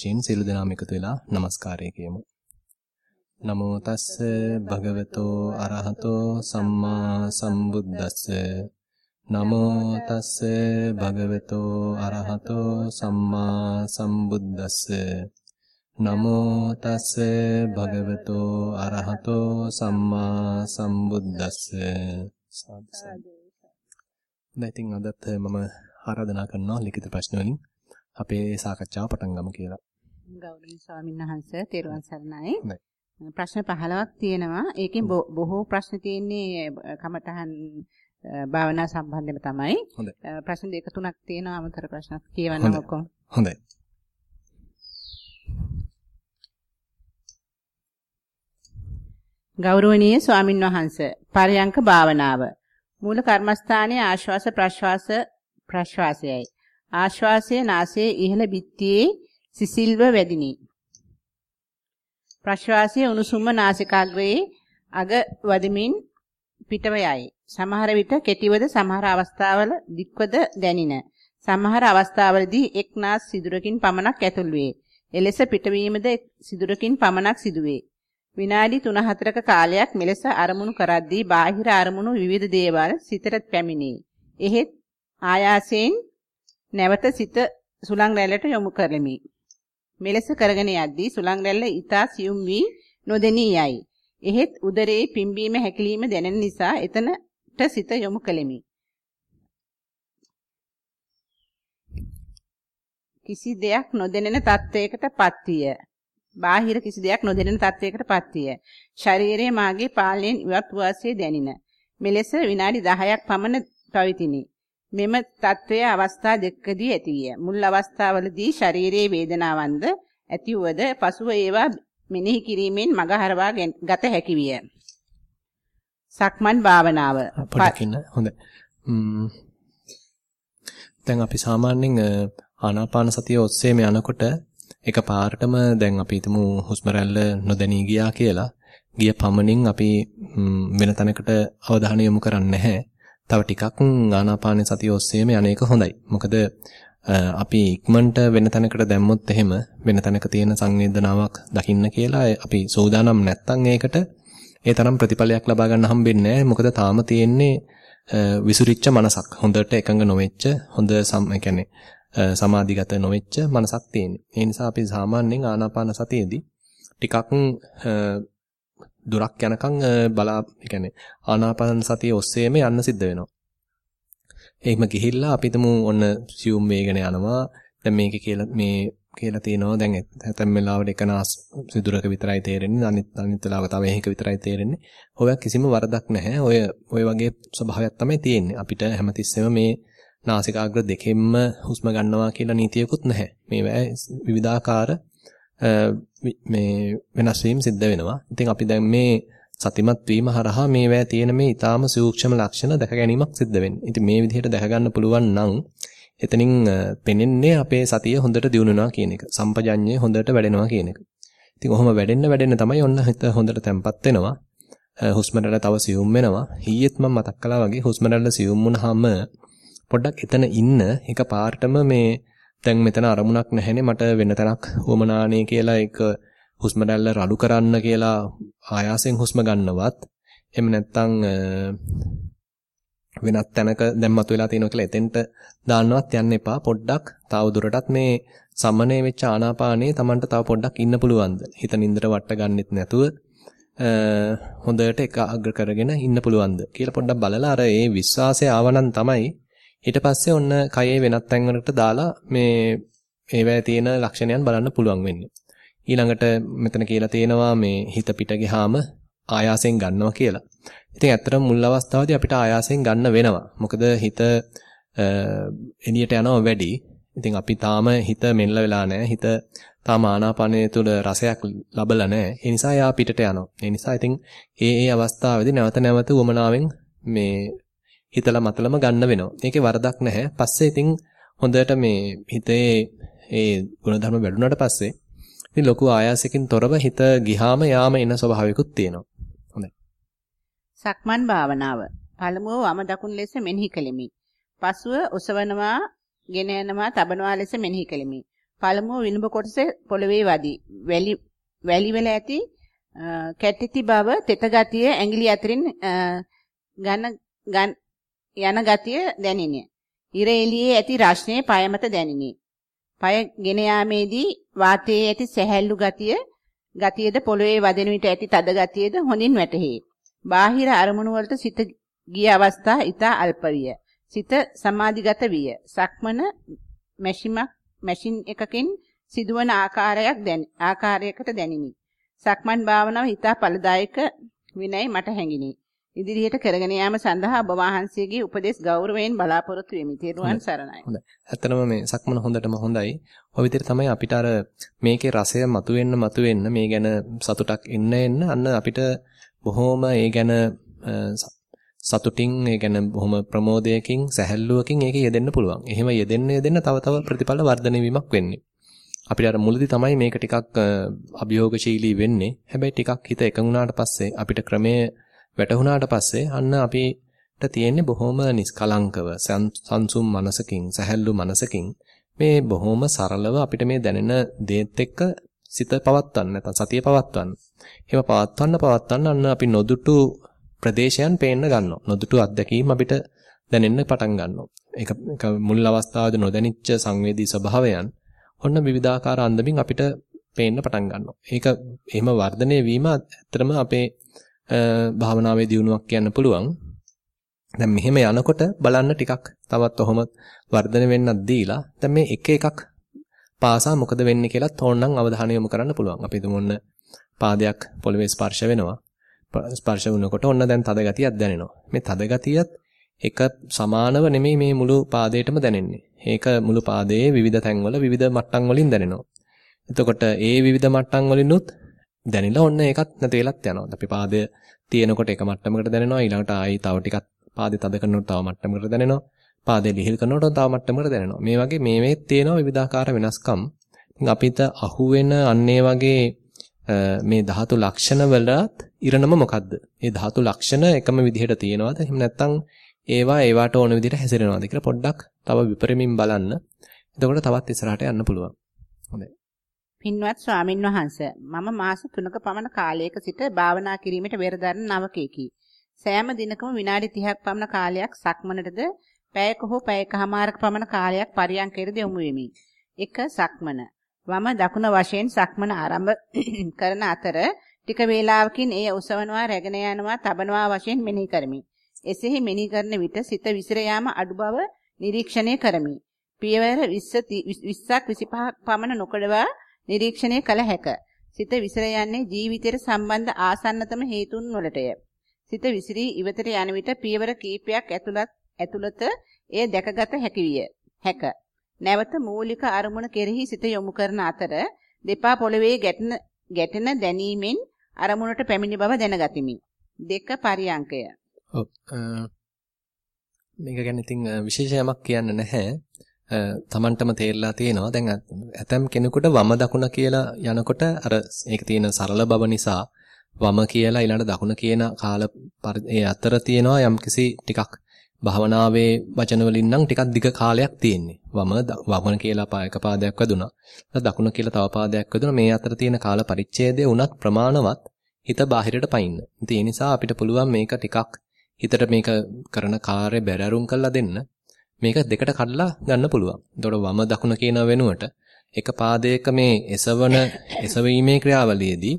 වශයෙන් සියලු දෙනාම එකතු වෙලා নমස්කාරය කියමු. නමෝ තස්ස භගවතෝ අරහතෝ සම්මා සම්බුද්දස්ස නමෝ තස්ස භගවතෝ අරහතෝ සම්මා සම්බුද්දස්ස නමෝ තස්ස භගවතෝ අරහතෝ සම්මා සම්බුද්දස්ස සාදු ඉතින් අදත් මම ආරාධනා කරනවා ලිඛිත ප්‍රශ්න වලින් අපේ සාකච්ඡාව පටන් ගමු කියලා. ගෞරවනීය ස්වාමීන් වහන්සේ තෙරුවන් සරණයි. ප්‍රශ්න 15ක් තියෙනවා. ඒකෙන් බොහෝ ප්‍රශ්න තියෙන්නේ කමඨහන් භාවනා සම්බන්ධව තමයි. ප්‍රශ්න දෙක තුනක් තියෙනවා අමතර ප්‍රශ්න කියවන්න ඔක්කොම. හොඳයි. ගෞරවනීය ස්වාමින් වහන්සේ පරයන්ක භාවනාව මූල කර්මස්ථානයේ ආශ්වාස ප්‍රශ්වාස ප්‍රශ්වාසයයි ආශ්වාසයේ නාසයේ ඉහළ බිත්තියේ සිසිල්ව වැඩිනි ප්‍රශ්වාසයේ උණුසුම නාසිකාග්‍රයේ අග වදිමින් පිටව යයි. සමහර විට කෙටිවද සමහර අවස්ථාවල දික්වද දැනින. සමහර අවස්ථාවලදී එක් නාස් සිදුරකින් පමණක් ඇතුල් වේ. එලෙස පිටවීමද සිදුරකින් පමණක් සිදුවේ. විනාඩි 3-4ක කාලයක් මෙලෙස අරමුණු කරද්දී බාහිර අරමුණු විවිධ දේවල් සිතට පැමිණේ. එහෙත් ආයාසයෙන් නැවත සිත සුලං රැල්ලට යොමු කරමි. මෙලෙස කරගෙන යද්දී සුලං රැල්ල ඊතා සියුම් වී නොදෙනී යයි. එහෙත් උදරයේ පිම්බීම හැකිලිම දැනෙන නිසා එතනට සිත යොමු කෙලිමි. කිසි දෙයක් නොදැනෙන තත්වයකටපත් විය. බාහිර කිසි දෙයක් නොදැනෙන තත්වයකටපත් විය. ශරීරයේ මාගේ පාලනයෙන් ඉවත් වාසිය දැනින. මෙලෙස විනාඩි 10ක් පමණ පවතිනි. මෙම తත්වයේ අවස්ථා දෙකකදී ඇතිවිය. මුල් අවස්ථාවලදී ශරීරයේ වේදනාවන්ද ඇතිවද පසුව ඒවා මෙනෙහි කිරීමෙන් මගහරවා ගත හැකි විය. සක්මන් භාවනාව. පොඩකින් හොඳයි. දැන් අපි සාමාන්‍යයෙන් ආනාපාන සතිය ඔස්සේම යනකොට එක පාරටම දැන් අපි හිතමු හුස්ම රැල්ල නොදැනී ගියා කියලා. ගිය පමණින් අපි වෙන තැනකට අවධානය යොමු කරන්නේ නැහැ. තව ටිකක් ආනාපාන සතිය ඔස්සේම යන්නේක හොඳයි. මොකද අපි ඉක්මනට වෙන තැනකට දැම්මොත් එහෙම වෙන තැනක තියෙන සංවේදනාවක් දකින්න කියලා අපි සෝදානම් නැත්තම් ඒකට ඒ තරම් ප්‍රතිඵලයක් ලබා ගන්න හම්බෙන්නේ නැහැ. මොකද තාම තියෙන්නේ විසුරිච්ච මනසක්. හොඳට එකඟ නොවෙච්ච හොඳ සම් කියන්නේ සමාධිගත නොවෙච්ච මනසක් තියෙන්නේ. ඒ නිසා අපි සාමාන්‍යයෙන් ආනාපාන සතියේදී ටිකක් දුරක් යනකම් බලා කියන්නේ ආනාපාන සතිය ඔස්සේම යන්න සිද්ධ වෙනවා. එහෙම ගිහිල්ලා අපි තුමු ඔන්න සියුම් වේගන යනවා. දැන් මේක කියලා මේ කියලා තියෙනවා දැන් හැතැම් වෙලාවට එක නාස් සිදුරක විතරයි තේරෙන්නේ අනිත් අනිත් වෙලාවක තව එකක විතරයි තේරෙන්නේ. ඔය කිසිම වරදක් නැහැ. ඔය ඔය වගේ ස්වභාවයක් තමයි තියෙන්නේ. අපිට හැමතිස්සෙම මේ නාසිකාග්‍ර දෙකෙන්ම හුස්ම ගන්නවා කියලා නීතියකුත් නැහැ. මේවා විවිධාකාර මේ වෙනස් වීම සිද්ධ වෙනවා. ඉතින් අපි දැන් මේ සතිමත් වීම හරහා මේවැය තියෙන මේ ඊටාම සූක්ෂම ලක්ෂණ දැක ගැනීමක් සිද්ධ වෙන්නේ. ඉතින් මේ විදිහට දැක ගන්න පුළුවන් නම් එතනින් පෙනෙන්නේ අපේ සතිය හොඳට දියුණුනවා කියන එක. සම්පජඤ්ඤය හොඳට වැඩෙනවා කියන එක. ඉතින් ඔහොම වැඩෙන්න වැඩෙන්න තමයි ඔන්න හිත හොඳට තැම්පත් වෙනවා. හුස්ම තව සියුම් වෙනවා. ඊයේත් මම මතක් කළා වගේ හුස්ම සියුම් වුණාම පොඩ්ඩක් එතන ඉන්න එක පාර්ටම මේ දැන් මෙතන අරමුණක් නැහැනේ මට වෙන තැනක් වමනානේ කියලා ඒක හුස්ම රැල්ල රළු කරන්න කියලා ආයාසෙන් හුස්ම ගන්නවත් එහෙම නැත්නම් වෙනත් තැනක දැන් මතුවලා තියෙනවා කියලා එතෙන්ට දාන්නවත් යන්න එපා. පොඩ්ඩක් තව දුරටත් මේ සමනය වෙච්ච ආනාපානයේ Tamanට තව පොඩ්ඩක් ඉන්න පුළුවන්ද? හිත නින්දට වට ගන්නෙත් නැතුව හොඳට එක අග්‍ර කරගෙන ඉන්න පුළුවන්ද කියලා පොඩ්ඩක් බලලා අර ඒ විශ්වාසය ආවනම් තමයි ඊට පස්සේ ඔන්න කයේ වෙනත් තැන්වලට දාලා මේ ඒවැය තියෙන ලක්ෂණයන් බලන්න පුළුවන් වෙන්නේ. ඊළඟට මෙතන කියලා තියෙනවා මේ හිත පිට ගියාම ආයාසයෙන් ගන්නවා කියලා. ඉතින් ඇත්තටම මුල් අවස්ථාවේදී අපිට ආයාසයෙන් ගන්න වෙනවා. මොකද හිත එළියට යනවා වැඩි. ඉතින් අපි තාම හිත මෙල්ල වෙලා නැහැ. හිත තාම ආනාපානයේ තුල රසයක් ලබලා නැහැ. ඒ නිසා යා පිටට යනවා. ඒ නිසා ඉතින් ඒ ඒ අවස්ථාවේදී නැවත නැවත උමනාවෙන් මේ හිතලා මතලම ගන්න වෙනවා. මේකේ වරදක් නැහැ. පස්සේ ඉතින් හොඳට මේ හිතේ ඒ ගුණධර්ම වැඩුණාට පස්සේ ඉතින් ලොකු ආයාසයකින් තොරව හිත ගිහාම යාම එන ස්වභාවිකුත් තියෙනවා. හොඳයි. සක්මන් භාවනාව. පළමුව වම දකුණු ලෙස මෙනෙහි කෙලිමි. පසුව ඔසවනවා, ගෙන යනවා, තබනවා ලෙස මෙනෙහි කෙලිමි. පළමුව විලුඹ කොටස පොළවේ වදී. වැලි වැලි වල ඇති කැටිති බව තෙත ගතිය ඇඟිලි අතරින් ඝන යන ගතිය දැනිනේ. ඉර එළියේ ඇති රස්නේ පය මත දැනිනේ. පය ගෙන යාමේදී වාතයේ ඇති සැහැල්ලු ගතිය ගතියද පොළවේ වදින විට ඇති තද ගතියද හොඳින් වැටහේ. බාහිර අරමුණු වලට සිත ගිය අවස්ථා ඊතා අල්ප විය. සිත සමාධිගත විය. සක්මන මැෂිමක් මැෂින් එකකින් සිදුවන ආකාරයක් දැන ආකාරයකට දැනිනි. සක්මන් භාවනාව ඊතා ඵලදායක විනයි මට හැඟිනි. ඉදිරියට කරගෙන යාම සඳහා ඔබ වහන්සේගේ උපදෙස් ගෞරවයෙන් බලාපොරොත්තු වෙමි. තෙරුවන් සරණයි. හොඳයි. ඇත්තටම මේ සක්මන හොඳටම හොඳයි. ඔය විදිහට තමයි අපිට අර මේකේ රසය මතුවෙන්න මතුවෙන්න මේ ගැන සතුටක් එන්න එන්න අන්න අපිට බොහොම ඒ ගැන සතුටින් ඒ ගැන බොහොම ප්‍රමෝදයකින් සැහැල්ලුවකින් ඒක යෙදෙන්න පුළුවන්. එහෙම යෙදෙන්න යෙදෙන්න තව තව ප්‍රතිඵල වර්ධනය වීමක් වෙන්නේ. අපිට අර මුලදී තමයි මේක ටිකක් අභියෝගශීලී වෙන්නේ. හැබැයි ටිකක් හිත එකඟුණාට පස්සේ අපිට ක්‍රමයේ වැටහුණාට පස්සේ අන්න අපිට තියෙන්නේ බොහොම නිස්කලංකව සංසුම් මනසකින් සැහැල්ලු මනසකින් මේ බොහොම සරලව අපිට මේ දැනෙන දේත් එක්ක සිත පවත්වන්න නැත්නම් සතිය පවත්වන්න. එහෙම පවත්වන්න පවත්වන්න අන්න අපි නොදුටු ප්‍රදේශයන් පේන්න ගන්නවා. නොදුටු අත්දැකීම් අපිට දැනෙන්න පටන් ගන්නවා. ඒක මුල් අවස්ථාවේදී නොදැනිච්ච සංවේදී ස්වභාවයන් ඔන්න විවිධාකාර අන්දමින් අපිට පේන්න පටන් ගන්නවා. ඒක එහෙම වර්ධනය වීම ඇත්තටම අපේ භාවනාවේ දියුණුවක් කියන්න පුළුවන්. දැන් මෙහෙම යනකොට බලන්න ටිකක් තවත් ඔහොම වර්ධනය වෙන්නත් දීලා දැන් මේ එක එකක් පාසා මොකද වෙන්නේ කියලා තෝරනම් අවධානය යොමු කරන්න පුළුවන්. අපි දුමුන්න පාදයක් පොළවේ ස්පර්ශ වෙනවා. ස්පර්ශ වුණකොට ඔන්න දැන් තද ගතියක් දැනෙනවා. මේ තද ගතියත් එක සමානව නෙමෙයි මේ මුළු පාදයටම දැනෙන්නේ. ඒක මුළු පාදයේ විවිධ තැන්වල විවිධ මට්ටම් වලින් දැනෙනවා. එතකොට ඒ විවිධ මට්ටම් වලිනුත් දැනෙලා ඔන්න ඒකත් නැති වෙලත් යනවා. අපි පාදය තියෙනකොට එක මට්ටමකට දැනෙනවා ඊළඟට ආයි තව ටිකක් පාදේ තද කරනකොට තව මට්ටමකට දැනෙනවා. පාදේ ලිහිල් කරනකොට තව මට්ටමකට දැනෙනවා. මේ වගේ මේ මේ තියෙනවා විවිධාකාර වෙනස්කම්. ඉතින් අපිට අහුවෙන අන්නේ වගේ මේ ධාතු ලක්ෂණ වලත් ඉරණම මොකද්ද? මේ ධාතු ලක්ෂණ එකම විදිහට තියෙනවද? එහෙම නැත්නම් ඒවා ඒවට ඕන විදිහට හැසිරෙනවද කියලා පොඩ්ඩක් තව විපරමින් බලන්න. එතකොට තවත් ඉස්සරහට යන්න පුළුවන්. හොඳයි. පින්වත් ස්වාමින් වහන්සේ මම මාස 3ක පමණ කාලයක සිට භාවනා කිරීමට වෙරදරන නවකෙකි. සෑම දිනකම විනාඩි 30ක් පමණ කාලයක් සක්මනටද පැයක හෝ පැයකමාරක පමණ කාලයක් පරියන්කෙරද යොමු වෙමි. 1. සක්මන. වම දකුණ වශයෙන් සක්මන ආරම්භ කරන අතර ටික වේලාවකින් එය උසවනවා රැගෙන යනවා තබනවා වශයෙන් මෙනෙහි කරමි. එසෙහි මෙනෙහි කරන විට සිත විසිර යාම අඩු බව නිරීක්ෂණය කරමි. පියවර 20 20ක් 25ක් පමණ නොකඩවා නිරීක්ෂණය කළ හැක. සිත විසිර යන්නේ ජීවිතයට සම්බන්ධ ආසන්නතම හේතුන් වලටය. සිත විසිරී ඉවතට යන විට පියවර කීපයක් ඇතුළත් ඇතුළත එය දැකගත හැකි විය. හැක. නැවත මූලික අරමුණ කෙරෙහි සිත යොමු කරන අතර දෙපා පොළවේ ගැටෙන ගැටෙන දැනීමෙන් අරමුණට පැමිණි බව දැනගතිමි. දෙක පරියංකය. ඔව්. මේක ගැන ඉතින් විශේෂ යමක් කියන්න නැහැ. තමන්ටම තේරලා තියෙනවා. දැන් ඇතම් කෙනෙකුට වම දකුණ කියලා යනකොට අර ඒක තියෙන සරල බව නිසා වම කියලා ඊළඟ දකුණ කියන කාල ඒ අතර තියෙනවා යම්කිසි ටිකක් භාවනාවේ වචන වලින් නම් ටිකක් දිග කාලයක් තියෙන්නේ. වම වමන කියලා පායක පාදයක් වැදුනා. දකුණ කියලා තව පාදයක් වැදුනා. මේ අතර තියෙන කාල පරිච්ඡේදය උනත් ප්‍රමාණවත් හිත බාහිරට පයින්න. ඉතින් ඒ නිසා අපිට පුළුවන් මේක ටිකක් හිතට මේක කරන කාර්ය බැරරුම් කරලා දෙන්න. මේක දෙකට කඩලා ගන්න පුළුවන්. එතකොට වම දකුණ කියන වෙනුවට එක පාදයක මේ එසවන එසවීමේ ක්‍රියාවලියේදී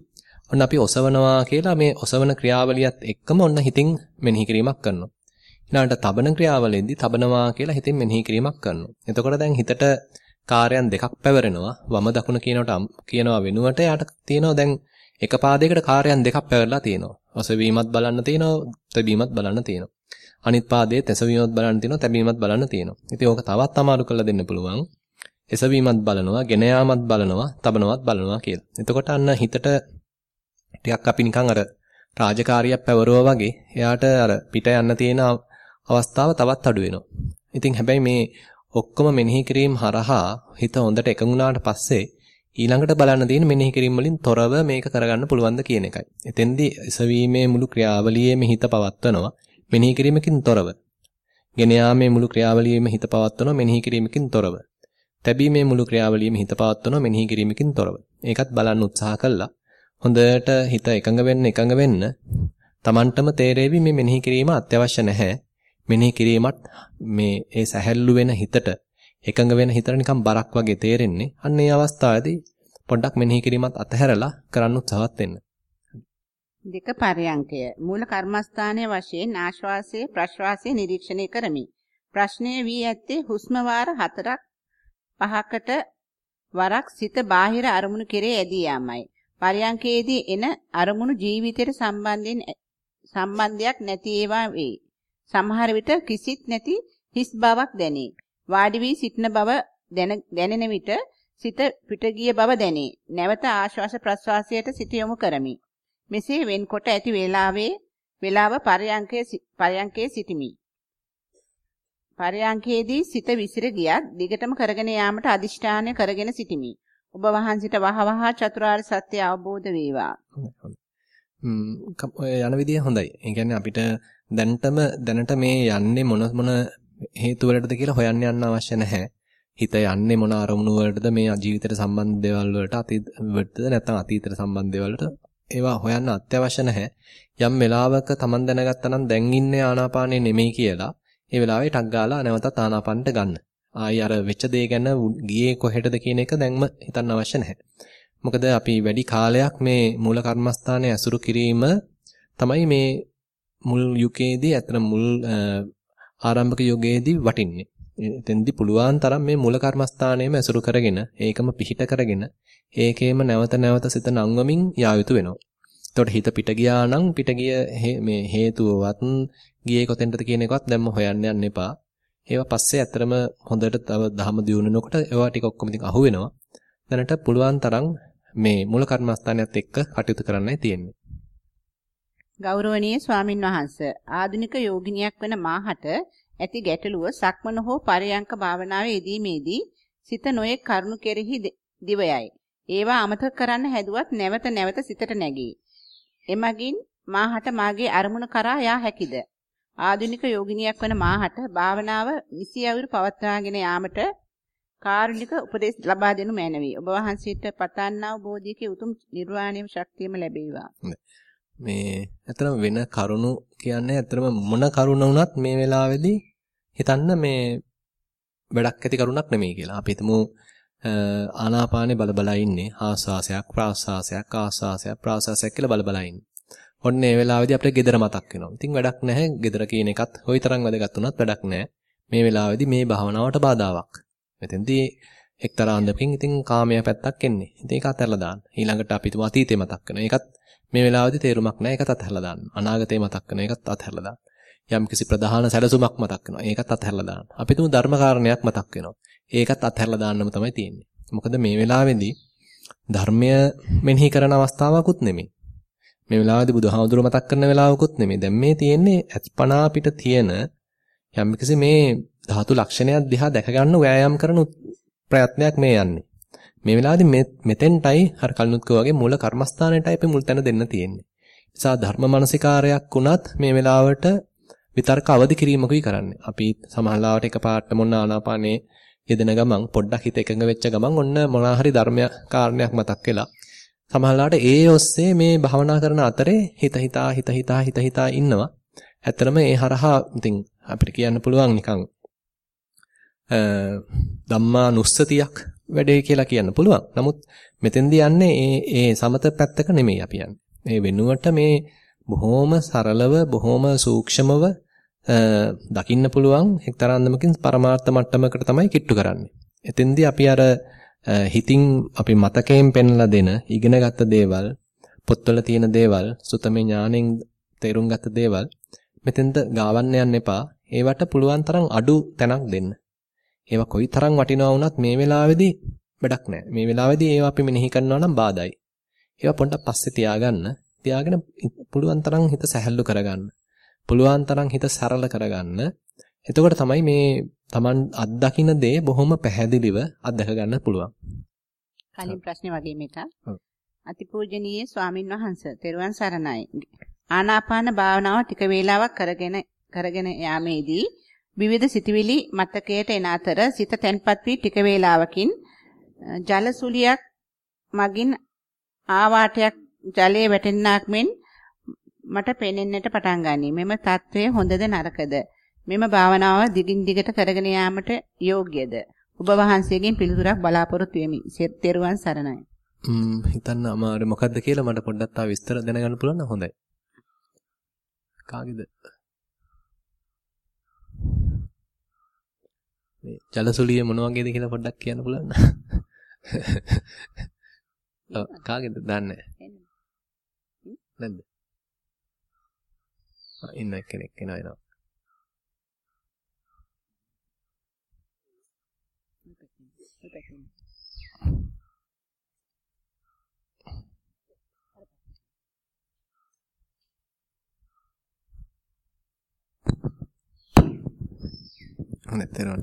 ඔන්න අපි ඔසවනවා කියලා මේ ඔසවන ක්‍රියාවලියත් එක්කම ඔන්න හිතින් මෙනෙහි කිරීමක් කරනවා. ඊළඟට තබන ක්‍රියාවලියේදී තබනවා කියලා හිතින් මෙනෙහි කිරීමක් කරනවා. එතකොට දැන් හිතට කාර්යයන් දෙකක් පැවරෙනවා. වම දකුණ කියනකොට කියනවා වෙනුවට යාට තියෙනවා දැන් එක පාදයකට කාර්යයන් දෙකක් පැවරලා තියෙනවා. ඔසවීමත් බලන්න තියෙනවා, තැබීමත් බලන්න තියෙනවා. අනිත් පාදයේ තැසවීමත් බලන්න තියෙනවා, තැබීමත් බලන්න තියෙනවා. ඉතින් ඕක තවත් අමාරු කරලා දෙන්න පුළුවන්. එසවීමත් බලනවා, ගෙන යාමත් බලනවා, තබනවත් බලනවා කියලා. එතකොට අන්න හිතට ටිකක් අපි නිකන් අර රාජකාරියක් පැවරුවා වගේ එයාට අර පිට යන්න තියෙන අවස්ථාව තවත් අඩු වෙනවා. ඉතින් හැබැයි මේ ඔක්කොම මෙනෙහි කිරීම හරහා හිත හොඳට එකඟුණාට පස්සේ ඊළඟට බලන්න තියෙන මෙනෙහි කිරීම වලින් තොරව මේක කරගන්න පුළුවන්ද කියන එකයි. එතෙන්දී එසවීමේ මුළු ක්‍රියාවලියේම හිත පවත්වනවා. මෙනෙහි කිරීමකින් තොරව. ගෙන යාමේ මුළු ක්‍රියාවලියෙම හිත පවත්වනවා මෙනෙහි කිරීමකින් තොරව. තැබීමේ මුළු ක්‍රියාවලියෙම හිත පවත්වනවා මෙනෙහි කිරීමකින් තොරව. ඒකත් බලන්න උත්සාහ කළා. හොඳට හිත එකඟ වෙන්න එකඟ වෙන්න Tamanටම තේරෙවි මේ මෙනෙහි කිරීම අත්‍යවශ්‍ය නැහැ. මෙනෙහි කිරීමත් මේ ඒ සැහැල්ලු වෙන හිතට එකඟ වෙන හිතට නිකන් බරක් වගේ තේරෙන්නේ. අන්න ඒ අවස්ථාවේදී පොඩ්ඩක් මෙනෙහි කිරීමත් අතහැරලා කරන්න උත්සාහවත් වෙන්න. දෙක පරයන්කය මූල කර්මස්ථානයේ වශයෙන් ආශ්වාසයේ ප්‍රශ්වාසයේ නිරීක්ෂණය කරමි. ප්‍රශ්නය වී ඇත්තේ හුස්ම වාර 4ක් 5කට වරක් සිත බාහිර අරමුණු කෙරේ ඇදී යාමයි. පරයන්කයේදී එන අරමුණු ජීවිතයට සම්බන්ධයෙන් සම්බන්ධයක් නැති ඒවා වේ. සමහර විට කිසිත් නැති හිස් බවක් දැනේ. වාඩි වී සිටින බව දැනෙන විට සිත පිට ගිය බව දැනේ. නැවත ආශ්වාස ප්‍රශ්වාසයට සිත යොමු කරමි. මෙසේ වෙන්කොට ඇති වේලාවේ වේලාව පරයන්කේ පරයන්කේ සිටිමි. පරයන්කේදී සිත විසිර ගියත් දිගටම කරගෙන යාමට අදිෂ්ඨානය කරගෙන සිටිමි. ඔබ වහන්සිට වහවහ චතුරාර්ය සත්‍ය අවබෝධ වේවා. යන විදිය හොඳයි. ඒ කියන්නේ අපිට දැනටම දැනට මේ යන්නේ මොන මොන හේතු වලටද කියලා හොයන්න යන්න අවශ්‍ය නැහැ. හිත යන්නේ මොන අරමුණු වලටද මේ ජීවිතයට සම්බන්ධ දේවල් වලට අතීත වලටද නැත්නම් අතීතයට සම්බන්ධ දේවල්ට ඒවා හොයන්න අත්‍යවශ්‍ය නැහැ. යම් වෙලාවක Taman දැනගත්තා නම් දැන් ඉන්නේ ආනාපානේ නෙමෙයි කියලා ඒ වෙලාවේ ටක් ගාලා නැවතත් ආනාපානට ගන්න. ආයි අර වෙච්ච දේ ගැන ගියේ කොහෙටද කියන එක දැන්ම හිතන්න අවශ්‍ය නැහැ. මොකද අපි වැඩි කාලයක් මේ මූල කර්මස්ථානයේ ඇසුරු කිරීම තමයි මේ මුල් යුගයේදී අතන මුල් ආරම්භක යුගයේදී වටින්නේ. එතෙන්දී පුළුවන් තරම් මේ මූල කර්මස්ථානයේම ඇසුරු කරගෙන ඒකම පිහිට කරගෙන ඒකේම නැවත නැවත සිත නංවමින් යා යුතු වෙනවා. එතකොට හිත පිට ගියා නම් පිට ගිය මේ හේතුවවත් ගියේ කොතෙන්ටද කියන එකවත් දැම්ම හොයන්න යන්න එපා. ඒවා පස්සේ ඇත්තරම හොඳට තව දහම දියුණුනකොට ඒවා ටික ඔක්කොම ඉතින් අහු වෙනවා. දැනට පුළුවන් තරම් මේ මූල කර්මස්ථානයත් එක්ක කටයුතු කරන්නයි තියෙන්නේ. ගෞරවනීය ස්වාමින් වහන්සේ ආධුනික යෝගිනියක් වන මාහට ඇති ගැටලුව සක්මන හෝ පරයන්ක භාවනාවේ යෙදීමේදී සිත නොයෙක් කරුණු කෙරෙහි දිවයයි. ඒවා අමතක කරන්න හැදුවත් නැවත නැවත සිතට නැගී. එමගින් මාහට මාගේ අරමුණ කරා යා හැකිද? ආධුනික යෝගිනියක් වන මාහට භාවනාව නිසියවුරු පවත්වාගෙන යාමට කාරුණික උපදෙස් ලබා දෙනු මැනවි. ඔබ වහන්සේට පතන්නා වූ බෝධියකේ උතුම් නිර්වාණයම ශක්තියම ලැබේවා. මේ ඇත්තම වෙන කරුණු කියන්නේ ඇත්තම මොන කරුණ වුණත් මේ වෙලාවේදී හිතන්න මේ වැඩක් ඇති කරුණක් නෙමෙයි කියලා. අපි හිතමු ආනාපානේ බල බල ඉන්නේ ආස්වාසයක් ප්‍රාස්වාසයක් ආස්වාසයක් ප්‍රාස්වාසයක් කියලා බල බල ඉන්නේ. ඔන්න ඒ වෙලාවේදී අපිට gedara මතක් වෙනවා. ඉතින් වැඩක් නැහැ. gedara කියන එකත් හොයිතරම් වැදගත් වුණත් වැඩක් නැහැ. මේ වෙලාවේදී මේ භාවනාවට බාධාවක්. මෙතෙන්දී එක්තරා අන්දමකින් ඉතින් කාමයේ පැත්තක් එන්නේ. ඉතින් ඒක අතහැරලා දාන්න. ඊළඟට අපි තුමා අතීතේ මතක් කරනවා. ඒකත් මේ වෙලාවේදී තේරුමක් නැහැ. ඒකත් අතහැරලා දාන්න. අනාගතේ මතක් කරනවා. ඒකත් අතහැරලා දාන්න. යම් කිසි ප්‍රධාන සැලසුමක් මතක් වෙනවා. ඒකත් අත්හැරලා දාන්න. අපි තුමු ධර්ම කාරණයක් මතක් වෙනවා. ඒකත් අත්හැරලා දාන්නම තමයි තියෙන්නේ. මොකද මේ වෙලාවේදී ධර්මය මෙනෙහි කරන අවස්ථාවකුත් නෙමෙයි. මේ වෙලාවේදී බුදුහාමුදුරුව මතක් කරන වෙලාවකුත් නෙමෙයි. දැන් මේ තියෙන්නේ අත්පනා පිට තියෙන යම් කිසි මේ ධාතු ලක්ෂණයක් දිහා දැක ගන්න වෑයම් කරන ප්‍රයත්නයක් මේ යන්නේ. මේ වෙලාවේදී මෙතෙන්ටයි අර කලිනුත් වගේ මූල කර්මස්ථානයටයි අපි මුල් තැන දෙන්න තියෙන්නේ. නිසා ධර්ම මානසිකාරයක් වුණත් මේ වෙලාවට විතර්ක අවදි කිරීමකුයි කරන්නේ. අපි සමහරවිට එකපාරට මොන ආනාපානේ යෙදෙන ගමන් පොඩ්ඩක් හිත එකඟ වෙච්ච ගමන් ඔන්න මොනවා හරි ධර්මය කාරණයක් මතක් වෙලා සමහරවිට ඒ ඔස්සේ මේ භවනා කරන අතරේ හිත හිතා හිත හිතා හිත හිතා ඉන්නවා. ඇත්තටම ඒ හරහා ඉතින් අපිට කියන්න පුළුවන් නිකන් ධම්මා නුස්සතියක් වැඩේ කියලා කියන්න පුළුවන්. නමුත් මෙතෙන්දී යන්නේ ඒ ඒ සමත පැත්තක නෙමෙයි අපි යන්නේ. මේ වෙනුවට මේ බොහොම සරලව බොහොම සූක්ෂමව දකින්න පුළුවන් එක්තරා අන්දමකින් පරමාර්ථ මට්ටමකට තමයි කිට්ටු කරන්නේ. එතෙන්දී අපි අර හිතින් අපි මතකයෙන් පෙන්ලා දෙන ඉගෙනගත්ත දේවල්, පොත්වල තියෙන දේවල්, සුතමේ ඥාණයෙන් තේරුම් ගත්ත දේවල් මෙතෙන්ද ගාවන්න යන්න එපා. ඒවට පුළුවන් තරම් අඩු තැනක් දෙන්න. ඒවා කොයි තරම් වටිනවා වුණත් මේ වෙලාවේදී වැඩක් නැහැ. මේ වෙලාවේදී ඒවා අපි මෙනෙහි කරනවා නම් බාදයි. ඒවා පොඩ්ඩක් පස්සේ තියාගන්න. තියාගෙන පුළුවන් තරම් හිත සැහැල්ලු කරගන්න. පුළුවන් තරම් හිත සරල කරගන්න. එතකොට තමයි මේ Taman අත්දකින්න දේ බොහොම පැහැදිලිව අත්දක ගන්න පුළුවන්. කලින් ප්‍රශ්නේ වගේම එක. අතිපූජනීය ස්වාමින් වහන්සේ තෙරුවන් සරණයි. ආනාපාන භාවනාව ටික වේලාවක් කරගෙන කරගෙන යාමේදී විවිධ සිතුවිලි මතකයට එන අතර සිත තැන්පත් වී ටික වේලාවකින් ජල සුලියක් මගින් ආවාටයක් ජලයේ වැටෙන්නාක් මෙන් මට පෙනෙන්නට පටන් ගනී. මෙම తත්වය හොඳද නරකද? මෙම භාවනාව දිගින් දිගට කරගෙන යාමට යෝග්‍යද? ඔබ වහන්සේගෙන් පිළිතුරක් බලාපොරොත්තු වෙමි. තෙරුවන් සරණයි. ම්ම් හිතන්න අමාරු මොකද්ද කියලා මට පොඩ්ඩක් තා විස්තර දැනගන්න පුළුවන් නම් හොඳයි. කාගේද? මේ ජලසුලිය මොන වගේද කියලා පොඩ්ඩක් කියන්න පුළුවන්? ඔව් කාගේද දන්නේ නැද්ද? ඉන්න කෙනෙක් එනවා එනවා. හොඳයි තේරුම්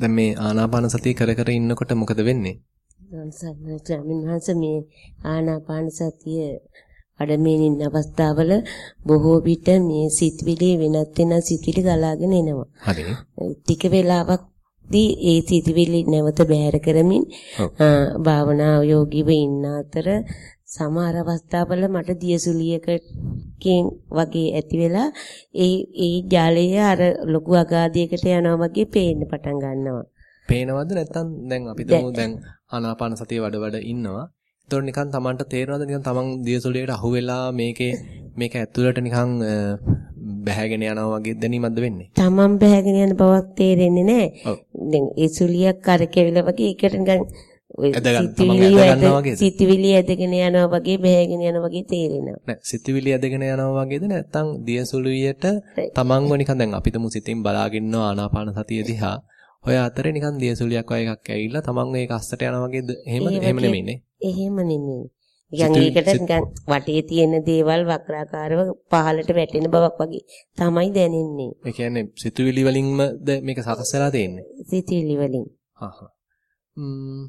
දැන් මේ ආනාපාන සතිය කර කර ඉන්නකොට මොකද වෙන්නේ? ස්වාමීන් වහන්සේ මේ ආනාපාන සතිය අඩමේනින් අවස්ථාවල බොහෝ විට මේ සිත්විලි වෙනත් වෙන සිත්විලි ගලාගෙන එනවා. හරි. ටික වෙලාවක්දී ඒ සිත්විලි නැවත බැහැර කරමින් භාවනා යෝගීව ඉන්න අතර සමහර අවස්ථාවල මට දියසුලියකකින් වගේ ඇති වෙලා ඒ ඒ ජලය අර ලොකු අගාධයකට යනවා වගේ පේන්න පටන් ගන්නවා. පේනවද නැත්නම් දැන් අපි දැන් ආනාපාන සතිය වඩ වඩ ඉන්නවා. එතකොට නිකන් Tamanට තේරෙනවද නිකන් Taman දියසුලියට අහු වෙලා මේකේ මේක ඇතුළට නිකන් බැහැගෙන යනවා වගේ දැනීමක්ද වෙන්නේ? Taman බැහැගෙන යන බවක් තේරෙන්නේ නැහැ. දැන් ඒ සුලියක් කරකැවිලා වගේ ඒකට නිකන් සිතිවිලි ඇදගෙන යනවා වගේ බැහැගෙන යනවා වගේ තේරෙනවා. නෑ සිතිවිලි ඇදගෙන යනවා වගේද නැත්නම් දියසුලියට තමන්ව නිකන් දැන් අපිටම සිතින් බලාගෙන ආනාපාන සතිය දිහා ඔය අතරේ නිකන් දියසුලියක් වගේ එකක් ඇවිල්ලා තමන්ව ඒක අස්සට යනවා වගේද එහෙම එහෙම නෙමෙයිනේ. එහෙම නෙමෙයි. නිකන් ඒකට නිකන් වටේ තියෙන දේවල් වක්‍රාකාරව පහළට වැටෙන බවක් වගේ තමයි දැනෙන්නේ. ඒ කියන්නේ සිතුවිලි වලින්මද මේක සකස් වෙලා තියෙන්නේ? සිතුවිලි වලින්. හහ. ම්ම්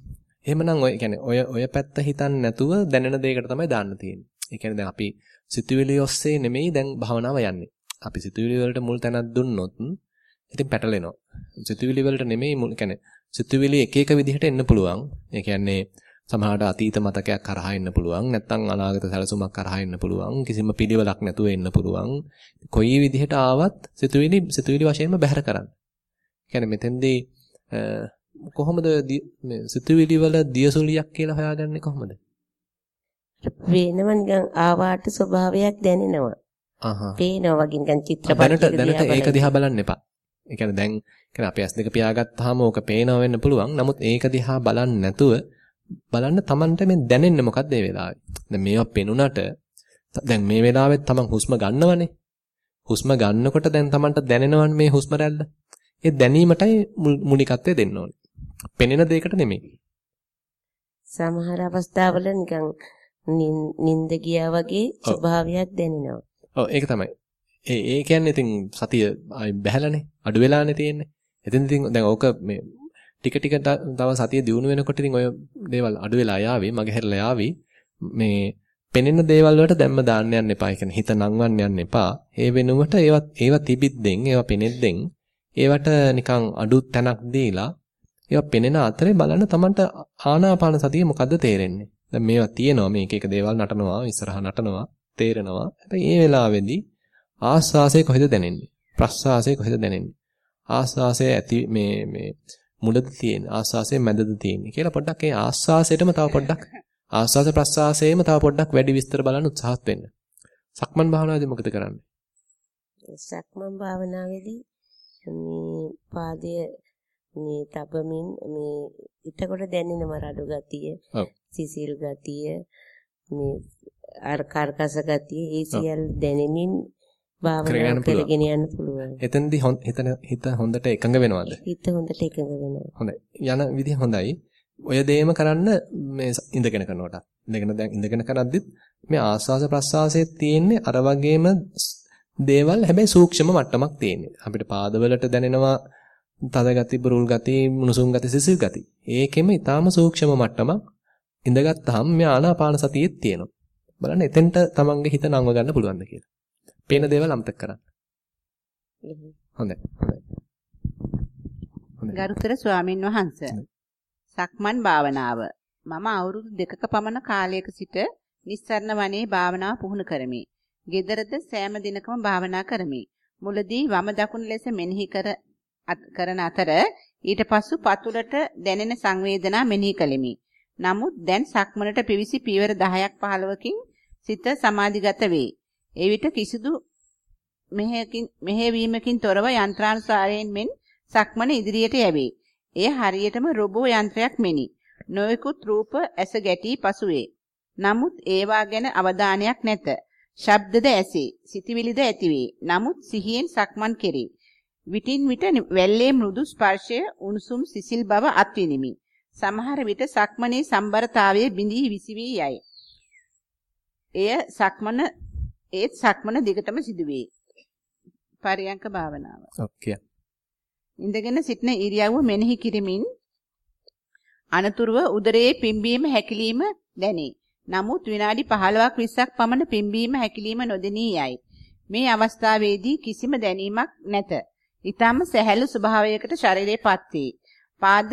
එහෙමනම් ඔය කියන්නේ ඔය ඔය පැත්ත හිතන්නේ නැතුව දැනෙන දෙයකට තමයි දාන්න තියෙන්නේ. ඒ කියන්නේ දැන් අපි සිතුවිලි ඔස්සේ නෙමෙයි දැන් භවනාව යන්නේ. අපි සිතුවිලි වලට මුල් තැනක් දුන්නොත් ඉතින් පැටලෙනවා. සිතුවිලි වලට නෙමෙයි මුල් කියන්නේ සිතුවිලි එක එක විදිහට එන්න පුළුවන්. ඒ කියන්නේ සමහරට අතීත මතකයක් කරහා එන්න පුළුවන්. නැත්නම් අනාගත සැලසුමක් කරහා එන්න පුළුවන්. කිසිම පිළිවෙලක් නැතුව එන්න පුළුවන්. කොයි විදිහට ආවත් සිතුවිලි සිතුවිලි වශයෙන්ම බැහැර කරන්න. කියන්නේ මෙතෙන්දී කොහොමද මේ සිතුවිලි වල දියසුලියක් කියලා හොයාගන්නේ කොහොමද? වෙනම නිකන් ආවාට ස්වභාවයක් දැනෙනවා. අහහ. පේනවා වගේ නිකන් චිත්‍රපට දැනට දැනට ඒක දිහා බලන්න එපා. ඒ කියන්නේ දැන් කියන්නේ අපි S2 පියාගත්තාම ඕක පේනවා වෙන්න පුළුවන්. නමුත් ඒක දිහා බලන්නේ නැතුව බලන්න Tamanට මේ දැනෙන්නේ මොකද්ද මේ වෙලාවේ. දැන් මේවා පෙනුනට දැන් මේ වෙලාවෙත් Taman හුස්ම ගන්නවනේ. හුස්ම ගන්නකොට දැන් Tamanට දැනෙනවනේ මේ හුස්ම රැල්ල. ඒ දැනීමටයි මුලිකත්වය දෙන්න ඕනේ. පෙනෙන දෙයකට නෙමෙයි. සමහර අවස්ථාවල නිකන් නින්ද ගියා වගේ ස්වභාවයක් දැනෙනවා. ඔව් ඒක තමයි. ඒ ඒ කියන්නේ ඉතින් සතිය ආයි බැහැලානේ. අඩු වෙලානේ තියෙන්නේ. එතෙන් ඉතින් දැන් ඕක මේ ටික ටික තව සතිය දිනු වෙනකොට ඉතින් ඔය දේවල් අඩු වෙලා යාවි, මගහැරලා යාවි. මේ පෙනෙන දේවල් වලට දැම්ම දාන්න යන්න එපා. ඒ කියන්නේ හිත නංවන්න යන්න එපා. ඒ වෙනුවට ඒවා ඒවා තිබිද්දෙන්, ඒවා පෙනෙද්දෙන් ඒවට නිකන් අඩු තැනක් දීලා ඒවා පෙනෙන අතරේ බලන්න Tamanට ආනාපාන සතිය මොකද්ද තේරෙන්නේ. දැන් මේවා තියෙනවා මේක එක දේවල් නටනවා ඉස්සරහා නටනවා තේරෙනවා. හැබැයි ඒ වෙලාවේදී ආස්වාසය කොහෙද දැනෙන්නේ? ප්‍රස්වාසය කොහෙද දැනෙන්නේ? ආස්වාසය ඇති මේ මේ මුලද තියෙන්නේ ආස්වාසය මැදද තියෙන්නේ කියලා පොඩ්ඩක් ඒ ආස්වාසයටම තව පොඩ්ඩක් ආස්වාස ප්‍රස්වාසයේම තව පොඩ්ඩක් වැඩි විස්තර බලන්න උත්සාහත් වෙන්න. සක්මන් භාවනාවේදී මොකද කරන්නේ? සක්මන් භාවනාවේදී මේ පාදයේ මේ තබමින් මේ ඊටකොට දැනෙනම රඩු ගතිය සිසිල් ගතිය මේ අර කර්කස ගතිය ඒ සියල් දැනෙමින් භාවනා කරගෙන යන්න පුළුවන්. එතෙන්දී හිතන හිත හොඳට එකඟ වෙනවද? හිත හොඳට එකඟ වෙනවා. හොඳයි. යන විදිහ හොඳයි. ඔය දේම කරන්න මේ ඉඳගෙන කරනකොට. ඉඳගෙන දැන් ඉඳගෙන කරද්දිත් මේ ආස්වාස ප්‍රස්වාසයේ තියෙන්නේ අර වගේම දේවල් හැබැයි සූක්ෂම මට්ටමක් තියෙන්නේ. අපිට පාදවලට දැනෙනවා තද ගති, බුරුල් ගති, මුනුසුම් ගති, සිසිල් ගති. ඒකෙම ඊටාම සූක්ෂම මට්ටමක් ඉඳගත්තාම මේ ආනාපාන සතියෙත් තියෙනවා. බලන්න එතෙන්ට තමන්ගේ හිත නංව ගන්න පුළුවන්ද කියලා. පේන දේවල් අමතක කරන්න. හොඳයි. හොඳයි. ගරුතර ස්වාමින් වහන්සේ සක්මන් භාවනාව මම අවුරුදු දෙකක පමණ කාලයක සිට නිස්සරණ වනයේ භාවනාව පුහුණු කරමි. ගෙදරද සෑම දිනකම භාවනා කරමි. මුලදී වම දකුණ ලෙස මෙනෙහි කර කරන අතර ඊට පසු පතුලට දැනෙන සංවේදනා මෙනෙහි කළෙමි. නමුත් දැන් සක්මනට පිවිසි පියවර 10ක් 15කින් සිත සමාධිගත වේ. එවිට කිසිදු මෙහෙයකින් මෙහෙවීමකින් තොරව යන්ත්‍රානුසාරයෙන් මෙන් සක්මන ඉදිරියට යැවේ. එය හරියටම රොබෝ යන්ත්‍රයක් මෙනි. නොයෙකුත් රූප ඇස ගැටි පසුවේ. නමුත් ඒවා ගැන අවධානයක් නැත. ශබ්දද ඇසේ. සිතවිලිද ඇතිවේ. නමුත් සිහියෙන් සක්මන් කෙරේ. විටින් විට වැල්ලේ මෘදු ස්පර්ශය උණුසුම් සිසිල් බව අත්විනිමි. සමහර විට සක්මනේ සම්බරතාවයේ බිඳී විසිවී යයි. එය සක්මන ඒත් සක්මන දිගටම සිදුවේ. පරියංක භාවනාව. ඔක්කිය. ඉඳගෙන සිටින ඉරියව්ව මෙනෙහි කිරීමෙන් අනතුරුව උදරයේ පිම්බීම හැකිලිම දැනේ. නමුත් විනාඩි 15ක් 20ක් පමණ පිම්බීම හැකිලිම නොදෙනී යයි. මේ අවස්ථාවේදී කිසිම දැනීමක් නැත. ඊටම සැහැල්ලු ස්වභාවයකට ශරීරයපත් වේ. පාද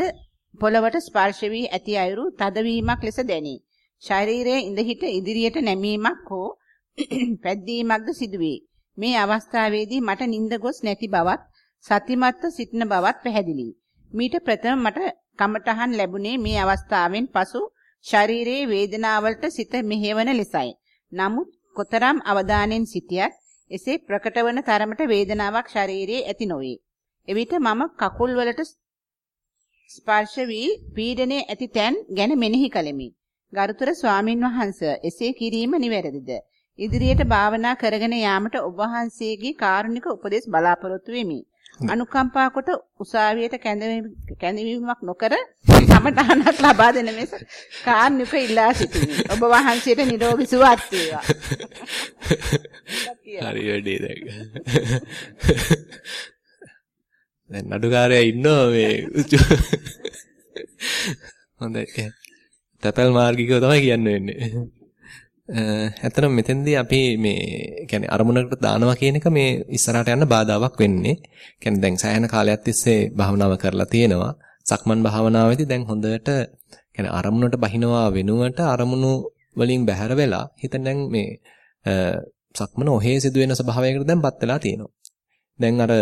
පොළවට ස්පර්ශ වී ඇති අයුරු තදවීමක් ලෙස දැනේ. ශරීරයේ ඉඳහිට ඉදිරියට නැමීමක් හෝ පැද්දීමක්ද සිදුවේ. මේ අවස්ථාවේදී මට නිින්ද ගොස් නැති බවත් සතිමත්ව සිටින බවත් පැහැදිලි. මීට ප්‍රථම මට කමටහන් ලැබුණේ මේ අවස්ථාවෙන් පසු ශරීරයේ වේදනාවලට සිත මෙහෙවන ලෙසයි. නමුත් කොතරම් අවධානයෙන් සිටියත් එසේ ප්‍රකට වන තරමට වේදනාවක් ශරීරයේ ඇති නොවේ. එවිට මම කකුල් වලට ස්පර්ශ වී පීඩනයේ ඇති තැන් ගැන මෙනෙහි කළෙමි. ගරුතර ස්වාමින් වහන්සේ එසේ කිරීම නිවැරදිද? ඉදිරියට භාවනා කරගෙන යාමට ඔබ වහන්සේගේ කාරුණික උපදෙස් බලාපොරොත්තු වෙමි. අනුකම්පා කොට උසාවියට කැඳවීමක් නොකර සමතහනක් ලබා දෙන මෙස කාර්නික ඉල්ලා සිටිමි. ඔබ වහන්සේට නිරෝගී සුවපත් වේවා. හරි වැඩේ දැන්. දැන් නඩුකාරයා ඉන්නවා මේ හොඳයි. තැපැල් මාර්ගිකව තමයි කියන්න වෙන්නේ. ඇත්තටම මෙතෙන්දී අපි මේ කියන්නේ අරමුණකට දානවා කියන එක මේ ඉස්සරහට යන්න බාධාවක් වෙන්නේ. කියන්නේ දැන් සෑහෙන කාලයක් තිස්සේ භාවනාව කරලා තියෙනවා. සක්මන් භාවනාවේදී දැන් හොඳට කියන්නේ අරමුණට බහිනවා වෙනුවට අරමුණු වලින් බැහැර වෙලා හිත දැන් මේ සක්මන ඔහේ සිදුවෙන ස්වභාවයකට දැන්පත් වෙලා තියෙනවා. දැන් අර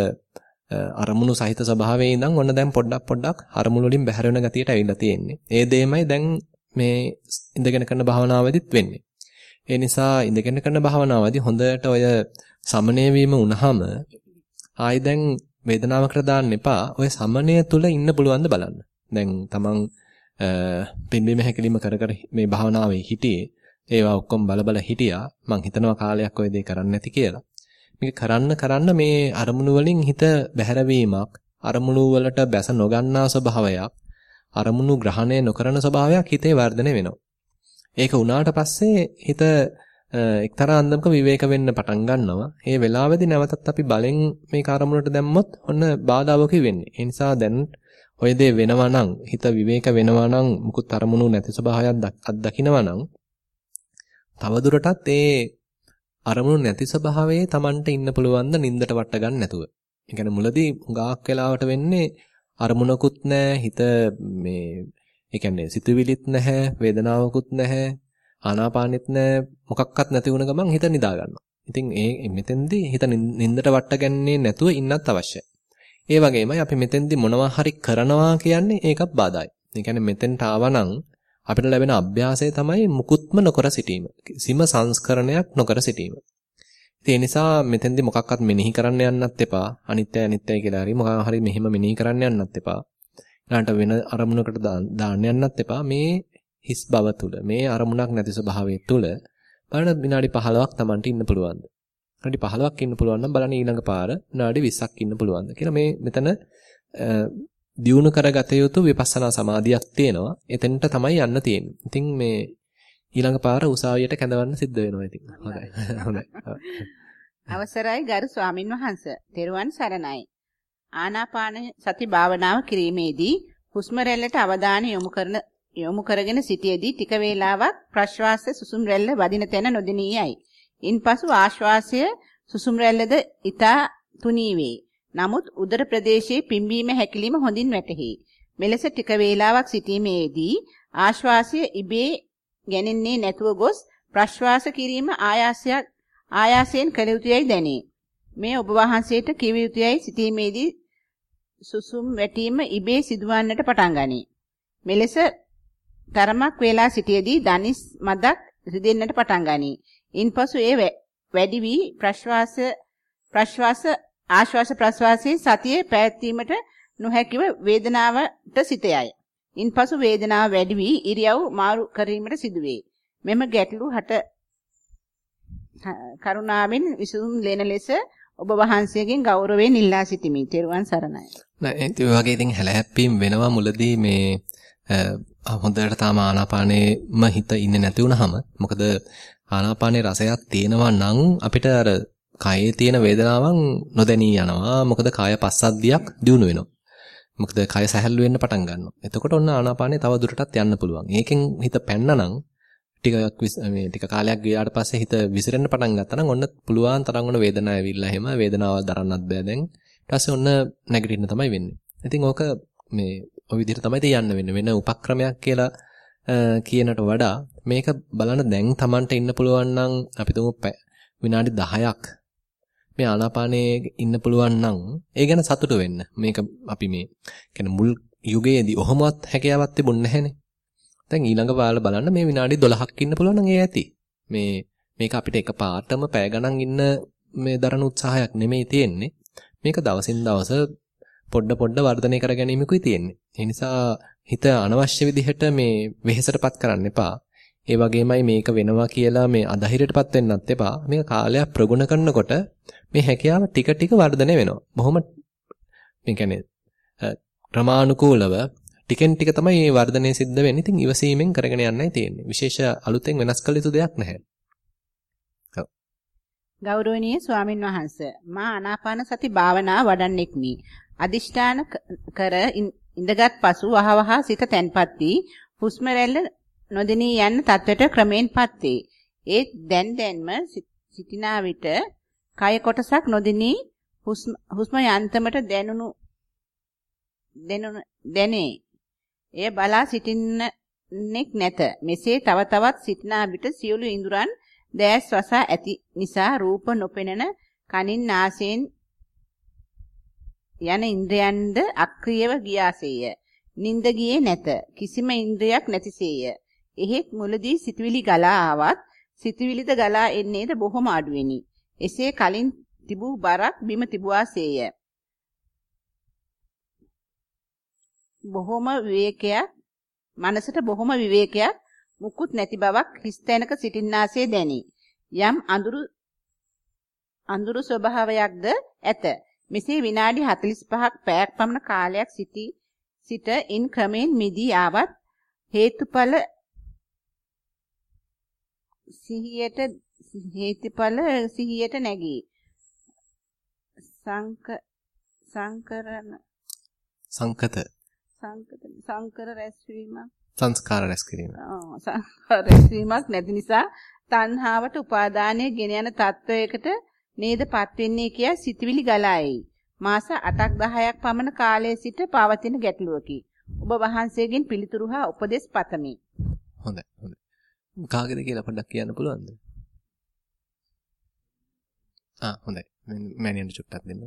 අරමුණු සහිත ස්වභාවයේ ඉඳන් ඔන්න දැන් පොඩ්ඩක් පොඩ්ඩක් අරමුණු වලින් බැහැර වෙන ගතියට ඇවිල්ලා තියෙන්නේ. ඒ දෙයමයි දැන් මේ ඉඳගෙන කරන භාවනාවෙදිත් වෙන්නේ. ඒ නිසා ඉඳගෙන කරන භාවනාවදී හොඳට ඔය සමනය වීම වුණාම ආයි දැන් වේදනාවකට දාන්න එපා. ඔය සමනය තුල ඉන්න පුළුවන්ද බලන්න. දැන් තමන් පින්බීම හැකලීම කර කර මේ භාවනාවේ හිටියේ. ඒවා ඔක්කොම බල බල හිටියා. මං හිතනවා කාලයක් ඔය දේ කරන්න නැති කියලා. මේක කරන්න කරන්න මේ අරමුණු වලින් හිත බැහැරවීමක්, අරමුණු වලට බැස නොගන්නා ස්වභාවයක්, අරමුණු ග්‍රහණය නොකරන ස්වභාවයක් හිතේ වර්ධනය වෙනවා. ඒක උනාට පස්සේ හිත එක්තරා අන්දමක විවේක වෙන්න පටන් ගන්නවා. ඒ වෙලාවේදී නැවතත් අපි බලෙන් මේ කාර්මුණට දැම්මොත් ඔන්න බාධාවක වෙන්නේ. ඒ නිසා දැන් ඔය දේ වෙනවා නම් හිත විවේක වෙනවා නම් මුකුත් අරමුණු නැති ස්වභාවයක් අත්දකින්නවා නම් තවදුරටත් ඒ අරමුණු නැති ස්වභාවයේ Tamanට ඉන්න පුළුවන් ද නින්දට වට ගන්න නැතුව. ඒ කියන්නේ මුලදී හුඟක් වෙලාවට වෙන්නේ අරමුණකුත් නැහැ හිත මේ ඒ කියන්නේ සිතුවිලිත් නැහැ, වේදනාවකුත් නැහැ, ආනාපානෙත් නැහැ, මොකක්වත් නැති වුණ ගමන් හිත නිදා ගන්නවා. ඉතින් ඒ මෙතෙන්දී හිත නින්දට වට්ටගන්නේ නැතුව ඉන්නත් අවශ්‍යයි. ඒ වගේමයි අපි මෙතෙන්දී මොනවා හරි කරනවා කියන්නේ ඒකත් බාධායි. ඒ කියන්නේ මෙතෙන්ට ආවනම් අපිට ලැබෙන අභ්‍යාසය තමයි මුකුත්ම නොකර සිටීම. කිසිම සංස්කරණයක් නොකර සිටීම. ඒ නිසා මෙතෙන්දී මොකක්වත් මෙනෙහි කරන්න යන්නත් එපා. අනිත්‍ය අනිත්‍යයි කියලා හරි මොකක් හරි මෙහෙම මෙනෙහි කරන්න යන්නත් එපා. ඊළඟට වෙන අරමුණකට දාන්න යන්නත් එපා. මේ හිස් බව තුල මේ අරමුණක් නැති ස්වභාවය තුල බලන්න විනාඩි 15ක් Tamanට ඉන්න පුළුවන්ද? විනාඩි 15ක් ඉන්න පුළුවන් නම් බලන්න ඊළඟ පාර විනාඩි 20ක් ඉන්න පුළුවන්ද කියලා මේ මෙතන දියුණු කරගත යුතු විපස්සනා සමාධියක් තියෙනවා. එතෙන්ට තමයි යන්න තියෙන්නේ. ඉතින් මේ ඊළඟ පාර උසාවියට කැඳවන්න සිද්ධ වෙනවා ඉතින්. හොඳයි. හොඳයි. අවසරයි ගරු ස්වාමින් වහන්සේ. තෙරුවන් සරණයි. ආනාපාන සති භාවනාව කිරීමේදී හුස්ම රැල්ලට අවධානය යොමු කරන යොමු කරගෙන සිටියේදී ටික වේලාවක් ප්‍රශ්වාස සුසුම් රැල්ල වදින තැන නොදෙනී යයි. ඉන්පසු ආශ්වාසය සුසුම් රැල්ලද ඊතා තුනී වේ. නමුත් උදර ප්‍රදේශයේ පිම්බීම හැකිලිම හොඳින් වැටහි. මෙලෙස ටික වේලාවක් සිටීමේදී ආශ්වාසය ඉබේ ගැනෙන්නේ නැතුව ගොස් ප්‍රශ්වාස කිරීම ආයාසයක් ආයාසයෙන් කළ යුතුයයි දැනේ. මේ ඔබ වහන්සේට කිව යුතුයයි සිටීමේදී සුසුම් වැටීම ඉබේ සිදුවන්නට පටන් ගනී. මෙලෙස තරමක් වේලා සිටියේදී දනිස් මදක් රිදෙන්නට පටන් ගනී. ඉන්පසු ඒ වැඩි වී ප්‍රශ්වාස ප්‍රශ්වාස ආශ්වාස ප්‍රශ්වාසයේ සතියේ පැවැත්වීමට නොහැකිව වේදනාවට සිත යයි. ඉන්පසු වේදනාව වැඩි වී ඉරියව් මාරු කිරීමට සිදුවේ. මෙම ගැටලු හට කරුණාවෙන් විසඳුම් ලෙන ලෙස ඔබ වහන්සේගෙන් ගෞරවයෙන් ඉල්ලා සිටිමි. ත්වන් සරණයි. නෑ ඒ වගේ ඉතින් හැලහැප්පීම් වෙනවා මුලදී මේ හොඳට තාම ආනාපානේම හිත ඉන්නේ නැති වුනහම මොකද ආනාපානේ රසයක් තියෙනවා නම් අපිට අර කයේ තියෙන වේදනාවන් නොදැනී යනවා. මොකද කාය පස්සද්ධියක් දියුණු වෙනවා. මොකද කය සැහැල්ලු වෙන්න පටන් ගන්නවා. එතකොට ඔන්න ආනාපානේ තව දුරටත් යන්න පුළුවන්. ඒකෙන් හිත පැන්නනම් ටිකක් මේ ටික කාලයක් ගියාට පස්සේ හිත විසිරෙන්න පටන් ගත්තා නම් ඔන්න පුළුවන් තරම් ඔන්න වේදනාව ඇවිල්ලා එහෙම වේදනාව දරන්නත් බෑ දැන්. ඊට පස්සේ ඔන්න නැගිටින්න තමයි වෙන්නේ. ඉතින් ඕක මේ ඔය විදිහට තමයි තියන්න වෙන්නේ. වෙන උපක්‍රමයක් කියලා කියනට වඩා මේක බලන්න දැන් Tamanට ඉන්න පුළුවන් නම් අපි තුමු විනාඩි 10ක් මේ ආනාපානයේ ඉන්න පුළුවන් නම් ඒ ගැන සතුටු වෙන්න. මේක අපි මේ කියන්නේ මුල් යුගයේදී ඔහොමවත් හැකියාවක් තිබුණ නැහැනේ. දැන් ඊළඟ පාල බලන්න මේ විනාඩි 12ක් ඉන්න පුළුවන් නම් ඒ ඇති. මේ මේක අපිට එකපාරටම පැය ගණන් ඉන්න මේ දරන උත්සාහයක් නෙමෙයි තියෙන්නේ. මේක දවසින් දවස පොඩ පොඩ වර්ධනය කර ගැනීමකුයි තියෙන්නේ. ඒ නිසා හිත අනවශ්‍ය විදිහට මේ වෙහෙසටපත් කරන්න එපා. ඒ වගේමයි මේක වෙනවා කියලා මේ අධෛර්යයටපත් වෙන්නත් එපා. මේක කාලයක් ප්‍රගුණ කරනකොට මේ හැකියාව ටික ටික වර්ධනය වෙනවා. බොහොම මේ කියන්නේ ක්‍රමානුකූලව ටිකෙන් ටික තමයි මේ වර්ධනය සිද්ධ වෙන්නේ. ඉතින් ඉවසීමෙන් කරගෙන යන්නයි තියෙන්නේ. විශේෂ අලුතෙන් වෙනස් කළ යුතු දෙයක් නැහැ. ගෞරවනීය ස්වාමින් වහන්සේ මා ආනාපාන සති භාවනා වඩන්නෙක්මි. අදිෂ්ඨාන කර ඉඳගත් පසු වහවහ සිත තැන්පත් වී හුස්ම රැල්ල නොදෙනී යන තත්වයට ක්‍රමෙන්පත් වේ. ඒ දැන් දැන්ම සිටිනා විට කය කොටසක් නොදෙනී හුස්ම යන්තමට දැනුණු දැනේ. එය බලා සිටින්නෙක් නැත. මෙසේ තව තවත් සිටිනා විට සියලු ඉඳුරන් දැස් වසා ඇති නිසා රූප නොපෙනෙන කනින් නාසයෙන් යන ඉන්ද්‍රයන්ද අක්‍රියව ගියාසේය. නිନ୍ଦ ගියේ නැත. කිසිම ඉන්ද්‍රයක් නැතිසේය. එහෙත් මුලදී සිතවිලි ගලා ආවත් සිතවිලිද ගලා එන්නේද බොහොම අඩුවෙනි. එසේ කලින් තිබූ බරක් බිම තිබුවාසේය. බොහොම විවේකයක් මනසට බොහොම විවේකයක් මුකුත් නැති බවක් හිස් තැනක සිටින්නාසේ දැනේ. යම් අඳුරු අඳුරු ස්වභාවයක්ද ඇත. මෙසේ විනාඩි 45ක් පැයක් පමණ කාලයක් සිටි සිට ඉන් ක්‍රමෙන් මිදී ආවත් හේතුඵල සිහියට හේතුඵල සිහියට නැගී සංක සංකරණ සංකත සංකත සංකර රැස්වීමක් සංස්කාර රැස් කිරීම. ආ සංස්කාර රැස්වීමක් නැති නිසා තණ්හාවට උපාදානය ගෙන යන තත්වයකට නේදපත් වෙන්නේ කියා සිතවිලි ගලායි. මාස 8ක් 10ක් පමණ කාලයේ සිට පවතින ගැටලුවකි. ඔබ වහන්සේගෙන් පිළිතුරු හා උපදෙස් පතමි. හොඳයි හොඳයි. කාගේද කියලා පොඩ්ඩක් කියන්න පුළුවන්ද? ආ හොඳයි. මෑනියන්ට චුට්ටක් දෙන්න.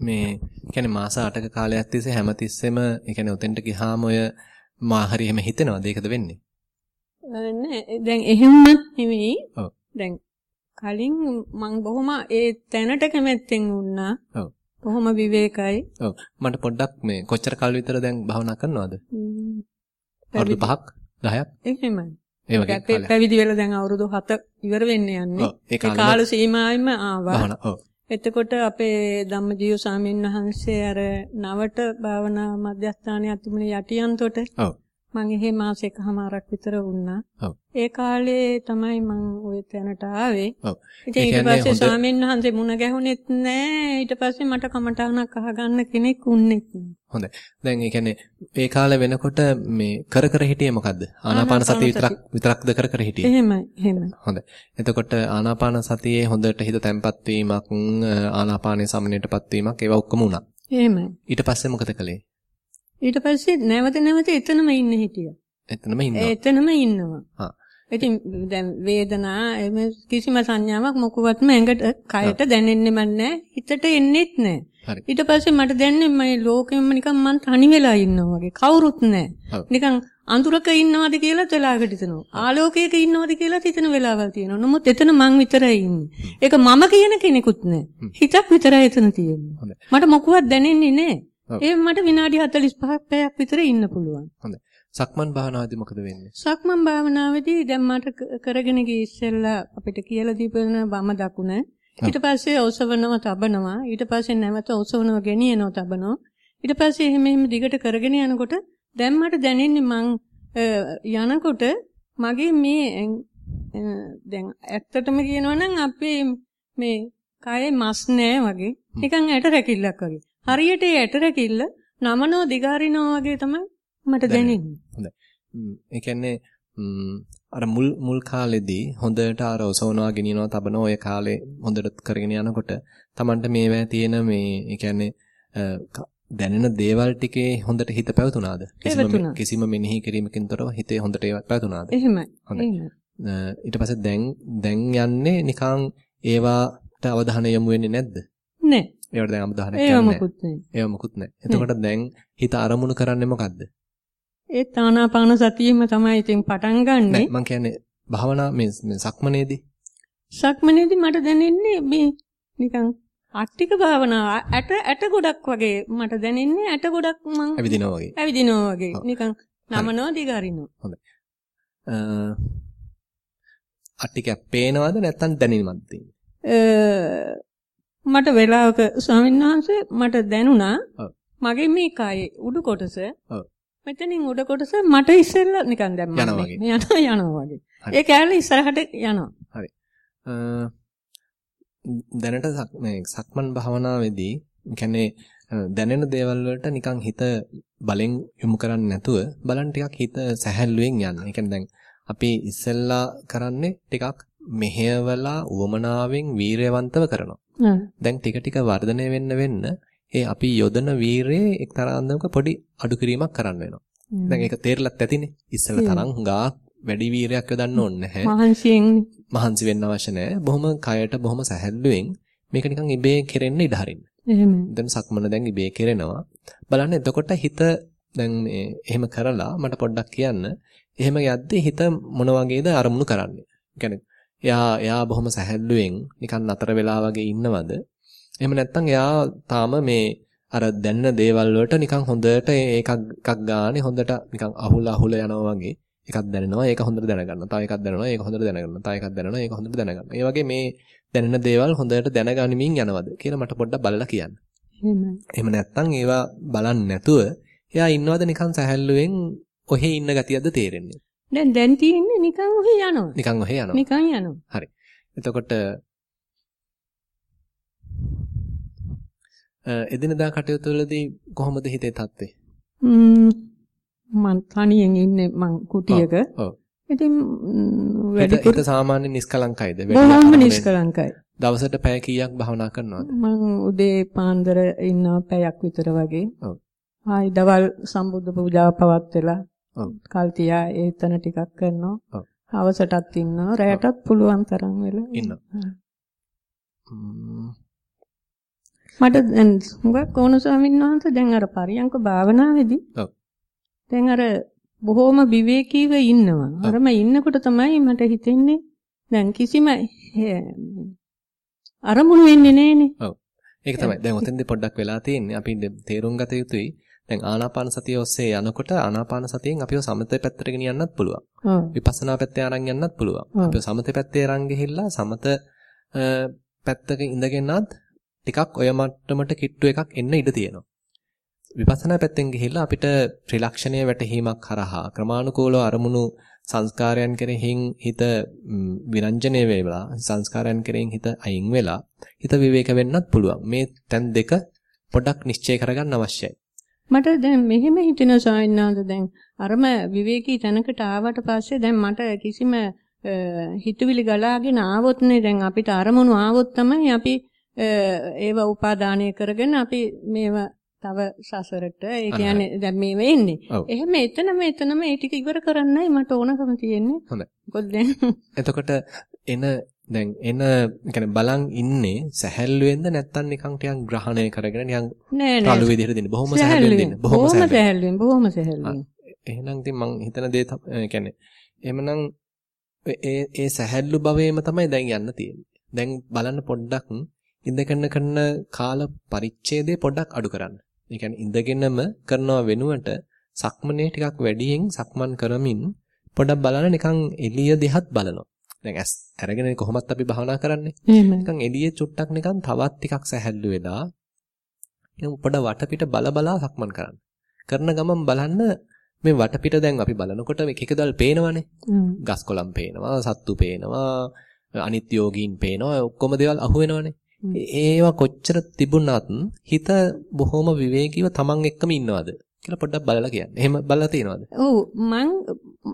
මේ කියන්නේ මාස 8ක කාලයක් තිස්සේ හැමතිස්සෙම ඒ කියන්නේ උතෙන්ට ගියාම ඔය මා හරි එහෙම හිතෙනවද ඒකද වෙන්නේ? නෑ දැන් එහෙමත් නෙවෙයි. ඔව්. දැන් කලින් මං බොහොම ඒ තැනට කැමැත්තෙන් වුණා. ඔව්. බොහොම විවේකයි. ඔව්. මට පොඩ්ඩක් මේ කොච්චර කාල විතර දැන් භාවනා කරනවද? අවුරුදු 5ක් 10ක්? එහෙමයි. ඒ වගේ. පැවිදි වෙලා දැන් අවුරුදු 7 ඉවර වෙන්න යන්නේ. ඒ කාල සීමාවෙම ආවා. එතකොට අපේ ධම්මජීව ස්වාමීන් වහන්සේ අර නවට භාවනා මධ්‍යස්ථානයේ තිබුණ යටියන්තොට ඔව්. මං එහෙ මාසෙකමාරක් විතර වුණා. ඒ කාලේ තමයි මං ওই තැනට ආවේ. ඔව්. ඉතින් ඊට පස්සේ ස්වාමීන් වහන්සේ මුණ ගැහුනෙත් නෑ. ඊට පස්සේ මට කමටහනක් අහගන්න කෙනෙක් උන්නෙත් නෑ. හොඳයි. දැන් ඒ කියන්නේ ඒ කාලේ වෙනකොට මේ කර කර හිටියේ මොකද්ද? ආනාපාන සතිය විතරක් විතරක්ද කර කර හිටියේ? එහෙමයි එහෙමයි. හොඳයි. එතකොට ආනාපාන සතියේ හොඳට හිත තැම්පත් වීමක්, ආනාපානයේ සමනයටපත් වීමක් ඒවා ඔක්කොම වුණා. එහෙමයි. ඊට පස්සේ මොකද කළේ? ඊට පස්සේ නැවත නැවත එතනම ඉන්න හිටියා. එතනම ඉන්නවා. එතනම ඉන්නවා. හා. ඉතින් දැන් වේදනා කිසිම සංඥාවක් මොකවත්ම ඇඟට කයට දැනෙන්නෙම නැහැ. හිතට එන්නෙත් නැහැ. හරි. ඊට පස්සේ මට දැනෙන්නේ මේ ලෝකෙම නිකන් මං තනි වෙලා ඉන්නවා වගේ. කවුරුත් නැහැ. නිකන් අඳුරක ඉන්නවද කියලා වෙලාවකට හිතනවා. ආලෝකයක ඉන්නවද කියලා හිතන වෙලාවල් තියෙනවා. නමුත් එතන මං විතරයි ඉන්නේ. ඒක මම කියන කෙනෙකුත් නැහැ. හිතක් විතරයි එතන තියෙන්නේ. මට මොකවත් දැනෙන්නේ නැහැ. ඒ මට විනාඩි 45ක් පැයක් විතර ඉන්න පුළුවන්. හොඳයි. සක්මන් භාවනාවේදී මොකද වෙන්නේ? සක්මන් භාවනාවේදී දැන් මට කරගෙන ගිය ඉස්සෙල්ලා අපිට කියලා දීපන වම දකුණ. ඊට පස්සේ ඔසවනවා තබනවා. ඊට පස්සේ නැවත ඔසවනවා ගෙනියනවා තබනවා. ඊට පස්සේ එහෙම එහෙම දිගට කරගෙන යනකොට දැන් මට දැනෙන්නේ මං යනකොට මගේ මේ දැන් ඇත්තටම කියනවා නම් අපේ මේ කයේ මස් නෑ වගේ. නිකන් ඇට රැකිල්ලක් වගේ හරියට ඒ ඇට රැකිල්ල නමනෝ දිගාරිනවා වගේ තමයි මට දැනෙන්නේ හොඳයි. ඒ කියන්නේ අර මුල් මුල් කාලෙදී හොඳට අර ඔසවනවා ගෙනියනවා තබනවා ඔය කාලේ හොඳට කරගෙන යනකොට Tamanට මේවැ තියෙන මේ ඒ කියන්නේ දැනෙන දේවල් ටිකේ හොඳට හිත පැවතුනාද? කිසිම. කිසිම මෙනෙහි කිරීමකින් තොරව හිතේ හොඳට ඒවා පැවතුනාද? එහෙමයි හොඳයි. ඊට පස්සේ දැන් දැන් යන්නේ නිකන් ඒවාට අවධානය යොමු වෙන්නේ නැද්ද? නෑ ඒවට දැන් අවධානයක් යන්නේ නැහැ. ඒව මොකුත් නැහැ. එතකොට දැන් හිත අරමුණු කරන්නේ මොකද්ද? ඒ තානාපාන සතියෙම තමයි ඉතින් පටන් ගන්නෙ නෑ මං කියන්නේ භාවනා මේ සක්මනේදී සක්මනේදී මට දැනෙන්නේ මේ නිකන් අට්ටික භාවනාව ඇට ඇට ගොඩක් වගේ මට දැනෙන්නේ ඇට ගොඩක් මං ඇවිදිනවා වගේ. ඇවිදිනවා වගේ. නිකන් නමනවා දිගාරිනවා අ අට්ටිකක් පේනවද නැත්නම් දැනෙනවද තියෙන්නේ? මට වෙලාවක ස්වාමීන් වහන්සේ මට දැනුණා. මගේ මේ කයේ උඩු කොටස. මෙතනින් උඩ කොටස මට ඉස්සෙල්ලා නිකන් දැන් මම යනවා මේ- වගේ. යනවා යනවා වගේ. හරි. ඒ කැලේ ඉස්සරහට යනවා. අ දැනට මේ සක්මන් භාවනාවේදී කියන්නේ දැනෙන දේවල් වලට නිකන් හිත බලෙන් යොමු කරන්නේ නැතුව බලන්න ටිකක් හිත සැහැල්ලුවෙන් යන්න. ඒ කියන්නේ දැන් අපි ඉස්සෙල්ලා කරන්නේ ටිකක් මෙහෙයවලා උවමනාවෙන් වීරයවන්තව කරනවා. දැන් ටික ටික වර්ධනය වෙන්න වෙන්න ඒ අපි යොදන වීරයේ එක්තරා අන්දමක පොඩි අඩු කිරීමක් කරන්න වෙනවා. දැන් ඒක තේරලත් ඇතිනේ. ඉස්සෙල්ලා තරම් හුඟා වැඩි වීරයක් යොදන්න ඕනේ නැහැ. මහන්සියෙන් මහන්සි වෙන්න අවශ්‍ය නැහැ. බොහොම කයට බොහොම සැහැල්ලුවෙන් මේක නිකන් ඉබේ කෙරෙන්න ඉඩ හරින්න. එහෙම. දැන් සක්මන දැන් ඉබේ කෙරෙනවා. බලන්න එතකොට හිත දැන් මේ එහෙම කරලා මට පොඩ්ඩක් කියන්න. එහෙම යද්දී හිත මොන වගේද අරමුණු කරන්නේ? කියන්නේ එයා එයා බොහොම සැහැල්ලුවෙන් නිකන් නතර වෙලා වගේ ඉන්නවද? එහෙම නැත්නම් එයා තාම මේ අර දැනන දේවල් වලට නිකන් හොඳට ඒකක් එකක් ගානේ හොඳට නිකන් අහුල අහුල යනවා වගේ එකක් දැනෙනවා ඒක හොඳට දැනගන්න. තව එකක් දැනෙනවා ඒක හොඳට දැනගන්න. තව එකක් දැනෙනවා ඒක හොඳට දැනගන්න. ඒ වගේ මේ දැනෙන දේවල් හොඳට දැනගනිමින් යනවද කියලා මට පොඩ්ඩක් බලලා කියන්න. එහෙම. එහෙම නැත්නම් ඒවා බලන්නේ නැතුව එයා ඉන්නවද නිකන් සැහැල්ලුවෙන් ඔහේ ඉන්න ගතියක්ද තේරෙන්නේ. දැන් දැන් තියෙන්නේ නිකන් ඔහේ යනවා. නිකන් ඔහේ යනවා. නිකන් යනවා. එතකොට අ, එදිනදා කටයුතු වලදී කොහොමද හිතේ තත්ත්වය? ම්ම් තනියෙන් ඉන්නේ මං කුටියක. ඔව්. ඉතින් වැඩිපුර හිත සාමාන්‍ය නිස්කලංකයිද? වැඩි බොහොම නිෂ්කලංකයි. දවසට පැය කීයක් භාවනා කරනවද? මං උදේ පාන්දර ඉන්නවා පැයක් විතර වගේ. ඔව්. ආයි දවල් සම්බුද්ධ පූජාව පවත්වලා ඔව්. කල් තියා ඒතන ටිකක් කරනවා. ඔව්. හවසටත් ඉන්නවා. රැයටත් පුළුවන් තරම් වෙලා. ඉන්නවා. මට දැන් හුඟක් ඕන ස්වාමීන් වහන්සේ දැන් අර පරියංක භාවනාවේදී ඔව්. දැන් අර බොහොම විවේකීව ඉන්නවා. අරම ඉන්නකොට තමයි මට හිතෙන්නේ දැන් කිසිම අරමුණු වෙන්නේ නැහනේ. ඒක තමයි. දැන් ඔතෙන්දී පොඩ්ඩක් වෙලා තියෙන්නේ. අපි තේරුම් ගත යුතුයි. දැන් ආනාපාන සතිය ඔස්සේ යනකොට ආනාපාන සතියෙන් අපිව සමතේ පැත්තට ගෙනියන්නත් පුළුවන්. විපස්සනා පැත්තේ අරන් යන්නත් පුළුවන්. අපිව සමතේ පැත්තේ අරන් ගිහිල්ලා සමත පැත්තක ඉඳගෙනත් ටිකක් ඔය මට්ටමට කිට්ටු එකක් එන්න ඉඩ තියෙනවා. විපස්සනා පැත්තෙන් ගිහිල්ලා අපිට ත්‍රිලක්ෂණයේ වැටහීමක් කරහා ක්‍රමානුකූලව අරමුණු සංස්කාරයන් කෙරෙහින් හිත විරංජනේ වෙලා සංස්කාරයන් කෙරෙහින් හිත අයින් වෙලා හිත විවේක වෙන්නත් පුළුවන්. මේ තැන් දෙක පොඩ්ඩක් නිශ්චය කරගන්න අවශ්‍යයි. මට දැන් මෙහෙම හිතෙන සායනාද දැන් අරම විවේකී තැනකට ආවට පස්සේ දැන් මට කිසිම හිතවිලි ගලාගෙන ආවොත් නේ දැන් අපිට අරමුණු ආවොත් තමයි අපි ඒව උපාදානය කරගෙන අපි මේව තව සසරට ඒ කියන්නේ දැන් මේ වෙන්නේ. එහෙම එතනම එතනම ඒ ටික ඉවර කරන්නයි මට ඕනකම තියෙන්නේ. හොඳයි. මොකද දැන් එතකොට එන දැන් එන يعني බලන් ඉන්නේ සැහැල්ලුවෙන්ද නැත්නම් නිකන් ටිකක් ග්‍රහණය කරගෙන නිකන් නෑ නෑ රළු විදිහට දෙන්න. බොහොම සැහැල්ලුවෙන් දෙන්න. බොහොම සැහැල්ලුවෙන් බොහොම සැහැල්ලුවෙන්. එහෙනම් ඉතින් මං හිතන දේ يعني එමනම් ඒ ඒ සැහැල්ලු භවයේම තමයි දැන් යන්න තියෙන්නේ. දැන් බලන්න පොඩ්ඩක් ඉඳගෙන කරන කාල පරිච්ඡේදය පොඩ්ඩක් අඩු කරන්න. ඒ කියන්නේ ඉඳගෙනම කරනව වෙනුවට සක්මනේ ටිකක් වැඩියෙන් සක්මන් කරමින් පොඩ්ඩක් බලන්න නිකන් එළිය දිහත් බලනවා. දැන් ඇස් අරගෙන කොහොමත් අපි භාවනා කරන්නේ. නිකන් එළියේ චුට්ටක් නිකන් තවත් ටිකක් සැහැල්ලු වෙලා නිකන් පොඩ වටපිට බල බලා සක්මන් කරන්න. කරන ගමන් බලන්න මේ වටපිට දැන් අපි බලනකොට එක එක දල් පේනවනේ. ගස් කොළන් පේනවා, සත්තු පේනවා, අනිත් යෝගීන් පේනවා, ඔක්කොම දේවල් අහු වෙනවනේ. ඒවා කොච්චර තිබුණත් හිත බොහොම විවේකීව තමන් එක්කම ඉන්නවද කියලා පොඩ්ඩක් බලලා කියන්න. එහෙම බලලා තියෙනවද? ඔව් මං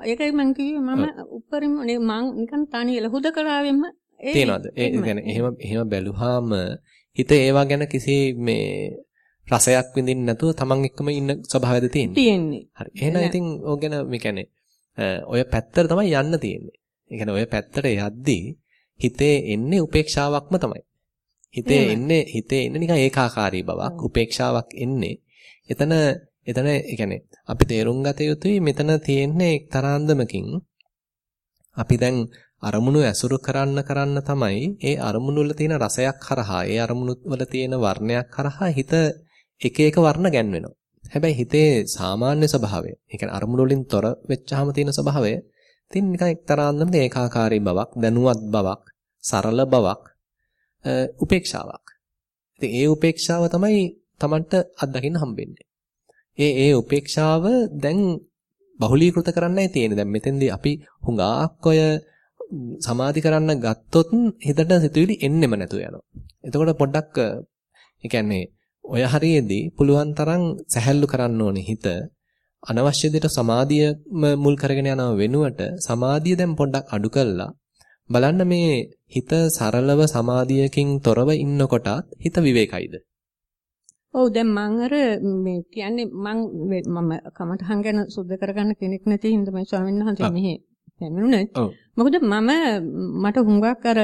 ඒකයි මං කිව්වේ මම උපරිම මං නිකන් තනියල හුදකලාවෙම ඒ තියෙනවද? ඒ කියන්නේ එහෙම එහෙම බැලුවාම හිත ඒවා ගැන කිසි මේ රසයක් විඳින්න නැතුව තමන් එක්කම ඉන්න ස්වභාවයද තියෙන්නේ. තියෙන්නේ. හරි. එහෙනම් ඉතින් ඕක ගැන මේ කියන්නේ ඔය පැත්තට තමයි යන්න තියෙන්නේ. ඒ කියන්නේ ඔය පැත්තට යද්දී හිතේ එන්නේ උපේක්ෂාවක්ම තමයි. හිතේ එන්නේ හිතේ එන්නේ නිකන් ඒකාකාරී බවක් උපේක්ෂාවක් එන්නේ. එතන එතන ඒ කියන්නේ අපි තේරුම් ගත යුතුයි මෙතන තියෙන්නේ එක්තරාන්දමකින් අපි දැන් අරමුණු ඇසුරු කරන්න කරන්න තමයි ඒ අරමුණු වල තියෙන රසයක් කරහා ඒ අරමුණු වල තියෙන වර්ණයක් කරහා හිත එක එක වර්ණ ගැන්වෙනවා. හැබැයි හිතේ සාමාන්‍ය ස්වභාවය, ඒ කියන්නේ අරමුණු වලින් තොර වෙච්චාම තියෙන ස්වභාවය, තින් නිකන් එක්තරාන්දමක ඒකාකාරී බවක්, දැනුවත් බවක්, සරල බවක්, උපේක්ෂාවක්. ඉතින් ඒ උපේක්ෂාව තමයි Tamanට අත්දකින්න හම්බෙන්නේ. ඒ ඒ උපේක්ෂාව දැන් බහුලීකృత කරන්නයි තියෙන්නේ. දැන් මෙතෙන්දී අපි හුඟාක් ඔය සමාධි කරන්න ගත්තොත් හිතට සිතුවිලි එන්නෙම නැතු යනවා. එතකොට පොඩ්ඩක් ඒ කියන්නේ ඔය හරියේදී පුළුවන් තරම් සැහැල්ලු කරන්න ඕනේ හිත. අනවශ්‍ය දෙයට සමාධියම මුල් කරගෙන යනව වෙනුවට සමාධිය දැන් පොඩ්ඩක් අඩු කළා බලන්න මේ හිත සරලව සමාධියකින් තොරව ඉන්නකොටත් හිත විවේකයිද? ඔව් දැන් මං අර මේ කියන්නේ මං මම කමටහන් ගැන සුද්ධ කරගන්න කෙනෙක් නැති හින්දා මම ස්වාමීන් වහන්සේ මෙහි පැමිණුනේ. මොකද මම මට හුඟක් අර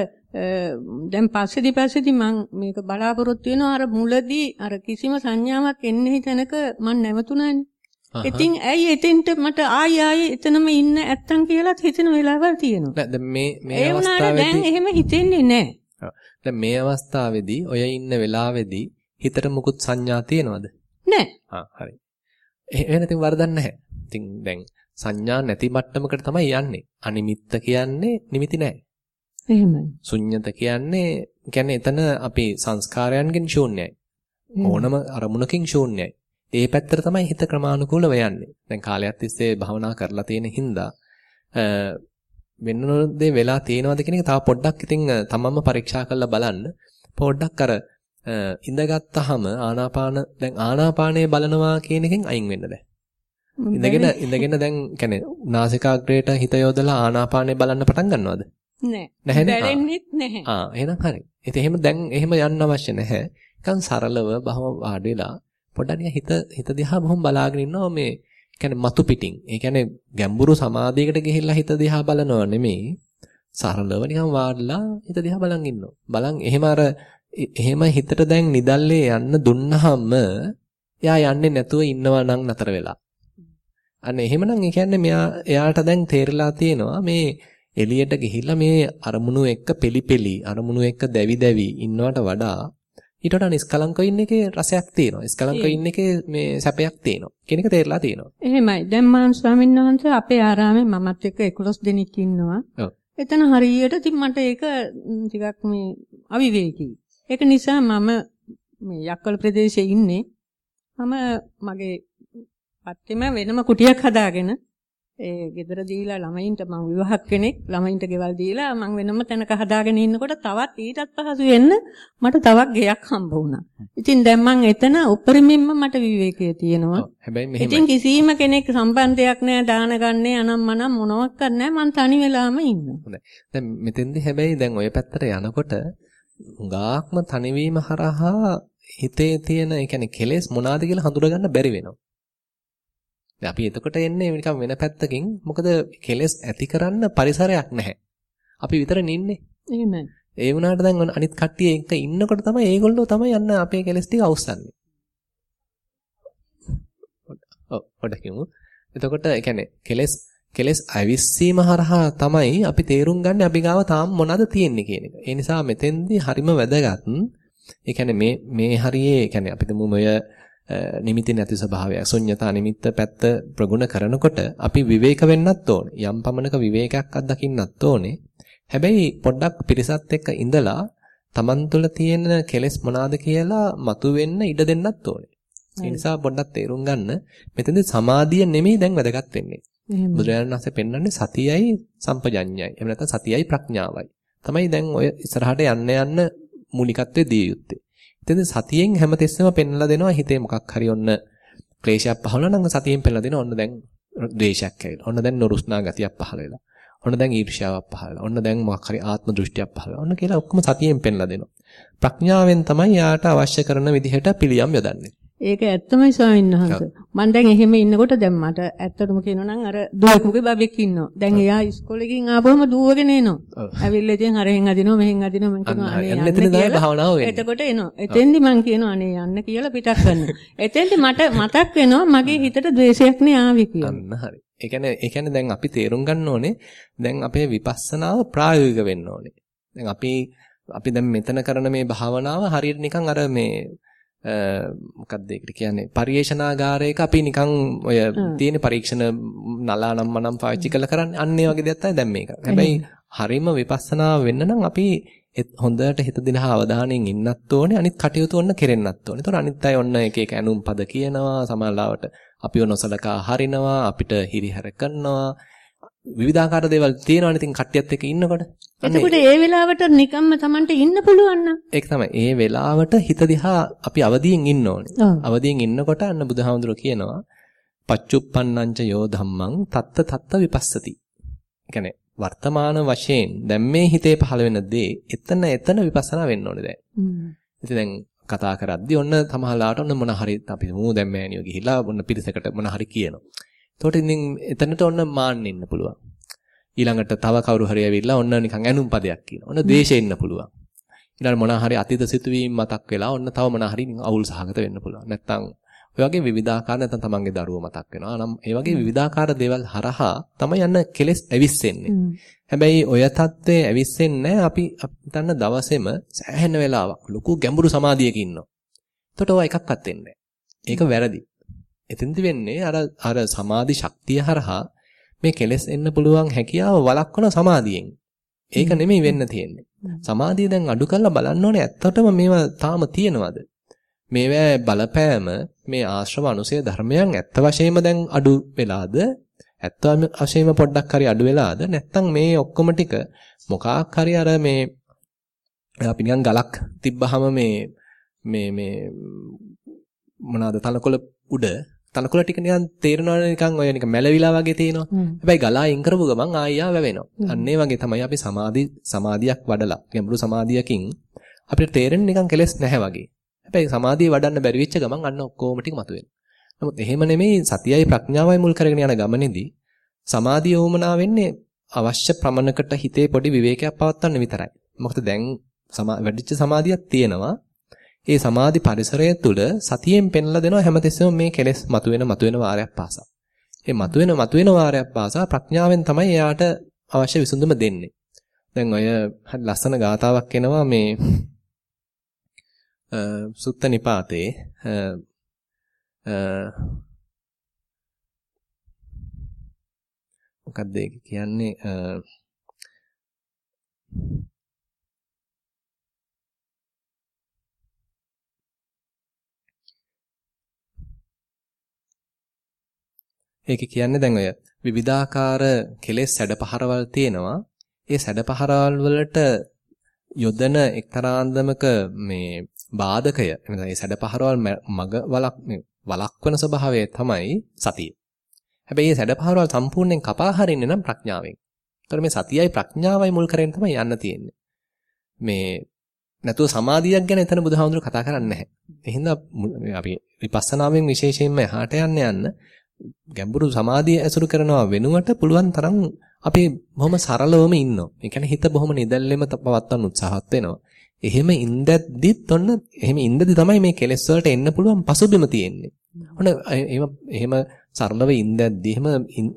දැන් පස්සේදී පස්සේදී මං මේක බලාපොරොත්තු වෙනවා අර මුලදී අර කිසිම සංඥාවක් එන්නේ හිතනක මං නැවතුණානේ. ඉතින් ඇයි එතෙන්ට මට ආයි ආයි එතනම ඉන්න ඇත්තන් කියලාත් හිතෙන වෙලාවල් තියෙනවා. දැන් මේ මේ අවස්ථාවේදී දැන් එහෙම හිතෙන්නේ නෑ. දැන් මේ අවස්ථාවේදී ඔය ඉන්න වෙලාවේදී හිතට මුකුත් සංඥා තියෙනවද? නෑ. ආ හරි. එහෙනම් ඉතින් වරදක් නැහැ. ඉතින් දැන් සංඥා නැති මට්ටමකට තමයි යන්නේ. අනිමිත්ත කියන්නේ නිමිති නැහැ. එහෙමයි. ශුන්්‍යත කියන්නේ කියන්නේ එතන අපි සංස්කාරයන්ගෙන් ශූන්‍යයි. ඕනම අරමුණකින් ශූන්‍යයි. ඒ පැත්තට තමයි හිත ක්‍රමානුකූලව යන්නේ. දැන් කාලයක් තිස්සේ භවනා කරලා තියෙන හින්දා වෙන දේ වෙලා තියෙනවද කියන එක තව පොඩ්ඩක් ඉතින් තමන්ම පරීක්ෂා කරලා බලන්න. පොඩ්ඩක් අර ඉඳගත්tාම ආනාපාන දැන් ආනාපානය බලනවා කියන එකෙන් අයින් වෙන්න බෑ. ඉඳගෙන ඉඳගෙන දැන් කියන්නේ නාසිකාග්‍රේට හිත යොදලා ආනාපානය බලන්න පටන් ගන්නවද? නෑ. නැහැ නේ. බැලෙන්නෙත් නැහැ. ආ එහෙනම් හරි. ඉතින් එහෙම දැන් එහෙම යන්න අවශ්‍ය නැහැ. නිකන් සරලව බහම වාඩි වෙලා පොඩ්ඩක් හිත හිත දිහා බොහොම බලාගෙන ඉන්නවා මේ කියන්නේ මතු පිටින්. ඒ කියන්නේ ගැඹුරු සමාධියකට ගිහිල්ලා හිත දිහා බලනව නෙමෙයි. සරලව නිකන් වාඩිලා හිත දිහා බලන් ඉන්නවා. බලන් එහෙම අර එහෙම හිතට දැන් නිදල්ලේ යන්න දුන්නාම එයා යන්නේ නැතුව ඉන්නවා නම් නතර වෙලා. අන්න එහෙමනම් ඒ කියන්නේ මෙයා එයාට දැන් තේරලා තියෙනවා මේ එළියට ගිහිල්ලා මේ අරමුණු එක්ක පෙලිපෙලි අරමුණු එක්ක දැවි දැවි ඉන්නවට වඩා ඊට වඩා නිස්කලංකව ඉන්න එකේ රසයක් තියෙනවා. නිස්කලංකව ඉන්න එකේ මේ සැපයක් තියෙනවා. කියන එක තේරලා තියෙනවා. එහෙමයි. දැන් මම ස්වාමීන් වහන්සේ අපේ ආරාමේ මමත් එක්ක 11 දෙනෙක් ඉන්නවා. එතන හරියට ඉතින් මට ඒක ටිකක් මේ අවිවේකී. ඒක නිසා මම මේ යක්කල ප්‍රදේශයේ ඉන්නේ. මම මගේ පත්තිම වෙනම කුටියක් හදාගෙන ඒ ගෙදර දීලා ළමයින්ට මම විවාහක් කෙනෙක් ළමයින්ට ගෙවල් දීලා මම වෙනම තැනක හදාගෙන ඉන්නකොට තවත් ඊටත් පහසු වෙන්න මට තවත් ගෙයක් හම්බ වුණා. ඉතින් දැන් මම එතන උපරිමයෙන්ම මට විවේකය තියෙනවා. හැබැයි මෙහෙම ඉතින් කිසිම කෙනෙක් සම්බන්ධයක් නැහැ දාන ගන්නේ අනම් මනම් මොනවත් නැහැ මං තනි වෙලාම ඉන්නවා. හොඳයි. දැන් මෙතෙන්දි හැබැයි දැන් ওই පැත්තට යනකොට හුඟාක්ම තනිවීම හරහා හිතේ තියෙන ඒ කියන්නේ කෙලෙස් මොනවාද කියලා හඳුනගන්න බැරි වෙනවා. දැන් අපි එතකොට එන්නේ නිකන් වෙන පැත්තකින් මොකද කෙලෙස් ඇති කරන්න පරිසරයක් නැහැ. අපි විතරනේ ඉන්නේ. එහෙමයි. ඒ වුණාට දැන් අනිත් කට්ටිය එක ඉන්නකොට තමයි ඒගොල්ලෝ තමයි යන්න අපේ කෙලස් ටික අවස්සන්නේ. ඔව්. එතකොට ඒ කියන්නේ කෙලස් කෙලස් අවිස්සීම හරහා තමයි අපි තේරුම් ගන්න අපි ගාව තාම මොනවද තියෙන්නේ කියන එක. ඒ නිසා මෙතෙන්දී හරිම වැදගත්. ඒ කියන්නේ මේ මේ හරියේ ඒ කියන්නේ අපි තුමු ඔය නිමිති නැති ස්වභාවය ශුන්්‍යතා නිමිත්ත පැත්ත ප්‍රගුණ කරනකොට අපි විවේක වෙන්නත් ඕනේ. යම් පමණක විවේකයක් අත්දකින්නත් ඕනේ. හැබැයි පොඩ්ඩක් පිරිසත් එක්ක ඉඳලා Taman තුළ තියෙන කෙලෙස් මොනවාද කියලා මතුවෙන්න ඉඩ දෙන්නත් ඕනේ. ඒ නිසා පොඩ්ඩක් තේරුම් ගන්න මෙතනදී සමාධිය නෙමෙයි දැන් වැදගත් වෙන්නේ. බුදුරජාණන් වහන්සේ පෙන්වන්නේ සතියයි සම්පජඤ්ඤයයි. එහෙම නැත්නම් සතියයි ප්‍රඥාවයි. තමයි දැන් ඔය ඉස්සරහට යන්න යන්න මූලිකත්වයේ දිය යුත්තේ. එතෙන්ද සතියෙන් හැමතිස්සෙම පෙන්වලා දෙනවා හිතේ මොකක් හරි ඔන්න ක්ලේශයක් පහළ නම් සතියෙන් පෙන්වලා දෙනවා ඔන්න දැන් ද්වේෂයක් ඇවිල්ලා. ඔන්න දැන් නොරුස්නා ගතියක් පහළ වෙලා. ඔන්න දැන් ඊර්ෂ්‍යාවක් පහළ වෙලා. ඔන්න දැන් මොකක් හරි ආත්ම දෘෂ්ටියක් පහළ වෙලා. ඔන්න කියලා ඔක්කොම සතියෙන් පෙන්ලා දෙනවා. ප්‍රඥාවෙන් තමයි යාට අවශ්‍ය කරන විදිහට පිළියම් යොදන්නේ. ඒක ඇත්තමයි ස්වාමීන් වහන්සේ. මම දැන් එහෙම ඉන්නකොට දැන් මට ඇත්තටම කියනවා නම් අර දුවකුගේ බබෙක් ඉන්නවා. දැන් එයා ඉස්කෝලේ ගිහින් ආපුවම දුවගෙන එනවා. ඇවිල්ලා ඉතින් හරෙන් අදිනවා මෙහෙන් අදිනවා මම කියනවා අනේ යන්න කියලා. එතකොට එනවා. එතෙන්දි මම කියනවා අනේ යන්න කියලා පිටක් කරනවා. එතෙන්දි මට මතක් වෙනවා මගේ හිතට ද්වේෂයක් නේ ආවේ කියලා. අන්න හරි. ඒ කියන්නේ ඒ කියන්නේ දැන් අපි තේරුම් ගන්න ඕනේ දැන් අපේ විපස්සනාව ප්‍රායෝගික වෙන්න ඕනේ. දැන් අපි අපි දැන් මෙතන කරන මේ භාවනාව හරියට නිකන් අර මේ මොකක්ද ඒකට කියන්නේ පරිේශනාගාරයක අපි නිකන් ඔය තියෙන පරීක්ෂණ නලා නම් මනම් පාවිච්චි කරලා කරන්නේ අන්න ඒ වගේ දෙයක් තමයි දැන් මේක. හැබැයි හරීම විපස්සනා වෙන්න නම් අපි හොඳට හිත දිනහා අවධානයෙන් ඉන්නත් ඕනේ අනිත් කටයුතු ඔන්න කෙරෙන්නත් ඕනේ. ඒතකොට අනිත් අය ඔන්න එක එක ඇනුම් පද කියනවා සමහරවිට අපිව නොසලකා හරිනවා අපිට හිරිහැර කරනවා විවිධාකාර දේවල් තියෙනවනේ ඉතින් කට්ටියත් එක්ක ඉන්නකොට. එතකොට ඒ වෙලාවට නිකම්ම Tamanට ඉන්න පුළුවන් නම්. ඒක තමයි. ඒ වෙලාවට හිත දිහා අපි අවදියෙන් ඉන්න ඕනේ. අවදියෙන් ඉන්නකොට අන්න බුදුහාමුදුරුවෝ කියනවා පච්චුප්පන්නංච යෝ ධම්මං තත්ත තත්ත විපස්සති. කියන්නේ වර්තමාන වශයෙන් දැන් මේ හිතේ පහළ වෙන දේ එතන එතන විපස්සනා වෙන්න ඕනේ දැන්. ඉතින් දැන් කතා කරද්දී ඔන්න තමහලාට ඔන්න මොන හරි අපි මූ දැන් මෑනියෝ ගිහිලා ඔන්න පිරිසකට මොන හරි කියනවා. එතකොට ඉතින් එතනට ඔන්න මාන්න ඉන්න පුළුවන්. ඊළඟට තව කවුරු හරි ඇවිල්ලා ඔන්න නිකන් ඇනුම් පදයක් කියනවා. ඔන්න ද්වේෂෙ ඉන්න පුළුවන්. ඊළඟ මොන හරි අතීත සිතුවීම් මතක් වෙලා ඔන්න තව මොන හරි අවුල් සහගත වෙන්න පුළුවන්. නැත්තම් ඔය වගේ විවිධාකාර නැත්නම් තමන්ගේ දරුවෝ මතක් වෙනවා. නම් ඒ වගේ විවිධාකාර දේවල් හරහා තමයි යන්න කෙලස් ඇවිස්සෙන්නේ. හැබැයි ඔය தත්ත්වයේ ඇවිස්සෙන්නේ අපි හිතන්න දවසේම සෑහෙන වෙලාවක් ලොකු ගැඹුරු සමාධියක ඉන්නවා. එතකොට ඔය එකක්වත් වෙන්නේ ඒක වැරදි. එතෙන්දි වෙන්නේ අර අර සමාධි ශක්තිය හරහා මේ කෙලස් එන්න පුළුවන් හැකියාව වළක්වන සමාධියෙන්. ඒක නෙමෙයි වෙන්න තියෙන්නේ. සමාධිය දැන් අඩු කරලා බලන්න ඕනේ ඇත්තටම මේවා තාම තියෙනවද? මේවා බලපෑම මේ ආශ්‍රව අනුසය ධර්මයන් ඇත්ත වශයෙන්ම දැන් අඩු වෙලාද? ඇත්ත වශයෙන්ම පොඩ්ඩක් හරි අඩු වෙලාද? නැත්නම් මේ ඔක්කොම ටික මොකක් හරි අර මේ අපි නිකන් ගලක් තිබ්බහම මේ මේ මේ මොනවාද තනකොළ උඩ තනකොළ ටික නිකන් තේරෙනවනේ නිකන් ඔය නිකන් මැලවිලා වගේ තියෙනවා. හැබැයි ගලා අයින් කරපු ගමන් ආයියා වැවෙනවා. අන්න ඒ වගේ තමයි අපි සමාධි සමාධියක් වඩලා ගැඹුරු සමාධියකින් අපිට තේරෙන්නේ නිකන් කෙලස් නැහැ වගේ. හැබැයි සමාධිය වඩන්න බැරි වෙච්ච ගමන් අන්න ඔක්කොම ටික මතුවෙනවා. නමුත් එහෙම නෙමෙයි සතියයි ප්‍රඥාවයි මුල් කරගෙන යන ගමනේදී සමාධිය වුමනා වෙන්නේ අවශ්‍ය ප්‍රමණකට හිතේ පොඩි විවේකයක් පවත්වන්න විතරයි. මොකද දැන් වැඩිච්ච සමාධියක් තියෙනවා. ඒ සමාධි පරිසරය තුළ සතියෙන් පෙන්ලා දෙනවා හැමතිස්සෙම මේ කෙලෙස් මතුවෙන මතුවෙන වාරයක් පාසා. ඒ මතුවෙන මතුවෙන වාරයක් පාසා ප්‍රඥාවෙන් තමයි එයාට අවශ්‍ය විසඳුම දෙන්නේ. දැන් ඔය ලස්සන ගාතාවක් එනවා මේ සුත්ත නිපාතේ මොකක්ද ඒක කියන්නේ ඒක කියන්නේ දැන් ඔය විවිධාකාර කෙලෙස් සැඩපහරවල් තියෙනවා. ඒ සැඩපහරවල් වලට යොදන එක්තරා අන්දමක මේ බාධකය එතන මේ සැඩපහරවල් මග වලක් වලක්වන ස්වභාවය තමයි සතිය. හැබැයි මේ සැඩපහරවල් සම්පූර්ණයෙන් කපා හරින්නේ නම් ප්‍රඥාවෙන්. ඒතර මේ සතියයි ප්‍රඥාවයි මුල් කරගෙන තමයි යන්න තියෙන්නේ. මේ නැතුව සමාධියක් ගැන එතන බුදුහාමුදුරුවෝ කතා කරන්නේ නැහැ. එහෙනම් අපි විපස්සනාවෙන් විශේෂයෙන්ම එහාට යන්න යන්න ගැඹුරු සමාධිය ඇසුරු කරනවා වෙනුවට පුළුවන් තරම් අපි බොහොම සරලවම ඉන්නවා. ඒ කියන්නේ හිත බොහොම නිදැල්ලෙම පවත්වන්න උත්සාහත් වෙනවා. එහෙම ඉඳද්දිත් ඔන්න එහෙම ඉඳද්දි තමයි මේ කෙලෙස් වලට එන්න පුළුවන් පසුබිම තියෙන්නේ. ඔන්න එහෙම සරලව ඉඳද්දි එහෙම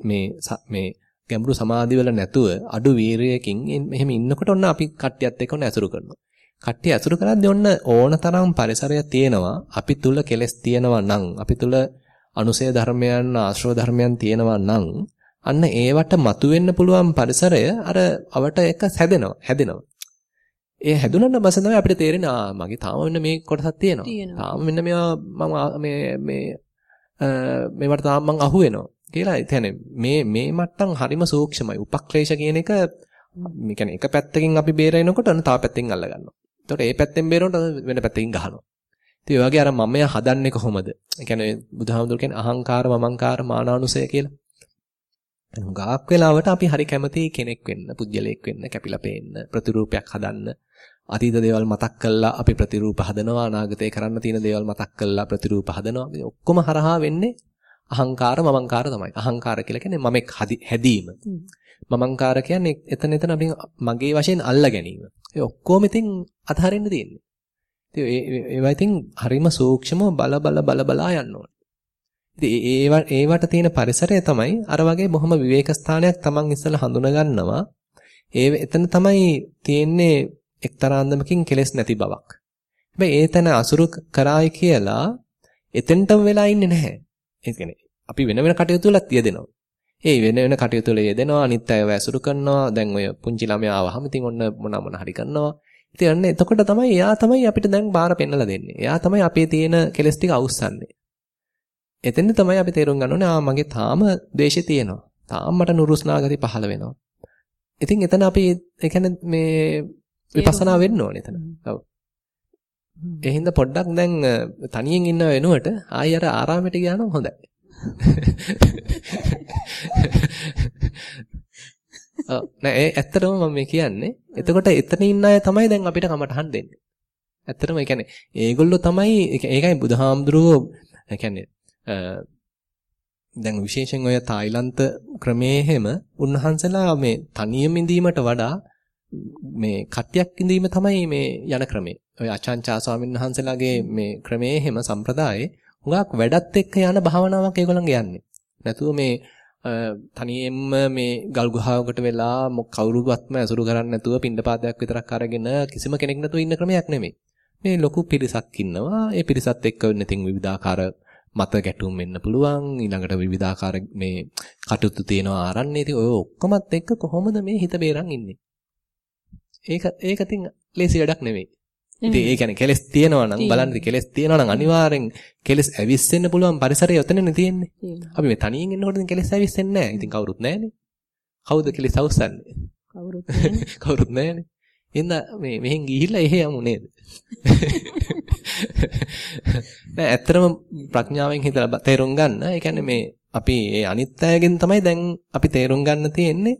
මේ මේ ගැඹුරු සමාධි වල නැතුව අඩු වීරයකින් එහෙම ඉන්නකොට ඔන්න අපි කට්ටියත් එක්ක ඔන්න ඇසුරු කරනවා. කට්ටිය ඇසුරු කරද්දී ඔන්න ඕනතරම් පරිසරය තියෙනවා. අපි තුල කෙලෙස් තියෙනවා නම් අපි තුල අනුසය ධර්මයන් ආශ්‍රව ධර්මයන් තියෙනවා නම් අන්න ඒවට මතුවෙන්න පුළුවන් පරිසරය අර අවට එක හැදෙනවා හැදෙනවා. ඒ හැදුනට පස්සේ තමයි අපිට තේරෙන්නේ ආ මගේ තාම මෙන්න මේ කොටසක් තියෙනවා. තාම මෙන්න මේවා මම මේ මේ මේවට තාම මං අහු වෙනවා. කියලා කියන්නේ මේ මේ මට්ටම් හරිම සූක්ෂමයි. උපක්ලේශ කියන එක මේ කියන්නේ එක පැත්තකින් අපි බේරෙනකොට අන්න තව පැත්තකින් අල්ල ගන්නවා. එතකොට ඒ පැත්තෙන් බේරෙනකොට වෙන පැත්තකින් ගහනවා. ඉතින් ඒ වගේ අර මමය හදන්නේ කොහොමද? ඒ කියන්නේ බුදුහාමුදුරු කියන්නේ අහංකාර මමංකාර මානානුසය කියලා. ගාක් වෙලාවට අපි හරි කැමති කෙනෙක් වෙන්න, පුජ්‍යලයක් වෙන්න, කැපිලා පේන්න, ප්‍රතිරූපයක් හදන්න. අතීත දේවල් මතක් කළා අපි ප්‍රතිරූප හදනවා, අනාගතේ කරන්න තියෙන දේවල් මතක් කළා ප්‍රතිරූප හදනවා. ඔක්කොම හරහා වෙන්නේ අහංකාර මමංකාර තමයි. අහංකාර කියලා කියන්නේ මමෙක් හැදීම. මමංකාර කියන්නේ එතන එතන අපි මගේ වශයෙන් අල්ලා ගැනීම. ඒ ඔක්කොම ඉතින් අතහරින්න තියෙන්නේ. ඉතින් ඒවා ඉතින් හරිම සූක්ෂමව බල බල බල බලා යන්න ඕනේ. ඉතින් ඒවට තියෙන පරිසරය තමයි අර වගේ බොහොම විවේක ස්ථානයක් Taman ඉස්සලා හඳුන ගන්නවා. ඒ එතන තමයි තියෙන්නේ එක්තරා අන්දමකින් කෙලෙස් නැති බවක්. හැබැයි ඒ තැන අසුරු කරායි කියලා එතෙන්ටම වෙලා ඉන්නේ නැහැ. ඒ කියන්නේ අපි වෙන වෙන කටයුතු වලත් යෙදෙනවා. ඒ වෙන වෙන කටයුතු වල යෙදෙනවා අනිත් අයව ඇසුරු කරනවා. දැන් ඔය පුංචි ළමයා ආවහම ඉතින් ඔන්න මොන මොන හරි කරනවා. ඉතින් අන්න එතකොට තමයි එයා තමයි අපිට දැන් බාර පෙන්නලා දෙන්නේ. එයා තමයි අපේ තියෙන කෙලස් ටික අවුස්සන්නේ. එතෙන්ද තමයි අපි තේරුම් ගන්න ඕනේ ආ මගේ තාම ද්වේෂය තියෙනවා. තාම මට නුරුස්නා ගති පහළ වෙනවා. ඉතින් එතන අපි ඒ කියන්නේ මේ විපස්සනා වෙන්න ඕනේ එතන. ඔව්. ඒ හින්දා පොඩ්ඩක් දැන් තනියෙන් ඉන්න වෙනුවට ආයෙ අර ආරාමයට ගියා නම් හොඳයි. ඔව් නෑ ඒ ඇත්තටම මම මේ කියන්නේ. එතකොට එතන ඉන්න අය තමයි දැන් අපිට කමටහන් දෙන්නේ. ඇත්තටම ඒ කියන්නේ ඒගොල්ලෝ තමයි ඒකයි බුදුහාමුදුරුවෝ ඒ කියන්නේ දැන් විශේෂයෙන් ඔය තායිලන්ත ක්‍රමයේ හැම උන්වහන්සේලා මේ තනියම ඉඳීමට වඩා මේ කට්ටියක් ඉඳීම තමයි මේ යන ක්‍රමය. ඔය අචාන්චා ස්වාමීන් වහන්සේලාගේ මේ ක්‍රමයේ හැම සම්ප්‍රදායේ හුඟක් වැඩත් එක්ක යන භාවනාවක් ඒගොල්ලන්ගේ යන්නේ. නැතුව මේ තනියෙන්ම මේ ගල් ගුහාවකට වෙලා කවුරුවත්ම ඇසුරු කරන්නේ නැතුව පින්ඩපාතයක් විතරක් අරගෙන කිසිම කෙනෙක් නැතුව ඉන්න ක්‍රමයක් නෙමෙයි. මේ ලොකු පිරිසක් ඉන්නවා. ඒ පිරිසත් එක්ක ඉතින් විවිධාකාර මත ගැටුම් වෙන්න පුළුවන්. ඊළඟට විවිධාකාර මේ කටයුතු තියෙනවා ආරන්නේ. ඉතින් ඔය ඔක්කොමත් එක්ක කොහොමද මේ හිත බේරන් ඉන්නේ? ඒක ඒක ඉතින් ලේසි වැඩක් නෙමෙයි. ඉතින් ඒ කියන්නේ කෙලස් තියෙනවා නම් බලන්න කෙලස් තියෙනවා නම් අනිවාර්යෙන් කෙලස් ඇවිස්සෙන්න පුළුවන් පරිසරය ඔතනනේ තියෙන්නේ. අපි මේ තනියෙන් ඉන්නකොට කෙලස් ඇවිස්සෙන්නේ නැහැ. ඉතින් කවුරුත් නැහැනේ. කවුද කෙලස් අවස්සන්නේ? කවුරුත් නැහැනේ. කවුරුත් නැහැනේ. එහෙනම් මේ මෙහෙන් ගිහිල්ලා එහෙ යමු නේද? නෑ ඇත්තටම ප්‍රඥාවෙන් හිතලා තේරුම් ගන්න. ඒ කියන්නේ මේ අපි ඒ අනිත් අයගෙන් තමයි දැන් අපි තේරුම් ගන්න තියෙන්නේ.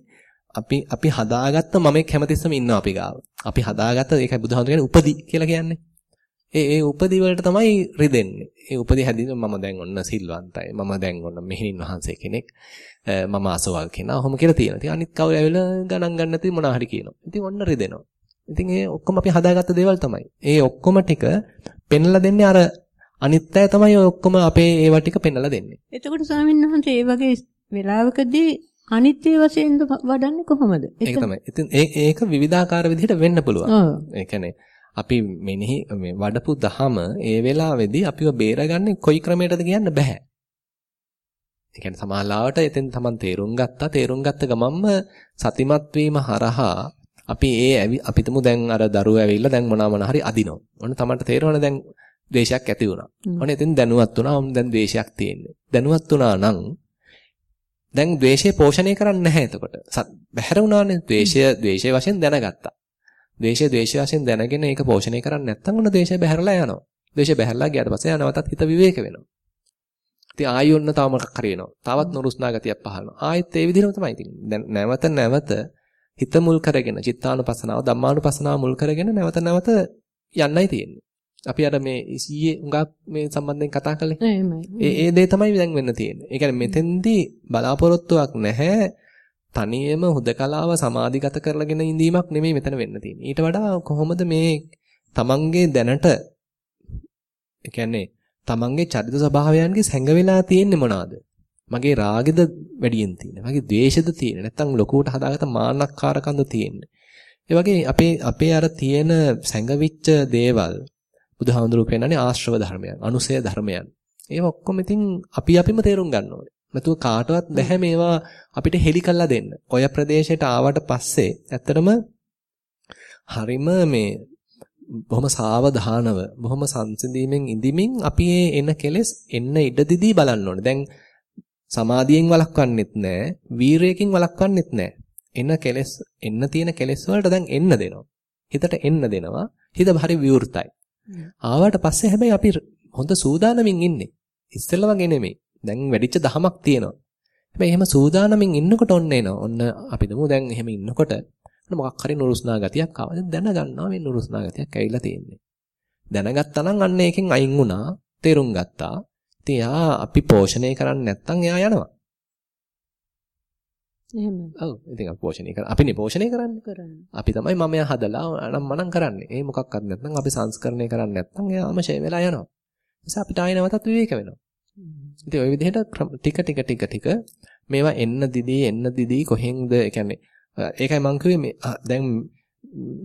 අපි අපි හදාගත්ත මමෙක් හැමතිස්සම ඉන්නවා අපි ගාව. අපි හදාගත්ත ඒකයි බුදුහාමුදුරු කියන්නේ උපදි කියලා කියන්නේ. ඒ ඒ උපදි වලට තමයි රිදෙන්නේ. ඒ උපදි හැදින මම දැන් ඔන්න සිල්වන්තයි. මම දැන් ඔන්න මෙහෙණින් වහන්සේ කෙනෙක්. මම අසවල් කෙනා. ඔහොම කියලා තියෙනවා. ඉතින් අනිත් කවුරු ඇවිල්ලා ගණන් ගන්න නැති මොනවා හරි කියනවා. ඉතින් ඔන්න රිදෙනවා. ඉතින් ඒ ඔක්කොම අපි හදාගත්ත දේවල් තමයි. ඒ ඔක්කොම ටික පෙන්ලා දෙන්නේ අර අනිත් අය තමයි ඔය ඔක්කොම අපේ ඒවා ටික පෙන්ලා දෙන්නේ. එතකොට ස්වාමීන් වහන්සේ ඒ වගේ වෙලාවකදී අනිත්‍ය වශයෙන් වඩන්නේ කොහොමද? ඒක තමයි. ඉතින් ඒක විවිධාකාර විදිහට වෙන්න පුළුවන්. ඒ කියන්නේ අපි මෙනෙහි මේ වඩපු දහම ඒ වෙලාවේදී අපිව බේරගන්නේ කොයි ක්‍රමයකටද කියන්න බෑ. ඒ කියන්නේ සමාලාවට එතෙන් Taman තේරුම් ගත්තා. තේරුම් ගත්ත ගමන්ම සතිමත් වීම හරහා අපි ඒ අපිටම දැන් අර දරුවෝ ඇවිල්ලා දැන් මොනවා මොනවා හරි අදිනවා. ඔන්න Tamanට තේරෙනවනේ දැන් ද්වේෂයක් ඇති වුණා. ඔන්න එතෙන් දැනුවත් වුණා. ඔන්න දැන් ද්වේෂයක් තියෙන්නේ. දැනුවත් වුණා නම් දැන් ද්වේෂය පෝෂණය කරන්නේ නැහැ එතකොට. බැහැර වුණානේ ද්වේෂය ද්වේෂය වශයෙන් දැනගත්තා. ද්වේෂය ද්වේෂය වශයෙන් දැනගෙන ඒක පෝෂණය කරන්නේ නැත්නම් උන ද්වේෂය බැහැරලා යනවා. ද්වේෂය බැහැරලා ගියාට පස්සේ යනවතත් හිත විවේක වෙනවා. ඉතින් ආයෙ ඔන්න තව මොකක් හරි එනවා. තවත් නුරුස්නා ගතියක් පහළනවා. ආයෙත් ඒ විදිහම තමයි ඉතින්. දැන් නැවත නැවත හිත මුල් කරගෙන චිත්තානුපසනාව ධම්මානුපසනාව මුල් කරගෙන නැවත නැවත යන්නයි තියෙන්නේ. අපි අර මේ ඊයේ උඟක් මේ සම්බන්ධයෙන් කතා කළේ. ඒ ඒ දේ තමයි දැන් වෙන්න තියෙන්නේ. ඒ කියන්නේ මෙතෙන්දී බලාපොරොත්තුවක් නැහැ. තනියම හුදකලාව සමාධිගත කරලාගෙන ඉඳීමක් නෙමෙයි මෙතන වෙන්න තියෙන්නේ. ඊට වඩා කොහොමද මේ තමන්ගේ දැනට ඒ කියන්නේ තමන්ගේ චරිත ස්වභාවයන්ගේ සැඟ වෙලා තියෙන්නේ මොනවාද? මගේ රාගෙද වැඩියෙන් තියෙන්නේ. මගේ ද්වේෂෙද තියෙන්නේ. නැත්තම් ලොකුවට හදාගත්ත මාන්නක්කාරකම්ද තියෙන්නේ. ඒ වගේ අපේ අපේ අර තියෙන සැඟවිච්ච දේවල් බුදුහාමුදුරුවෝ කියනනේ ආශ්‍රව ධර්මයන්, අනුසය ධර්මයන්. ඒව ඔක්කොම ඉතින් අපි අපිම තේරුම් ගන්න ඕනේ. නැතුව කාටවත් බැහැ මේවා අපිට හෙලි කරලා දෙන්න. ඔය ප්‍රදේශයට ආවට පස්සේ ඇත්තටම හරිම මේ බොහොම සාවධානව බොහොම සංසිඳීමෙන් ඉඳිමින් අපි එන කෙලෙස් එන්න ඉඩ දිදී බලන්න ඕනේ. දැන් සමාධියෙන් වළක්වන්නෙත් නැහැ, වීරයකින් වළක්වන්නෙත් නැහැ. එන කෙලෙස් එන්න තියෙන කෙලෙස් වලට දැන් එන්න දෙනවා. හිතට එන්න දෙනවා. හිත හරි විවෘතයි. ආවට පස්සේ හැබැයි අපි හොඳ සූදානමින් ඉන්නේ. ඉස්සෙල්ලා වගේ නෙමෙයි. දැන් වැඩිච්ච දහමක් තියෙනවා. හැබැයි එහෙම සූදානමින් ඉන්නකොට ඔන්න එනවා. ඔන්න අපි දමු දැන් එහෙම ඉන්නකොට මොකක් හරි නුරුස්නා ගතියක් ආවා. දැන් දැනගන්නවා මේ නුරුස්නා ගතියක් ඇවිල්ලා තියෙන්නේ. දැනගත්තා නම් අන්න ඒකෙන් අයින් වුණා. තේරුම් ගත්තා. ඉතින් එයා අපි පෝෂණය කරන්නේ නැත්නම් එයා යනවා. එහෙම. ඔව්. ඉතින් අපි පෝෂණය කර අපිනේ පෝෂණය කරන්නේ. කරන්නේ. අපි තමයි මමයා හදලා අනම් මනම් කරන්නේ. ඒ මොකක්වත් නැත්නම් අපි සංස්කරණය කරන්නේ නැත්නම් එයාම ෂේ වෙලා යනවා. නිසා අපිට ආයෙ නැවතත් විවේක වෙනවා. ඉතින් ওই විදිහට ටික ටික ටික ටික මේවා එන්න දිදී එන්න දිදී කොහෙන්ද කියන්නේ ඒකයි මම කිව්වේ මේ දැන්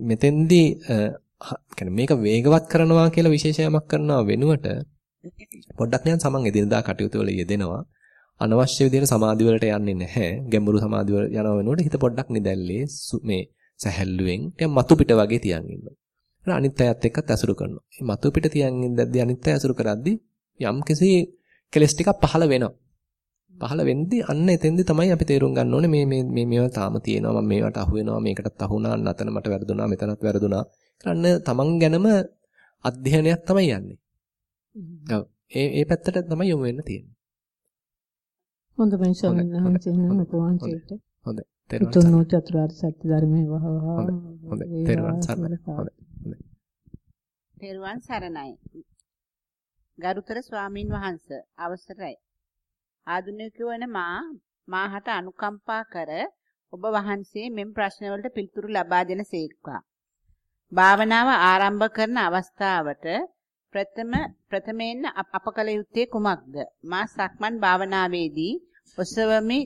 මෙතෙන්දී කියන්නේ මේක වේගවත් කරනවා කියලා විශේෂයමක් කරනවා වෙනුවට පොඩ්ඩක් නිකන් සමන් එදිනදා කටයුතු වල යෙදෙනවා අනවශ්‍ය විදිහට සමාධි වලට යන්නේ නැහැ. ගැඹුරු සමාධි වල යනවා වෙනුවට හිත පොඩ්ඩක් නිදැල්ලේ මේ සැහැල්ලුවෙන් ටිකක් මතු පිට වගේ තියන් ඉන්නවා ඊට අනිත් අයත් එක්කත් ඇසුරු කරනවා. මේ මතු පිට තියන් ඉඳද්දී අනිත් අය ඇසුරු කරද්දී යම් කිසි කෙලස් ටිකක් පහළ වෙනවා. පහළ වෙද්දී අන්න එතෙන්දී තමයි අපි තේරුම් ගන්න ඕනේ මේ මේ මේ මේවා තාම තියෙනවා මම මේවට අහු වෙනවා මේකටත් අහු වුණා නතන මට වැරදුනා මෙතනත් වැරදුනා. කරන්න තමන් ගැනම අධ්‍යයනයක් තමයි යන්නේ. ඔව්. ඒ ඒ පැත්තට තමයි යොමු වෙන්න තියෙන්නේ. හොඳයි ස්වාමීන් වහන්සේ නම කොහොමද හොඳයි. තෙරුවන් චතුරාර්ය සත්‍ය ධර්මයේ වහ වහ හොඳයි. තෙරුවන් සරණයි. හොඳයි. තෙරුවන් සරණයි. ගරුතර ස්වාමින් වහන්සේ අවසරයි. ආධුනිකයෝ වන මා මාහට අනුකම්පා කර ඔබ වහන්සේ මෙම් ප්‍රශ්නවලට පිළිතුරු ලබා දෙන සේක්වා. භාවනාව ආරම්භ කරන අවස්ථාවට ප්‍රථම ප්‍රථමයෙන් අප කළ යුත්තේ කුමක්ද? මා සක්මන් භාවනාවේදී ඔසවමි,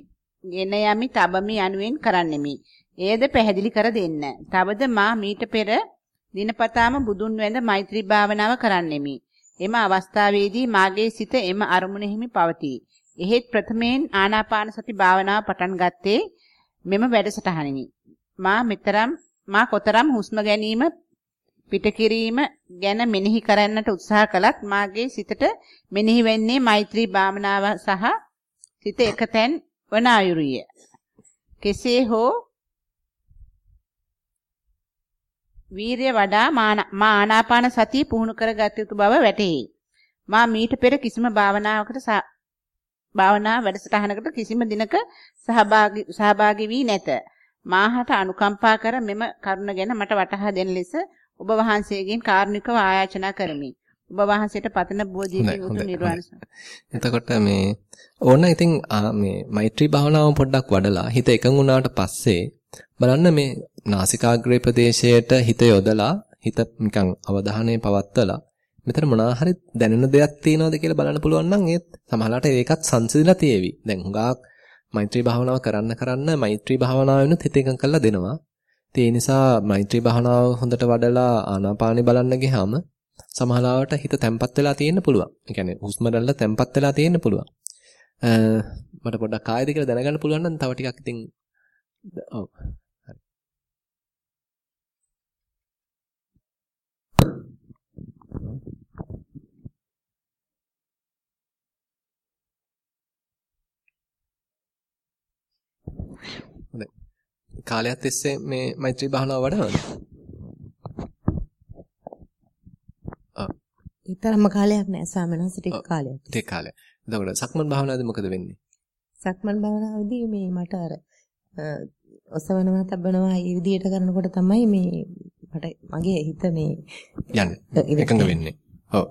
ගෙන යමි, තබමි යනුවෙන් කරන්නෙමි. එයද පැහැදිලි කර දෙන්න. තවද මා මීට පෙර දිනපතාම බුදුන් වැඳ මෛත්‍රී භාවනාව කරන්නෙමි. එම අවස්ථාවේදී මාගේ සිත එම අරමුණෙහිම පවතී. එහෙත් ප්‍රථමයෙන් ආනාපාන සති භාවනාව පටන් ගත්තේ මෙම වැඩසටහනිනි. මා මෙතරම් මා කොතරම් හුස්ම ගැනීම පිට කිරීම ගැන මෙනෙහි කරන්නට උත්සාහ කළත් මාගේ සිතට මෙනෙහි වෙන්නේ මෛත්‍රී භාවනාව සහ සිත එකතෙන් වන අයුරිය. කෙසේ හෝ වීරිය වඩා මා ආනාපාන සතිය පුහුණු කරගත යුතු බව වැටහි. මා මීට පෙර කිසිම භාවනාවකට භාවනා වැඩසටහනකට කිසිම දිනක සහභාගී සහභාගී වී නැත. මාහට අනුකම්පා කර මෙම කරුණ ගැන මට වටහා දෙන ලෙස ඔබ වහන්සේගෙන් කාරුණිකව ආයාචනා කරමි. ඔබ වහන්සේට පතන බෝධියකින් උතුම් නිර්වාණ එතකොට මේ ඕන ඉතින් මේ මෛත්‍රී භාවනාව පොඩ්ඩක් වඩලා හිත එකඟ වුණාට පස්සේ බලන්න මේ නාසිකාග්‍රේ ප්‍රදේශයට හිත යොදලා හිත නිකන් අවධානය පවත්වලා මෙතන මොනවා හරි දැනෙන දෙයක් තියෙනවද කියලා බලන්න පුළුවන් නම් ඒත් සමහරවිට ඒකත් සංසිඳලා තියෙවි. දැන් හුඟක් මෛත්‍රී භාවනාව කරන්න කරන්න මෛත්‍රී භාවනාවෙනුත් හිත එකඟ කරලා දෙනවා. ඒ නිසා මෛත්‍රී භාවනාව හොඳට වඩලා ආනාපානෙ බලන්න ගියාම සමහරවිට හිත තැම්පත් වෙලා තියෙන්න පුළුවන්. ඒ කියන්නේ හුස්ම රැල්ල තැම්පත් වෙලා තියෙන්න පුළුවන්. මට පොඩ්ඩක් කායද කියලා දැනගන්න පුළුවන් නම් තව ටිකක් ඉතින් ඔව් හොඳයි. කාලයක් තිස්සේ මේ මෛත්‍රී භාවනාව වඩනවද? ඊතරම්ම කාලයක් නෑ ස්වාමීන් ටික. කාලයක්. ටික කාලයක්. එතකොට සක්මන් භාවනාවේදී මොකද වෙන්නේ? සක්මන් භාවනාවේදී මේ මට අර ඔසවනවා තබනවා මේ විදිහට කරනකොට තමයි මේ මට මගේ හිත මේ යන්නේ. එකඟ වෙන්නේ. ඔව්.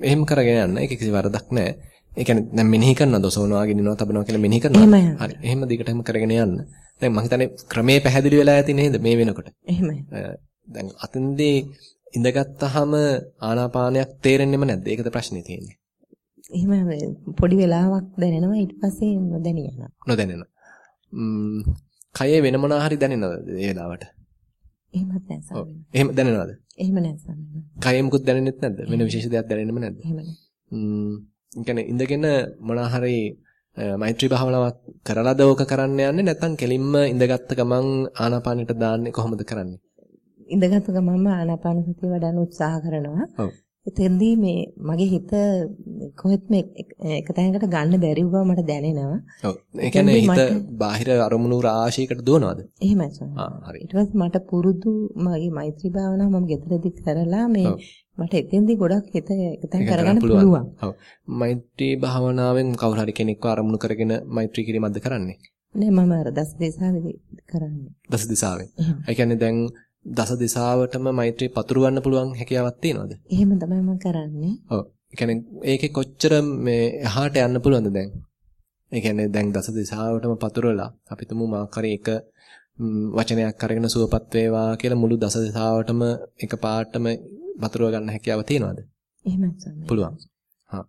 එහෙම කරගෙන යන්න. ඒක කිසි වරදක් නැහැ. ඒ කියන්නේ දැන් මෙනෙහි කරනවද ඔසවනවා ගෙනිනවා තබනවා කියලා මෙනෙහි? එහෙමයි. හරි. එහෙම දිගටම කරගෙන යන්න. දැන් මම හිතන්නේ ක්‍රමේ පැහැදිලි වෙලා ඇති නේද මේ වෙනකොට? එහෙමයි. දැන් අතෙන්දී ඉඳගත්tාම ආනාපානයක් තේරෙන්නෙම නැද්ද? ඒකද ප්‍රශ්නේ තියෙන්නේ. එහෙම පොඩි වෙලාවක් දැනෙනවා ඊට පස්සේ නොදැනී යනවා. නොදැනෙන. ම්ම් කයේ වෙන මොනවා හරි දැනෙනවද ඒ වෙලාවට? එහෙමත් නෑ ඔව්. ස්වාමීන් එහෙම දැනෙනවද? එහෙම නෑ ස්වාමීන් කයේ මුකුත් දැනෙන්නෙත් නැද්ද? වෙන විශේෂ දෙයක් දැනෙන්නෙම නැද්ද? එහෙම නෑ. ම්ම් කියන්නේ ඉඳගෙන මොනවා හරි අ, මෛත්‍රී භාවනාවක් කරලාද ඕක කරන්න යන්නේ නැත්නම් කෙලින්ම ඉඳගත්ත ගමන් ආනාපානෙට දාන්නේ කොහොමද කරන්නේ? ඉඳගත් ගමන්ම ආනාපාන සතිය වඩන්න උත්සාහ කරනවා. ඔව්. එතෙන්දී මේ මගේ හිත කොහෙත්ම එක- තැනකට ගන්න බැරි බව මට දැනෙනවා. ඔව්. ඒ කියන්නේ හිත බාහිර අරමුණු රාශියකට දුවනවද? එහෙමයි ස්වාමීන් ආ හරි. ඊට පස්සේ මට පුරුදු මගේ මෛත්‍රී භාවනාව මම ගෙදරදී කරලා මේ. මට එතෙන්දී ගොඩක් හිත එකතෙන් කරගන්න පුළුවන්. ඔව්. මෛත්‍රී භාවනාවෙන් කවුරු හරි කෙනෙක්ව අරමුණු කරගෙන මෛත්‍රී කිරීමක්ද කරන්නේ? නේ මම අර දස දේශාවේදී කරන්නේ. දස. එහෙම. ඒ කියන්නේ දැන් දස දිසාවටම මෛත්‍රී පතුරවන්න පුළුවන් හැකියාවක් තියෙනවද? එහෙම තමයි මම කරන්නේ. ඔව්. ඒ කියන්නේ ඒකේ කොච්චර මේ එහාට යන්න පුළුවන්ද දැන්? ඒ කියන්නේ දැන් දස දිසාවටම පතුරවලා අපි තුමු මාකරේ එක වචනයක් අරගෙන සුවපත් වේවා කියලා මුළු දස දිසාවටම එක පාටම පතුරව ගන්න හැකියාව තියෙනවද? එහෙමයි පුළුවන්. හා.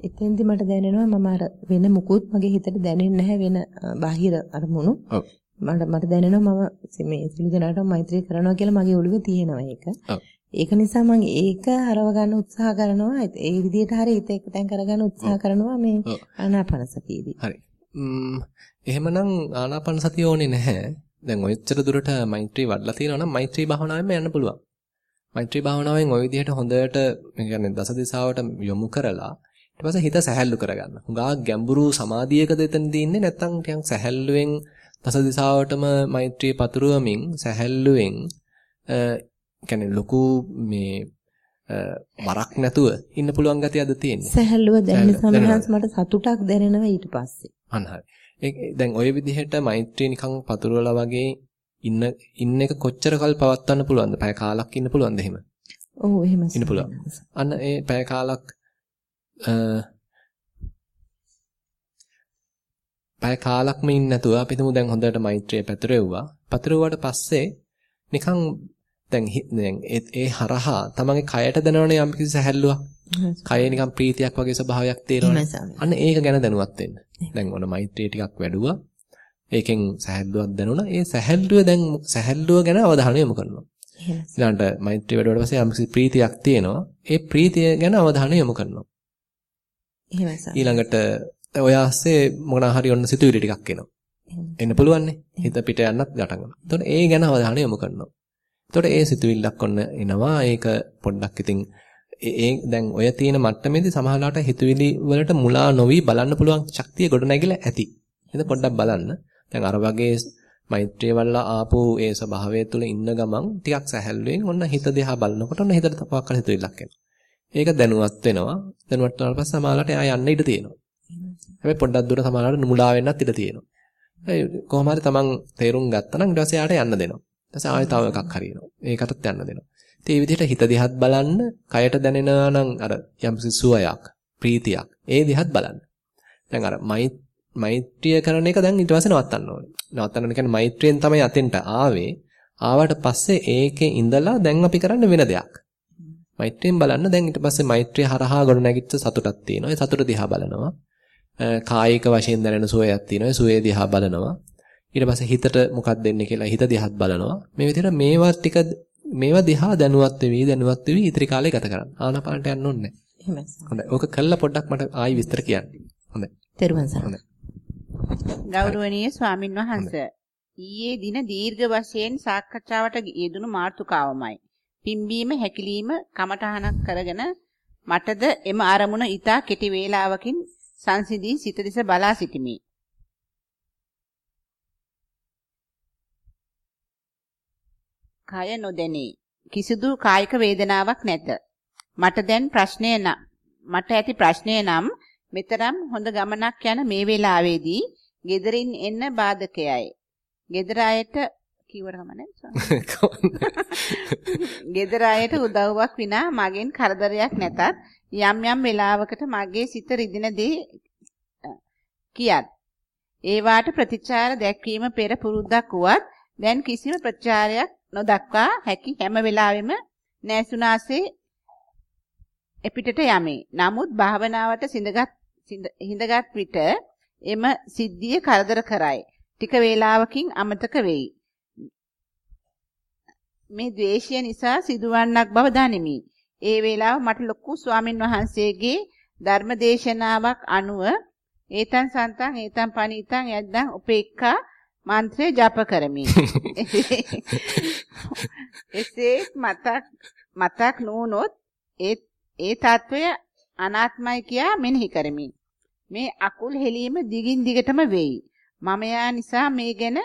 එතෙන්දී මට දැනෙනවා මම අර වෙන මුකුත් මගේ හිතට දැනෙන්නේ නැහැ වෙන බාහිර අරමුණු. ඔව්. මට මට දැනෙනවා මම මේ සිළු දෙනාට මෛත්‍රී කරනවා කියලා මගේ ඔළුවේ තියෙනවා ඒක. ඒක නිසා මම ඒක හරව ගන්න උත්සාහ කරනවා. ඒ- විදිහට හරි හිත එකතෙන් කරගන්න උත්සාහ කරනවා මේ. ආනාපාන සතියේදී. හරි. එහෙමනම් ආනාපාන සතිය ඕනේ නැහැ. දැන් ඔයච්චර දුරට මෛත්‍රී වඩලා තියෙනවා නම් මෛත්‍රී භාවනාවෙන්ම යන්න පුළුවන්. මෛත්‍රී භාවනාවෙන් ওই විදිහට හොඳට කියන්නේ දස දිශාවට යොමු කරලා ඊට පස්සේ හිත සැහැල්ලු කරගන්න. හුඟා ගැඹුරු සමාධියකද එතනදී ඉන්නේ නැත්නම් ටිකක් සැහැල්ලුවෙන් දස දිශාවටම මෛත්‍රී පතුරවමින් සැහැල්ලුවෙන් කියන්නේ ලොකු මේ අ, බරක් නැතුව ඉන්න පුළුවන් ගතියද තියෙන්නේ. සැහැල්ලුව දැනෙන. සමහරවිට මට සතුටක් දැනෙනවා ඊට පස්සේ. අන්න හරි. ඒ දැන් ওই විදිහට මෛත්‍රී නිකන් පතුරවලා වගේ ඉන්න ඉන්න එක කොච්චර කල් පවත්වන්න පුළුවන්ද? පැය කාලක් ඉන්න පුළුවන්ද එහෙම? ඔව් එහෙම ඉන්න පුළුවන්. අන්න ඒ පැය කාලක් අ පැය කාලක්ම ඉන්න නැතුව අපි හිතමු දැන් හොඳට මෛත්‍රිය පැතුරෙව්වා. පැතුරෙව්වට පස්සේ නිකන් දැන් දැන් ඒ හරහා තමන්ගේ කයට දැනවනේ යම් කිසි සැහැල්ලුවක්. කයේ නිකන් ප්‍රීතියක් වගේ ස්වභාවයක් තියෙනවනේ. අන්න ඒක ගැන දැනුවත් වෙන්න. දැන් ඔන මෛත්‍රිය ටිකක් වැඩුවා. ඒකෙන් සැහැල්ලුවක් දැනුණා. ඒ සැහැල්ලුව දැන් සැහැල්ලුව ගැන අවධානය යොමු කරනවා. ඊළඟට මෛත්‍රිය වැඩුවට පස්සේ යම් කිසි ප්‍රීතියක් තියෙනවා. ඒ ප්‍රීතිය ගැන අවධානය යොමු කරනවා. ඊළඟට ඔය ආස්සේ මොනවා හරි ඔන්න සිතුවිලි ටිකක් එනවා. එන්න පුළුවන්නේ. හිත පිට යන්නත් ගටන් ගන්නවා. එතකොට ඒ ගැන අවධානය යොමු කරනවා. එතකොට ඒ සිතුවිල්ලක් ඔන්න එනවා. ඒක පොඩ්ඩක් ඉතින් ඒ දැන් ඔය තියෙන මට්ටමේදී සමහරවිට හිතුවිලි වලට මුලා නොවි බලන්න පුළුවන් ශක්තිය ගොඩ නැගිලා ඇති. එහෙනම් පොඩ්ඩක් බලන්න. දැන් අර වගේ මෛත්‍රිය වල්ලා ආපු ඒ ස්වභාවය තුළ ඉන්න ගමන් ටිකක් සැහැල්ලුවෙන් ඔන්න හිත දිහා බලනකොට ඔන්න හිතට තවක් කර හිතුවිල්ලක් එනවා. ඒක දැනුවත් වෙනවා. දැනුවත් වුණාට පස්සේ සමහරවිට එයා යන්න ඉඩ තියෙනවා. හැබැයි පොඩ්ඩක් දුර සමහරවිට මුලා වෙන්නත් ඉඩ තියෙනවා. ඒ කොහොම හරි තමන් තේරුම් ගත්තා නම් ඊට පස්සේ යාට යන්න දෙනවා. ඊට පස්සේ ආයෙ තව එකක් හරියනවා. ඒකටත් යන්න දෙනවා. ඉතින් මේ විදිහට හිත දිහත් බලන්න, කයට දැනෙනවා නම් අර යම්කිසි සුවයක්, ප්‍රීතියක්, ඒ දිහත් බලන්න. දැන් අර මෛත්‍රිය කරන එක දැන් ඊට පස්සේ නවත්තන්න ඕනේ. නවත්තන්න ඕනේ කියන්නේ මෛත්‍රියෙන් තමයි අතෙන්ට ආවේ. ආවට පස්සේ ඒකේ ඉඳලා දැන් අපි කරන්න වෙන දෙයක්. මෛත්‍රියෙන් බලන්න දැන් ඊට පස්සේ මෛත්‍රිය හරහා ගොඩ නැගිච්ච සතුටක් තියෙනවා. ඒ සතුට දිහා බලනවා. කායික වශයෙන් දැනෙන සුවයක් තියෙනවා. ඒ සුවේ දිහා බලනවා. ඊට පස්සේ හිතට මොකක්ද දෙන්නේ කියලා හිත දිහාත් බලනවා. මේ විදිහට මේවා ටික මේවා දිහා දැනුවත් වෙවි දැනුවත් වෙවි ඉතිරි කාලේ ගත කරන්න. ආනාපානට යන්න ඕනේ එහෙමයි ස්වාමී. හොඳයි. ඕක කළා පොඩ්ඩක් මට ආයි විස්තර කියන්න. හොඳයි. තෙරුවන් සරණයි. ගෞරවනීය ස්වාමින් වහන්සේ ඊයේ දින දීර්ඝ වශයෙන් සාකච්ඡාවට යෙදුණු මාතෘකාවමයි. පිම්බීම හැකිලිම කමඨහනක් කරගෙන මටද එම අරමුණ ඊතා කෙටි වේලාවකින් සංසිඳී සිත දෙස බලා සිටිමි. කය නොදැනේ. කිසිදු කායික වේදනාවක් නැත. මට දැන් ප්‍රශ්නය මට ඇති ප්‍රශ්නය නම් මෙතරම් හොඳ ගමනක් යන මේ වෙලාවේදී gederin එන්න බාධකයයි. gedara අයට කිවර ගමනේ. gedara අයට උදව්වක් විනා මගෙන් කරදරයක් නැතත් යම් යම් වෙලාවකට මගේ සිත රිදින දේ කියත් ඒවාට ප්‍රතිචාර දැක්වීම පෙර පුරුද්දක් වුවත් දැන් කිසිම ප්‍රතිචාරයක් නොදක්වා හැකි හැම වෙලාවෙම නැසුනාසේ එපිටට යමි. නමුත් භාවනාවට සිඳගත් හිඳගත් විට එම සිද්ධිය කරදර කරයි. ටික වේලාවකින් අමතක වෙයි. මේ ද්වේෂය නිසා සිදුවන්නක් බව දනිමි. ඒ වෙලාව මට ලොකු ස්වාමින් වහන්සේගේ ධර්මදේශනාවක් අනුව ඒතන් සන්තන් ඒතන් පණීතන් යද්දන් උපේක්ඛා මන්ත්‍රය ජප කරමි. එසේ මතක් මතක් නොවුනොත් ඒ ඒ తত্ত্বය අනාත්මයි කියා මෙනෙහි කරමි. මේ අකුල් හෙලීම දිගින් දිගටම වෙයි. මම නිසා මේ ගැන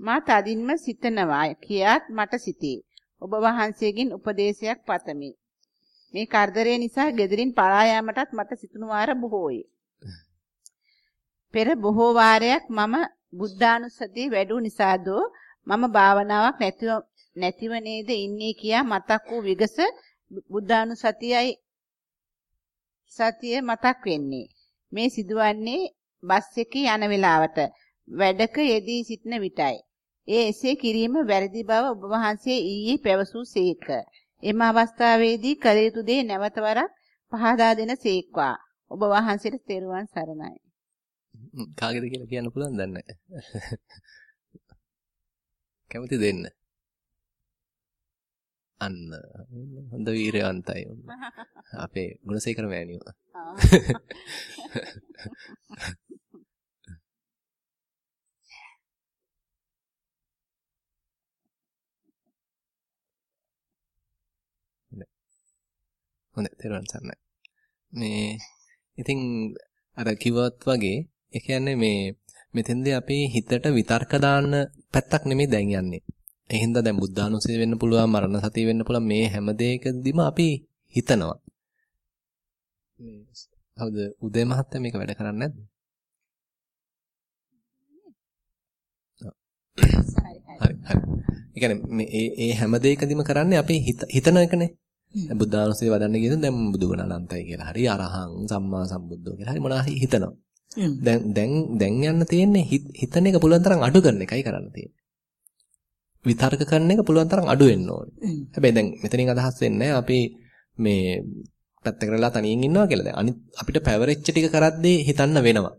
මා තදින්ම සිතනවා කියාත් මට සිතේ. ඔබ වහන්සේගෙන් උපදේශයක් පතමි. මේ කරදරය නිසා gederin පලා යාමටත් මට සිතුණු වාර බොහෝයි. පෙර බොහෝ වාරයක් මම බුද්ධානුස්සතිය වැඩු නිසාදෝ මම භාවනාවක් නැතිව නැතිව නේද ඉන්නේ කියා මතක් වූ විගස බුද්ධානුසතියයි සතිය මතක් වෙන්නේ. මේ සිදුවන්නේ බස් එකේ යන වෙලාවට වැඩක යෙදී සිටින විටයි. ඒ එසේ කිරීම වැරදි බව ඔබ වහන්සේ ඊයේ පැවසූ සේක. එම අවස්ථාවේදී කළ යුතු දේ නැවත වරක් පහදා දෙන සේක්වා. ඔබ වහන්සේට තෙරුවන් සරණයි. කාගේද කියලා කියන්න පුළුවන් දන්නේ කැමති දෙන්න. අන්න හොඳ වීරයන්තයි. අපේ ගුණසේකර මෑණියෝ. හොඳයි තේරුම් ගන්න. මේ ඉතින් අර කිව්වත් වගේ ඒ කියන්නේ මේ මෙතෙන්දී අපි හිතට විතර්ක දාන්න පැත්තක් නෙමෙයි දැන් යන්නේ. ඒ හින්දා දැන් බුද්ධානුස්සතිය වෙන්න පුළුවන් මරණ සතිය වෙන්න පුළුවන් මේ හැම දෙයකදීම අපි හිතනවා. මේ හවුද උදේ මහත්තයා මේක වැඩ කරන්නේ නැද්ද? හරි හරි. ඒ කියන්නේ මේ ඒ හැම දෙයකදීම කරන්නේ අපි හිතන එකනේ. බුද්ධානුස්සතිය වඩන්න කියනොත් දැන් බුදුගුණ අනන්තයි කියලා. හරි අරහං සම්මා සම්බුද්ධෝ කියලා. හරි මොනවා හිතනවා. දැන් දැන් දැන් යන්න තියෙන්නේ හිතන එක පුළුවන් තරම් අඩු කරන එකයි කරන්න තියෙන්නේ. විතර්ක කරන එක පුළුවන් තරම් අඩු වෙන්න ඕනේ. හැබැයි දැන් මෙතනින් අදහස් වෙන්නේ අපි මේ පැත්තකටලා තනියෙන් ඉන්නවා කියලා. දැන් අනිත් අපිට පැවරෙච්ච ටික කරද්දී හිතන්න වෙනවා.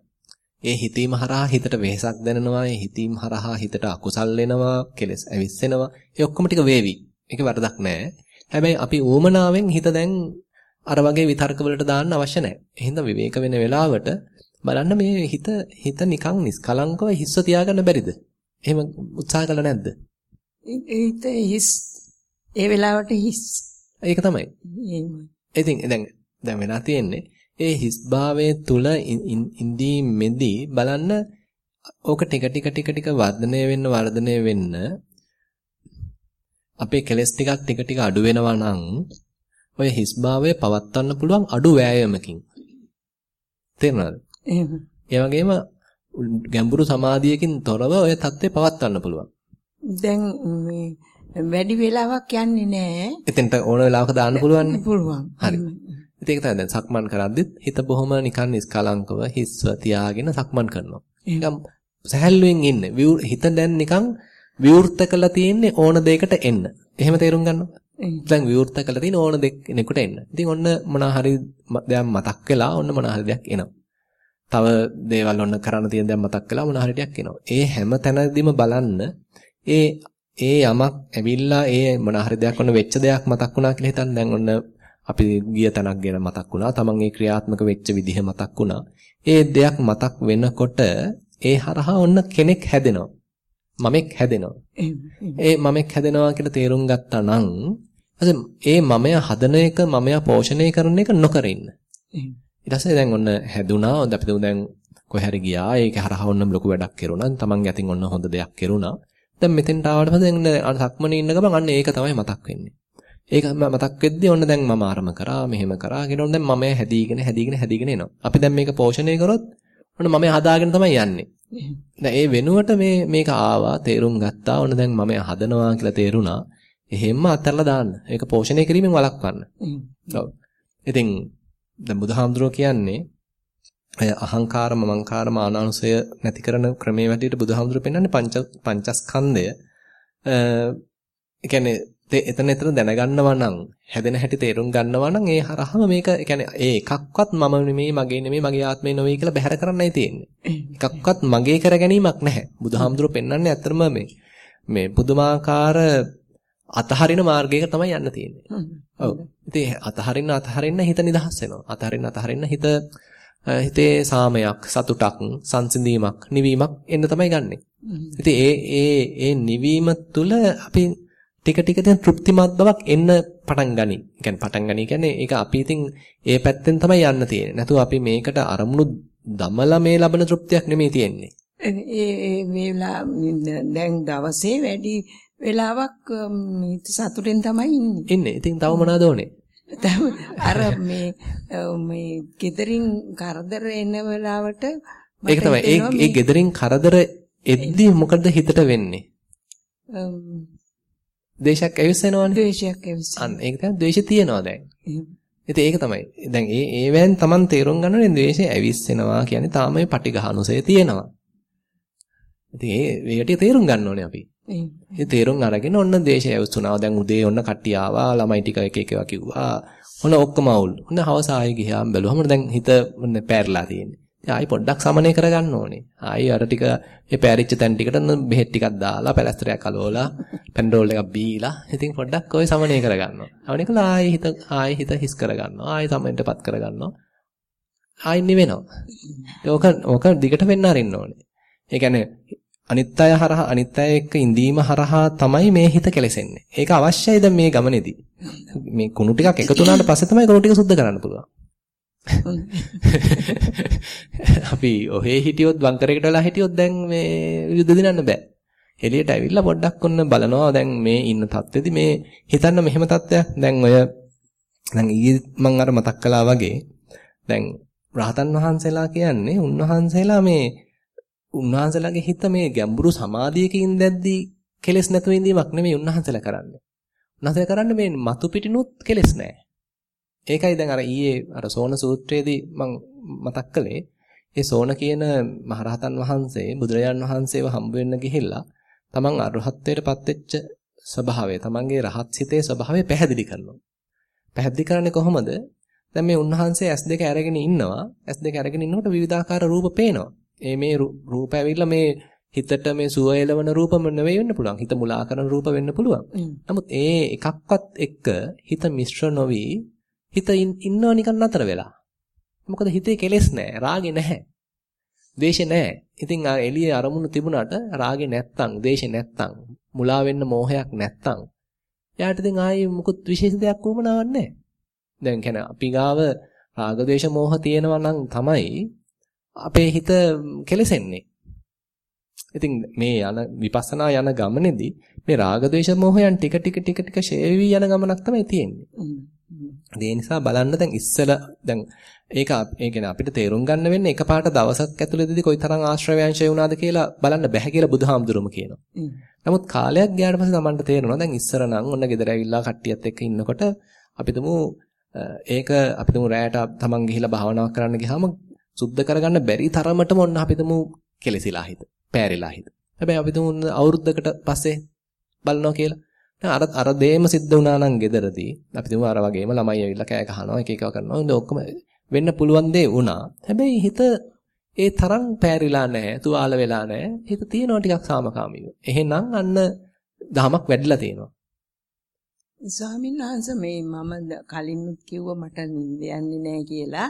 ඒ හිතීම හරහා හිතට වෙහසක් දැනෙනවා. ඒ හිතීම හරහා හිතට අකුසල් වෙනවා, කෙලස් ඇවිස්සෙනවා. ඒ ඔක්කොම ටික වේවි. ඒක වරදක් නෑ. හැබැයි අපි ඌමනාවෙන් හිත දැන් අර වගේ විතර්ක වලට දාන්න අවශ්‍ය නැහැ. එහෙනම් විවේක වෙන වෙලාවට බලන්න මේ හිත හිත නිකන් නිස්කලංකව හිස්ව තියාගන්න බැරිද? එහෙම උත්සාහ කළා නැද්ද? හිත හිස් ඒ වෙලාවට හිස්. ඒක තමයි. ඉතින් දැන් දැන් වෙලා තියෙන්නේ ඒ හිස් භාවයේ තුල ඉඳී මෙදී බලන්න ඕක ටික ටික ටික ටික වර්ධනය වෙන්න වර්ධනය වෙන්න අපේ කෙලස් ටිකක් ටික ටික අඩු වෙනවා නම් ඔය හිස් භාවය පවත්වන්න පුළුවන් අඩු වෑයමකින්. තේරුණාද? එහෙම. ඒ වගේම ගැඹුරු සමාධියකින් තොරව ඔය தත්ත්වය පවත්වන්න පුළුවන්. දැන් මේ වැඩි වෙලාවක් යන්නේ නැහැ. එතෙන්ට ඕන වෙලාවක දාන්න පුළුවන්. පුළුවන්. හරි. ඒක තමයි දැන් සක්මන් කරද්දිත් හිත බොහොම නිකන් නිස්කලංකව හිස්ව තියාගෙන සක්මන් කරනවා. නිකන් සැහැල්ලුවෙන් ඉන්නේ. හිත දැන් නිකන් විවෘත කළා තියෙන්නේ ඕන දෙයකට එන්න. එහෙම තේරුම් ගන්නවා. දැන් විවෘත කළා තියෙන ඕන දෙයකට එන්න. ඉතින් ඔන්න මොනවා හරි දෙයක් මතක් වෙලා ඔන්න මොනවා හරි දෙයක් එනවා. තව දේවල් ඔන්න කරන්න තියෙන දේවල් මතක් වෙලා මොනවා හරි ටිකක් එනවා. ඒ හැම තැනදීම බලන්න ඒ ඒ යමක් ඇවිල්ලා ඒ මොනවා හරි දෙයක් ඔන්න වෙච්ච දෙයක් මතක් වුණා කියලා හිතන්න දැන් ඔන්න අපි ගිය තැනක් ගැන මතක් වුණා. Taman ඒ ක්‍රියාත්මක වෙච්ච විදිහ මතක් වුණා. ඒ දෙයක් මතක් වෙනකොට ඒ හරහා ඔන්න කෙනෙක් හැදෙනවා. මමෙක් හැදෙනවා. ඒ මමෙක් හැදෙනවා කියලා තේරුම් ගත්තා නම් ඒ මමයා හදන එක මමයා පෝෂණය කරන එක නොකර ඉන්න. ඊට පස්සේ දැන් ඔන්න හැදුනා. අපි දැන් කොහේ හරි ගියා. ඒක හරහා ඔන්න ලොකු වැඩක් කරුණා. තමන් යතින් ඔන්න හොඳ දෙයක් කරුණා. දැන් මෙතෙන්ට ආවට පස්සේ දැන් අර සක්මනේ ඉන්න ගමන් අන්න ඒක තමයි මතක් වෙන්නේ. ඒක මතක් වෙද්දී ඔන්න දැන් මම ආරම කරා මෙහෙම කරා කියන දැන් මම හැදීගෙන හැදීගෙන හැදීගෙන එනවා. අපි දැන් මේක පෝෂණය කරොත් ඔන්න මම හදාගෙන තමයි යන්නේ. දැන් ඒ වෙනුවට මේ මේක ආවා තේරුම් ගත්තා. ඔන්න දැන් මම හදනවා කියලා තේරුණා. එහෙම්ම අත්හැරලා දාන්න. ඒක පෝෂණය කිරීමෙන් වළක්වන්න. ඔව්. ඉතින් දැන් බුදුහාමුදුරුවෝ කියන්නේ අය අහංකාර මමංකාර මානානුසය නැති කරන ක්‍රමයේ වැඩිට බුදුහාමුදුරුවෝ පෙන්වන්නේ පංච පංචස්කන්ධය. ඒ කියන්නේ එතන එතන දැනගන්නවා නම් හැදෙන හැටි තේරුම් ගන්නවා නම් ඒ හරහම මේක කියන්නේ ඒ එකක්වත් මම නෙමෙයි මගේ නෙමෙයි මගේ ආත්මය නෙවෙයි කියලා බැහැර කරන්නයි තියෙන්නේ. එකක්වත් මගේ කර ගැනීමක් නැහැ. බුදුහාමුදුරුවෝ පෙන්වන්නේ ඇත්තම මේ මේ පුදුමාකාර අතහරින මාර්ගයක තමයි යන්න තියෙන්නේ. ඔව්. ඉතින් අතහරින්න අතහරින්න හිත නිදහස් වෙනවා. අතහරින්න අතහරින්න හිත හිතේ සාමයක්, සතුටක්, සංසිඳීමක්, නිවීමක් එන්න තමයි ගන්නෙ. ඉතින් ඒ ඒ ඒ නිවීම තුළ අපි ටික ටික දැන් තෘප්තිමත් බවක් එන්න පටන් ගනි. يعني පටන් ගනි කියන්නේ ඒක අපි ඉතින් ඒ පැත්තෙන් තමයි යන්න තියෙන්නේ. නැතුව අපි මේකට අරමුණු දමලා මේ ලබන තෘප්තියක් නෙමෙයි තියෙන්නේ. ඒ ඒ වේලා දැන් දවසේ වැඩි වෙලාවක් සතුටෙන් තමයි ඉන්නේ. ඉන්නේ. ඉතින් තව මොනවද ඕනේ? අර මේ මේ gederin කරදර එන වෙලාවට ඒක තමයි. ඒ ඒ gederin කරදර එද්දි මොකද හිතට වෙන්නේ? ද්වේෂයක් ඇවිස්සෙනවනේ. ද්වේෂයක් ඇවිස්සෙනවා. අන්න ඒක තමයි ද්වේෂය තියනවා දැන්. ඉතින් ඒක තමයි. දැන් ඒ ඒවෙන් Taman තේරුම් ගන්නනේ ද්වේෂය ඇවිස්සෙනවා කියන්නේ තාම මේ පටිඝානුසය තියෙනවා. ඉතින් ඒ ඒකට තේරුම් ගන්න ඕනේ අපි. ඒ තේරුම් අරගෙන ඔන්න ද්වේෂය ඇවිස්සුනා. දැන් උදේ ඔන්න කට්ටිය ආවා ළමයි ටික එක එක ඒවා කිව්වා. ඔන්න ඔක්කොම අවුල්. ඔන්න හවස ආයේ ගියාම බැලුවම දැන් හිත පෑරලා තියෙන්නේ. ඉතින් ආයි පොඩ්ඩක් සමනය කරගන්න ඕනේ. ආයි අර ටික මේ පෑරිච්ච තැන් ටිකට බෙහෙත් ටිකක් දාලා පැලස්තරයක් අලවලා පැන්ඩෝල් එකක් බීලා ඉතින් පොඩ්ඩක් ඔය සමනය කරගන්නවා. සමනය කළා ආයි හිත ආයි හිත හිස් කරගන්නවා. ආයි සමෙන්ටපත් කරගන්නවා. ආයි නිවෙනවා. ඕක ඕක දිගට වෙන්න අරින්න ඕනේ. ඒ කියන්නේ අනිත් අය හරහා අනිත් අය එක්ක ඉඳීම හරහා තමයි මේ හිත කෙලෙසෙන්නේ. ඒක අවශ්‍යයිද මේ ගමනේදී? මේ කුණු ටිකක් එකතු වුණාට පස්සේ තමයි කුණු ටික සුද්ධ කරන්න පුළුවන්. අපි ඔහේ හිටියොත් වංකරයකට වෙලා හිටියොත් දැන් මේ යුද්ධ දිනන්න බෑ. එළියට ඇවිල්ලා පොඩ්ඩක් ඔන්න බලනවා දැන් මේ ඉන්න තත්ත්වෙදි මේ හිතන්න මෙහෙම තත්ත්වයක් දැන් ඔය දැන් ඊයේ මම අර මතක් කළා වගේ දැන් රහතන් වහන්සේලා කියන්නේ උන්වහන්සේලා මේ උන්වහන්සේලාගේ හිත මේ ගැඹුරු සමාධියකින් දැද්දී කෙලස් නැතුව ඉඳීමක් නෙමෙයි උන්වහන්සේලා කරන්නේ. උන්වහන්සේලා කරන්නේ මේ මතු පිටිනුත් කෙලස් නැහැ. ඒකයි දැන් අර ඊයේ අර සෝන සූත්‍රයේදී මම මතක් කළේ ඒ සෝන කියන මහරහතන් වහන්සේ බුදුරජාන් වහන්සේව හම්බ වෙන්න ගිහිල්ලා තමන් අරහත්ත්වයටපත් වෙච්ච ස්වභාවය තමන්ගේ රහත් සිතේ ස්වභාවය පැහැදිලි කරනවා. පැහැදිලි කරන්නේ කොහොමද? දැන් මේ උන්වහන්සේ S2 අරගෙන ඉන්නවා. S2 අරගෙන ඉන්නකොට විවිධාකාර රූප පේනවා. ඒ මේ රූප ඇවිල්ලා මේ හිතට මේ සුව එළවන රූපම නෙවෙයි වෙන්න පුළුවන්. හිත මුලා කරන රූප වෙන්න පුළුවන්. නමුත් ඒ එකක්වත් එක්ක හිත මිශ්‍ර නොවි හිත ඉන්නව නිකන් නතර වෙලා. මොකද හිතේ කෙලෙස් නැහැ, රාගේ නැහැ. ද්වේෂේ නැහැ. ඉතින් ආ එළියේ අරමුණු තිබුණාට රාගේ නැත්තම්, ද්වේෂේ නැත්තම්, මුලා වෙන්න මෝහයක් නැත්තම් එයාට ඉතින් ආයේ මුකුත් විශේෂ දෙයක් වුමනාවක් නැහැ. දැන් කියන්නේ අපි ගාව රාග ද්වේෂ මෝහ තියෙනවා නම් තමයි අපේ හිත කෙලසෙන්නේ. ඉතින් මේ යන විපස්සනා යන ගමනේදී මේ රාග ද්වේෂ මෝහයන් ටික ටික ටික ටික ෂේවි යන ගමනක් තමයි තියෙන්නේ. ඒ නිසා බලන්න දැන් ඉස්සල දැන් ඒක ඒ කියන්නේ අපිට තේරුම් ගන්න වෙන්නේ එකපාරට දවසක් ඇතුළතදී කොයිතරම් ආශ්‍රවයන් ඡය වුණාද කියලා බලන්න බැහැ කියලා බුදුහාමුදුරුවෝ කියනවා. නමුත් කාලයක් ගියාට පස්සේ Tamanට තේරෙනවා දැන් ඉස්සර නම් ඔන්න ගෙදර ඇවිල්ලා කට්ටියත් එක්ක ඉන්නකොට අපි තුමු ඒක අපි තුමු රැයට Taman ගිහිලා භාවනාවක් කරන්න ගියාම සුද්ධ කරගන්න බැරි තරමටම ඔන්න අපි තුමු කෙලසිලා හිත. පෑරිලා හිත. හැබැයි අපි තුමු අවුරුද්දකට පස්සේ බලනවා කියලා අර අර දෙයම සිද්ධ වුණා නම් ගෙදරදී අපි තුමු අර වගේම ළමයි ඇවිල්ලා කෑ ගහනවා එක එකව කරනවා. ඉතින් ඔක්කොම වෙන්න පුළුවන් දේ වුණා. හැබැයි හිත ඒ තරම් පෑරිලා නැහැ, තුවාල වෙලා නැහැ. හිත තියෙනවා ටිකක් සාමකාමීව. එහෙනම් අන්න දහමක් වැඩිලා තියෙනවා. ස්වාමීන් වහන්සේ මේ මම කලින්නුත් කිව්ව මට නිින්ද යන්නේ නැහැ කියලා.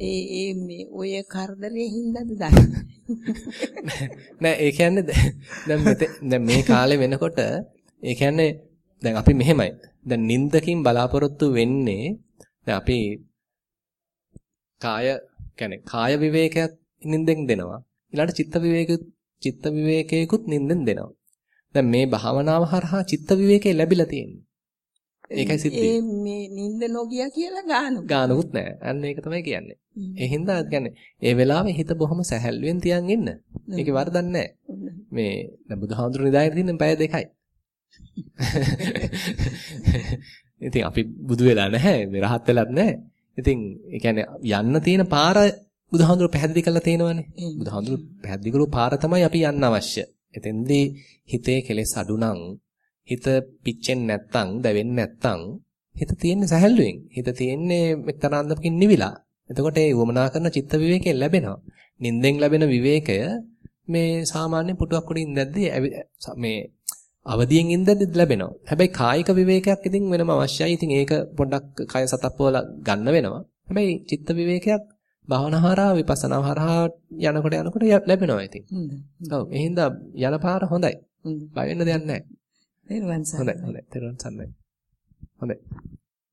ඒ ඒ මේ ඔය කරදරේ හින්දාද දන්නේ. නෑ ඒ කියන්නේ දැන් මේ කාලේ වෙනකොට ඒ කියන්නේ දැන් අපි මෙහෙමයි. දැන් නින්දකින් බලාපොරොත්තු වෙන්නේ දැන් අපි කාය කියන්නේ කාය විවේකයක් නින්දෙන් දෙනවා. ඊළඟට චිත්ත විවේක චිත්ත විවේකයකුත් නින්දෙන් දෙනවා. දැන් මේ භාවනාව හරහා චිත්ත විවේකේ ලැබිලා තියෙන්නේ. ඒකයි සිද්ධි. ඒ මේ නිින්ද නොගිය කියලා ගානු. ගානකුත් නැහැ. අන්න ඒක තමයි කියන්නේ. ඒ හින්දා කියන්නේ ඒ වෙලාවේ හිත බොහොම සැහැල්ලුවෙන් තියන් ඉන්න. ඒකේ වරදක් නැහැ. මේ දැන් බුදුහාමුදුරු නිදාගෙන තියෙන පැය දෙකයි. ඉතින් අපි බුදු වෙලා නැහැ. මේ රහත් වෙලත් නැහැ. ඉතින් ඒ කියන්නේ යන්න තියෙන පාර බුදුහාමුදුරු පැහැදිලි කරලා තේනවනේ. බුදුහාමුදුරු පැහැදිලි කරපු පාර තමයි අපි යන්න අවශ්‍ය. එතෙන්දී හිතේ කෙලෙස් අඩු නම් හිත පිච්චෙන්නේ නැත්තම්, දැවෙන්නේ නැත්තම් හිත තියෙන්නේ සැහැල්ලුවෙන්. හිත තියෙන්නේ මෙතරම්දමකින් නිවිලා. එතකොට ඒ වමනා කරන චිත්ත විවේකයෙන් ලැබෙනවා. නින්දෙන් ලැබෙන විවේකය මේ සාමාන්‍ය පුටුවක් උඩින් ඉඳද්දී මේ අවදියෙන් ඉඳද්දි ලැබෙනවා. හැබැයි කායික විවේකයක් ඉතින් වෙනම අවශ්‍යයි. ඉතින් ඒක පොඩ්ඩක් කය සතප්පවල ගන්න වෙනවා. හැබැයි චිත්ත විවේකයක් භාවනා හරහා විපස්සනා හරහා යනකොට යනකොට ලැබෙනවා ඉතින්. ඔව් ඒ හින්දා යන පාර හොඳයි. බය වෙන්න දෙයක් නැහැ. තෙරුවන් හොඳයි හොඳයි. තෙරුවන් සරණයි. හොඳයි.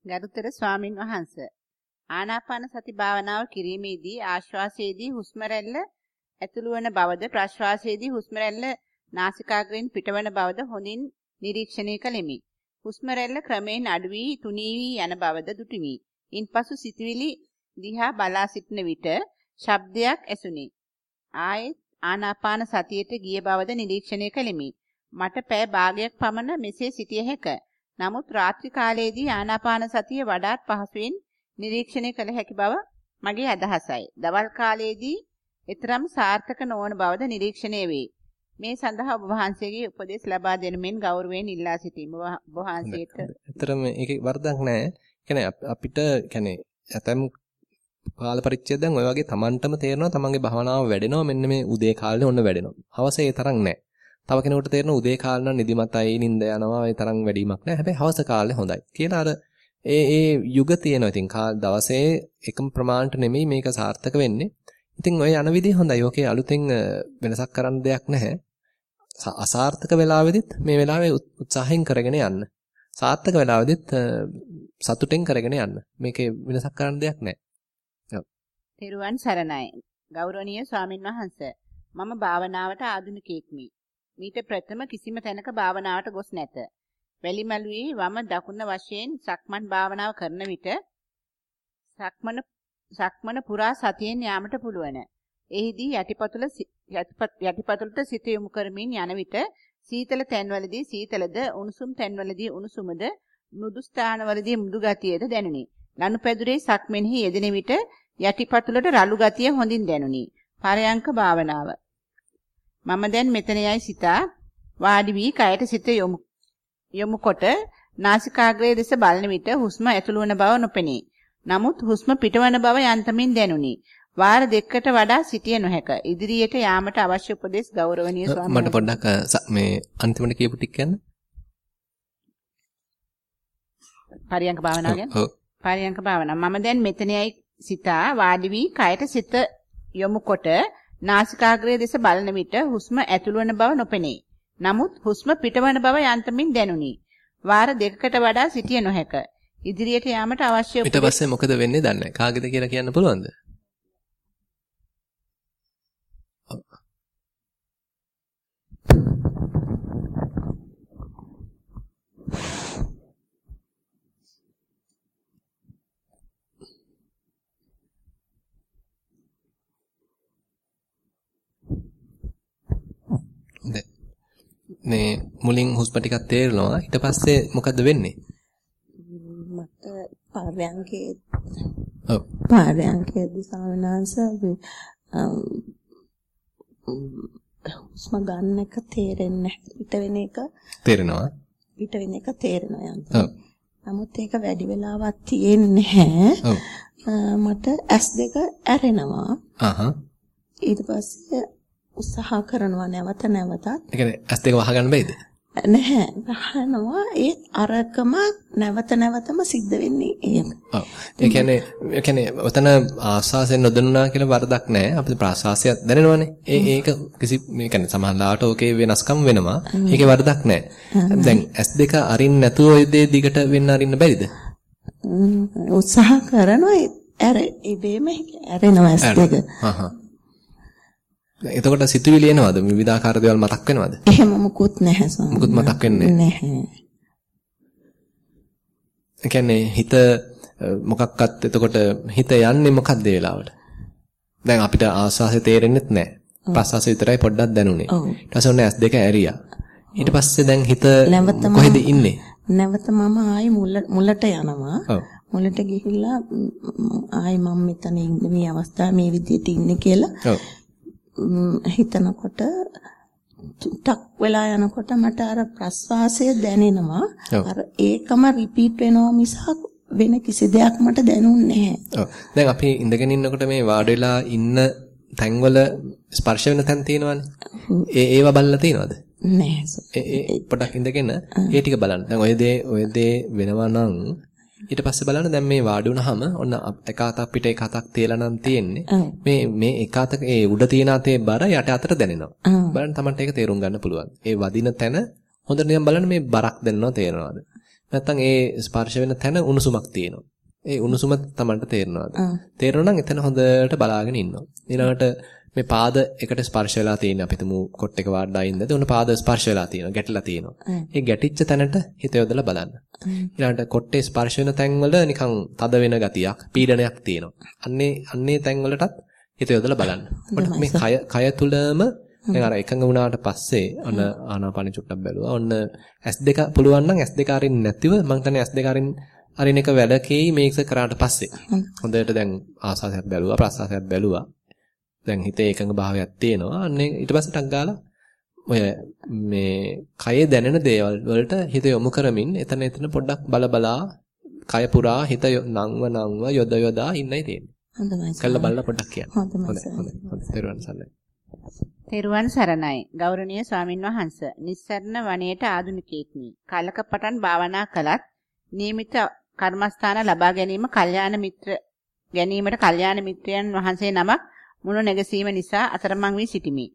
ගරුතර ස්වාමින් වහන්සේ ආනාපාන සති භාවනාව කිරීමේදී ආශ්වාසයේදී හුස්ම රැල්ල ඇතුළු වන බවද ප්‍රශ්වාසයේදී හුස්ම රැල්ල නාසිකාග්‍රයෙන් පිටවන බවද හොඳින් නිරීක්ෂණය කළෙමි. හුස්ම රැල්ල ක්‍රමයෙන් අඩු වී තුනී වී යන බවද දුටිමි. ඉන්පසු සිතවිලි දිහා බලා සිටන විට ශබ්දයක් ඇසුනි. ආයෙත් ආනාපාන සතියට ගිය බවද නිරීක්ෂණය කළෙමි. මට පෑ භාගයක් පමණ මෙසේ සිටිය හැක. නමුත් රාත්‍රී කාලයේදී ආනාපාන සතිය වඩාත් පහසුවෙන් නිරීක්ෂණය කළ හැකි බව මගේ අදහසයි. දවල් කාලයේදී ඊතරම් සාර්ථක නොවන බවද නිරීක්ෂණය වේ. මේ සඳහා ඔබ වහන්සේගේ උපදෙස් ලබා දෙන මෙන් ගෞරවයෙන් ඉල්ලා සිටීම ඔබ වහන්සේට. ඇත්තටම ඒකේ වරදක් නැහැ. කියන්නේ අපිට කියන්නේ ඇතම් කාල පරිච්ඡේදයන් ඔය වගේ Tamanටම තේරෙනවා Tamanගේ භාවනාව වැඩෙනවා මෙන්න මේ උදේ කාලේ ඔන්න වැඩෙනවා. හවස ඒ තරම් නැහැ. තව කෙනෙකුට තේරෙනවා උදේ කාලේ නම් නිදිමතයි නිින්ද යනවා ඒ තරම් වැඩිමක් නැහැ. හැබැයි හවස කාලේ හොඳයි. කියලා අර ඒ ඒ යුග තියෙනවා. ඉතින් දවසේ එකම ප්‍රමාණයට නෙමෙයි මේක සාර්ථක වෙන්නේ. ඉතින් ඔය යන විදිහ හොඳයි. ඕකේ අලුතෙන් වෙනසක් කරන්න දෙයක් නැහැ. අසාර්ථක වෙලාවෙදිත් මේ වෙලාවේ උත්සාහයෙන් කරගෙන යන්න. සාර්ථක වෙලාවෙදිත් සතුටෙන් කරගෙන යන්න. මේකේ වෙනසක් කරන්න දෙයක් නැහැ. තෙරුවන් සරණයි. ගෞරවනීය ස්වාමින් වහන්සේ. මම භාවනාවට ආධුනිකයෙක්මි. මීට ප්‍රථම කිසිම තැනක භාවනාවට ගොස් නැත. වැලිමලුවේ වම දකුණ වශයෙන් සක්මන් භාවනාව කරන විට සක්මන සක්මන පුරා සතියෙන් යාමට පුළුවන්. එහිදී යටිපතුල යටිපතුලට සිත යොමු කරමින් යන විට සීතල තැන්වලදී සීතලද උණුසුම් තැන්වලදී උණුසුමද මෘදු ස්ථානවලදී මෘදු ගතියද දැනුනි. ලනුපැදුරේ සක්මෙනෙහි යෙදෙන විට යටිපතුලට රළු ගතිය හොඳින් දැනුනි. පරයන්ක භාවනාව. මම දැන් මෙතන යයි සිතා වාඩි වී කයට සිත යොමු යොමුකොට නාසිකාග්‍රයේ දෙස බලන විට හුස්ම ඇතුළු වන බව නොපෙනේ. නමුත් හුස්ම පිටවන බව යන්තමින් දැනුනි. වාර දෙකකට වඩා සිටිය නොහැක. ඉදිරියට යාමට අවශ්‍ය උපදෙස් ගෞරවනීය ස්වාමීන් මට පොඩ්ඩක් මේ අන්තිමට කියපු ටික කියන්න. පරියංක භාවනාව ගැන. ඔව්. පරියංක භාවනාව. මම දැන් මෙතන යයි සිතා වාඩි වී කයට සිත යොමුකොට නාසිකාග්‍රයේ දෙස බලන විට හුස්ම ඇතුළු වන බව නොපෙනේ. නමුත් හුස්ම පිටවන බව යන්තමින් දැනුනි. වාර දෙකකට වඩා සිටිය නොහැක. ඉදිරියට යාමට අවශ්‍ය ඊට පස්සේ මොකද වෙන්නේ දන්නේ නැහැ. කාගේද කියලා කියන්න පුළුවන්ද? මේ මුලින් හුස්ම ටිකක් තේරෙනවා. ඊට පස්සේ මොකද්ද වෙන්නේ? මට පාරයන්කේ ඔව්. පාරයන්කේදී සාමනාංශ හුස්ම ගන්න එක තේරෙන්නේ පිට වෙන එක. තේරෙනවා පිට වෙන එක තේරෙනවා. ඔව්. නමුත් ඒක වැඩි වෙලාවක් තියෙන්නේ නැහැ. මට S2 ඇරෙනවා. අහහ. ඊට පස්සේ උත්සාහ කරනවා නැවත නැවතත්. ඒ කියන්නේ ඇස් දෙක වහගන්න බෑද? නැහැ. වහනවා ඒ අරකම නැවත නැවතම සිද්ධ වෙන්නේ ඒක. ඔව්. ඒ කියන්නේ ඒ කියන්නේ ඔතන ආස්වාසයෙන් නොදන්නා කියලා වරදක් නැහැ. අපිට ප්‍රාසාසය දැනෙනවනේ. ඒ ඒක කිසි මේ කියන්නේ සමහරවිට ඕකේ වෙනස්කම් වෙනවා. ඒකේ වරදක් නැහැ. දැන් ඇස් දෙක අරින්න නැතුව ඔය දේ දිගට වෙන්න අරින්න බැරිද? උත්සාහ කරනවා ඇර ඉබේම ඇරෙනවා ඇස් දෙක. හහ. එතකොට සිතුවිලි එනවද? විවිධාකාර දේවල් මතක් වෙනවද? එහෙම මුකුත් නැහැ ස්වාමී. මුකුත් මතක් වෙන්නේ නැහැ. ඒ කියන්නේ හිත මොකක්වත් එතකොට හිත යන්නේ මොකක්ද ඒ වෙලාවට? දැන් අපිට ආස්වාසේ තේරෙන්නෙත් නැහැ. ප්‍රස්වාසය විතරයි පොඩ්ඩක් දැනුනේ. ඊට පස්සේ ඔන්න S2 ඇරියා. ඊට පස්සේ දැන් හිත කොහෙද ඉන්නේ? නැවත මම ආයි මුලට යනවා. මුලට ගිහිල්ලා ආයි මම මෙතන ඉන්නේ මේ අවස්ථාවේ මේ විදිහට ඉන්නේ කියලා. ඔව්. හිතනකොට ටක් වෙලා යනකොට මට අර ප්‍රස්වාසය දැනෙනවා. අර ඒකම රිපීට් වෙනවා මිසක් වෙන කිසි දෙයක් මට දැනුන්නේ නැහැ. ඔව්. දැන් අපි ඉඳගෙන ඉන්නකොට මේ වාඩි වෙලා ඉන්න තැන්වල ස්පර්ශ වෙන තැන් තියෙනවනේ. ඒ ඒවා බලලා තියෙනවද? නැහැ. ඒ පොඩක් ඉඳගෙන ඒ ටික බලන්න. දැන් ඔය දේ ඔය දේ වෙනවා නම් ඊට පස්සේ බලන්න දැන් මේ වාඩි වුණාම ඔන්න එක අතක් පිට එක අතක් තියලා නම් තියෙන්නේ. මේ මේ එක අතක ඒ උඩ තියෙන අතේ බර යට අතට දැනෙනවා. බලන්න Tamanට ඒක තේරුම් ගන්න පුළුවන්. ඒ වදින තැන හොඳට නිකන් බලන්න මේ බරක් දැනෙනවා තේරෙනවද? නැත්තම් ඒ ස්පර්ශ වෙන තැන උණුසුමක් තියෙනවා. ඒ උණුසුම Tamanට තේරෙනවද? තේරෙනවා නම් එතන හොඳට බලාගෙන ඉන්නවා. ඊළඟට මේ පාද එකට ස්පර්ශ වෙලා තියෙන අපි තුමු කොට් එක වාඩ්ඩා ඉඳද උන පාද ස්පර්ශ වෙලා තියෙනවා ගැටිලා තියෙනවා. ඒ ගැටිච්ච තැනට හිත යොදලා බලන්න. ඊළඟට කොට්ටේ ස්පර්ශ වෙන තැන්වල නිකන් තද වෙන ගතියක්, පීඩනයක් තියෙනවා. අන්නේ අන්නේ තැන්වලටත් හිත යොදලා බලන්න. මේ කය කය තුලම දැන් අර එකඟ වුණාට පස්සේ ඔන්න ආනාපානෙ චුට්ටක් බැලුවා. ඔන්න S2 පුළුවන් නම් S2 අරින්න නැතිව මං හිතන්නේ S2 අරින්න අරින එක වැඩකේයි මේක කරාට පස්සේ. හොඳට දැන් ආසාසයක් බැලුවා, ප්‍රසආසයක් බැලුවා. දැන් හිතේ එකඟ භාවයක් තියෙනවා. අන්න ඊට පස්සේ ටක් ගාලා ඔය මේ කයේ දැනෙන දේවල් වලට හිත යොමු කරමින් එතන එතන පොඩ්ඩක් බල බලා කය පුරා හිත නංව නංව යොද යොදා ඉන්නයි තියෙන්නේ. හොඳයි. කල්ලා බලලා පොඩ්ඩක් කියන්න. හොඳයි. හොඳයි. තෙරුවන් සරණයි. ගෞරවනීය ස්වාමින් වහන්සේ. නිස්සරණ වනයේට ආදුනිකයෙක්නි. කලක පටන් භාවනා කළත් නියමිත කර්මස්ථාන ලබා ගැනීම කල්යාණ මිත්‍ර ගැනීමට කල්යාණ මිත්‍රයන් වහන්සේ නමක් මුණ නැගසීම නිසා අතරමං වී සිටිමි.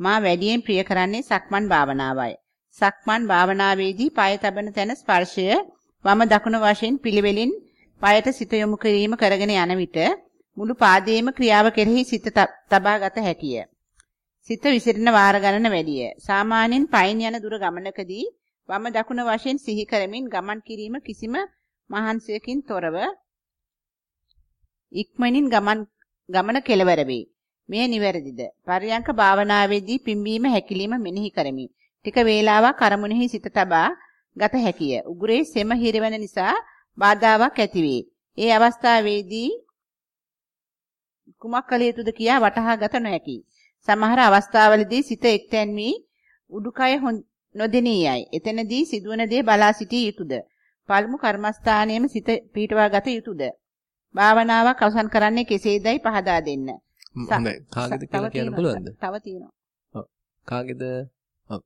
මා වැඩියෙන් ප්‍රිය කරන්නේ සක්මන් භාවනාවයි. සක්මන් භාවනාවේදී පාය තබන තැන ස්පර්ශය වම දකුණ වශයෙන් පිළිවෙලින් පායට සිත යොමු කිරීම කරගෙන යන විට මුළු පාදයේම ක්‍රියාව කෙරෙහි සිත තබා ගත හැකිය. සිත විසිරෙන වාර ගණන වැඩිය. සාමාන්‍යයෙන් පයින් යන දුර ගමනකදී වම දකුණ වශයෙන් සිහි කරමින් ගමන් කිරීම කිසිම මහන්සියකින් තොරව ඉක්මනින් ගමන් ගමන කෙලවර වේ. මෙය නිවැරදිද? පරියංක භාවනාවේදී පිම්බීම හැකිලිම මෙනෙහි කරමි. ටික වේලාවක් අරමුණෙහි සිත තබා ගත හැකිය. උගුරේ සෙම හිරවන නිසා බාධාවක් ඇතිවේ. ඒ අවස්ථාවේදී කුමක් කළ යුතුද කියා වටහා ගත නොහැකි. සමහර අවස්ථාවලදී සිත එක්තැන් වී උඩුකය නොදෙනියයි. එතනදී සිදුවන දේ බලා සිටිය යුතුයද? පළමු කර්මස්ථානයේම සිත පීටවා ගත යුතුයද? භාවනාවක් අවසන් කරන්නේ කෙසේදයි පහදා දෙන්න. හොඳයි. කාගේද කියලා කියන්න පුළුවන්ද? තව තියෙනවා. ඔව්. කාගේද? ඔව්.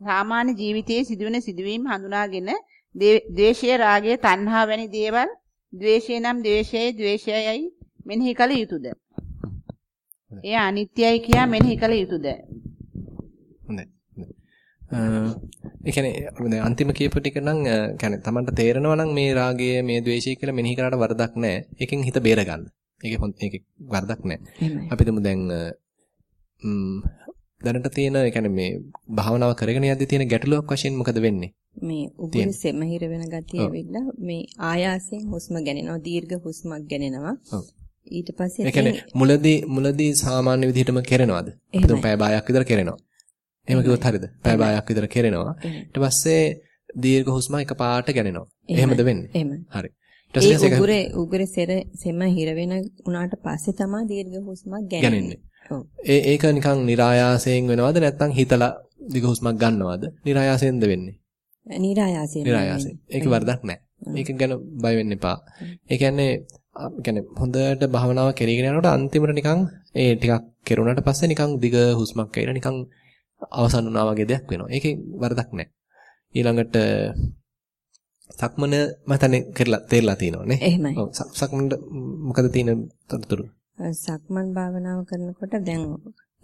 සාමාන්‍ය ජීවිතයේ සිදුවෙන සිදුවීම් හඳුනාගෙන ද්වේෂය, රාගය, තණ්හා වැනි දේවල් ද්වේෂය නම් ද්වේෂයයි, ද්වේෂයයි මෙනෙහි කළ යුතුයද? එය අනිත්‍යයි කියා මෙනෙහි කළ යුතුයද? හොඳයි. ඒ කියන්නේ අන්තිම කියපු ටික නම් කියන්නේ Tamanට තේරෙනවා නම් මේ රාගය මේ ද්වේෂය කියලා මෙනෙහි කරාට වරදක් නැහැ. ඒකෙන් හිත බේර ගන්න. ඒකේ ඒකේ වරදක් නැහැ. අපි තුමු දැන් දැනට තියෙන ඒ කියන්නේ මේ භාවනාව කරගෙන යද්දී තියෙන ගැටලුවක් වශයෙන් මොකද වෙන්නේ? මේ උගුරේ සෙමහිර වෙන ගතිය ඇවිල්ලා මේ ආයාසයෙන් හුස්ම ගැනෙනවා දීර්ඝ හුස්මක් ගැනෙනවා. ඊට පස්සේ ඒ කියන්නේ මුලදී මුලදී සාමාන්‍ය විදිහටම කෙරෙනවද? හිතමු පැය භාගයක් විතර කෙරෙනවා. එහෙම කිව්වොත් හරියද? පැය භාගයක් විතර කෙරෙනවා. ඊට පස්සේ දීර්ඝ හුස්ම එකපාරට ගැනෙනවා. එහෙමද වෙන්නේ? හරි. ඒ උගුරේ උගුරේ සෙර සෙම හිර වෙන උනාට පස්සේ තමයි දීර්ඝ හුස්මක් ගැනෙන්නේ. ඒ ඒක නිකන් નિરાයාසයෙන් වෙනවද නැත්නම් හිතලා දීර්ඝ හුස්මක් ගන්නවද? નિરાයාසයෙන්ද වෙන්නේ? નિરાයාසයෙන්. નિરાයාසයෙන්. ඒක වරදක් නැහැ. මේක ගැන බය වෙන්න එපා. ඒ කියන්නේ කියන්නේ හොඳට භාවනාව කරගෙන යනකොට අන්තිමට නිකන් ඒ ටිකක් කෙරුණාට පස්සේ නිකන් දිග හුස්මක් ඇවිල්ලා නිකන් අවසන් වුණා වගේ දෙයක් වෙනවා. ඒකේ වරදක් නැහැ. ඊළඟට සක්මන මතනේ කරලා තේරලා තියෙනවා නේ. එහෙමයි. ඔව් සක්මනට මොකද තියෙන තොරතුරු? සක්මන් භාවනාව කරනකොට දැන්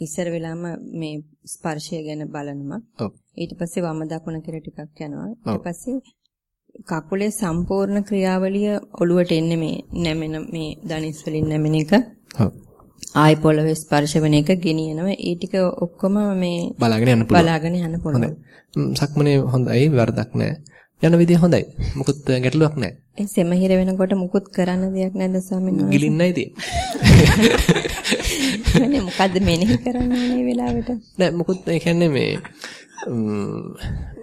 ඉස්සර වෙලාම මේ ස්පර්ශය ගැන බලනවා. ඔව්. ඊට පස්සේ වම දකුණ කියලා ටිකක් යනවා. ඊට පස්සේ කකුලේ සම්පූර්ණ ක්‍රියාවලිය ඔළුවට එන්නේ මේ නැමෙන මේ දනිස් වලින් නැමෙන එක. ඔව්. ආයි පොළවේ ස්පර්ශ වෙන එක ගෙනියනවා. ඒ ටික ඔක්කොම මේ බලාගෙන යන්න පුළුවන්. බලාගෙන යන්න පුළුවන්. හොඳයි. සක්මනේ හොඳයි වරදක් නැහැ. යන විදිය හොඳයි. මොකුත් ගැටලුවක් නැහැ. ඒ සෙමහිර වෙනකොට මුකුත් කරන්න දෙයක් නැද්ද ස්වාමීන් වහන්සේ? ගිලින්නයි තියෙන්නේ. මොකද්ද මෙනෙහි කරන්නේ මේ වෙලාවට? නෑ මොකුත් ඒ කියන්නේ මේ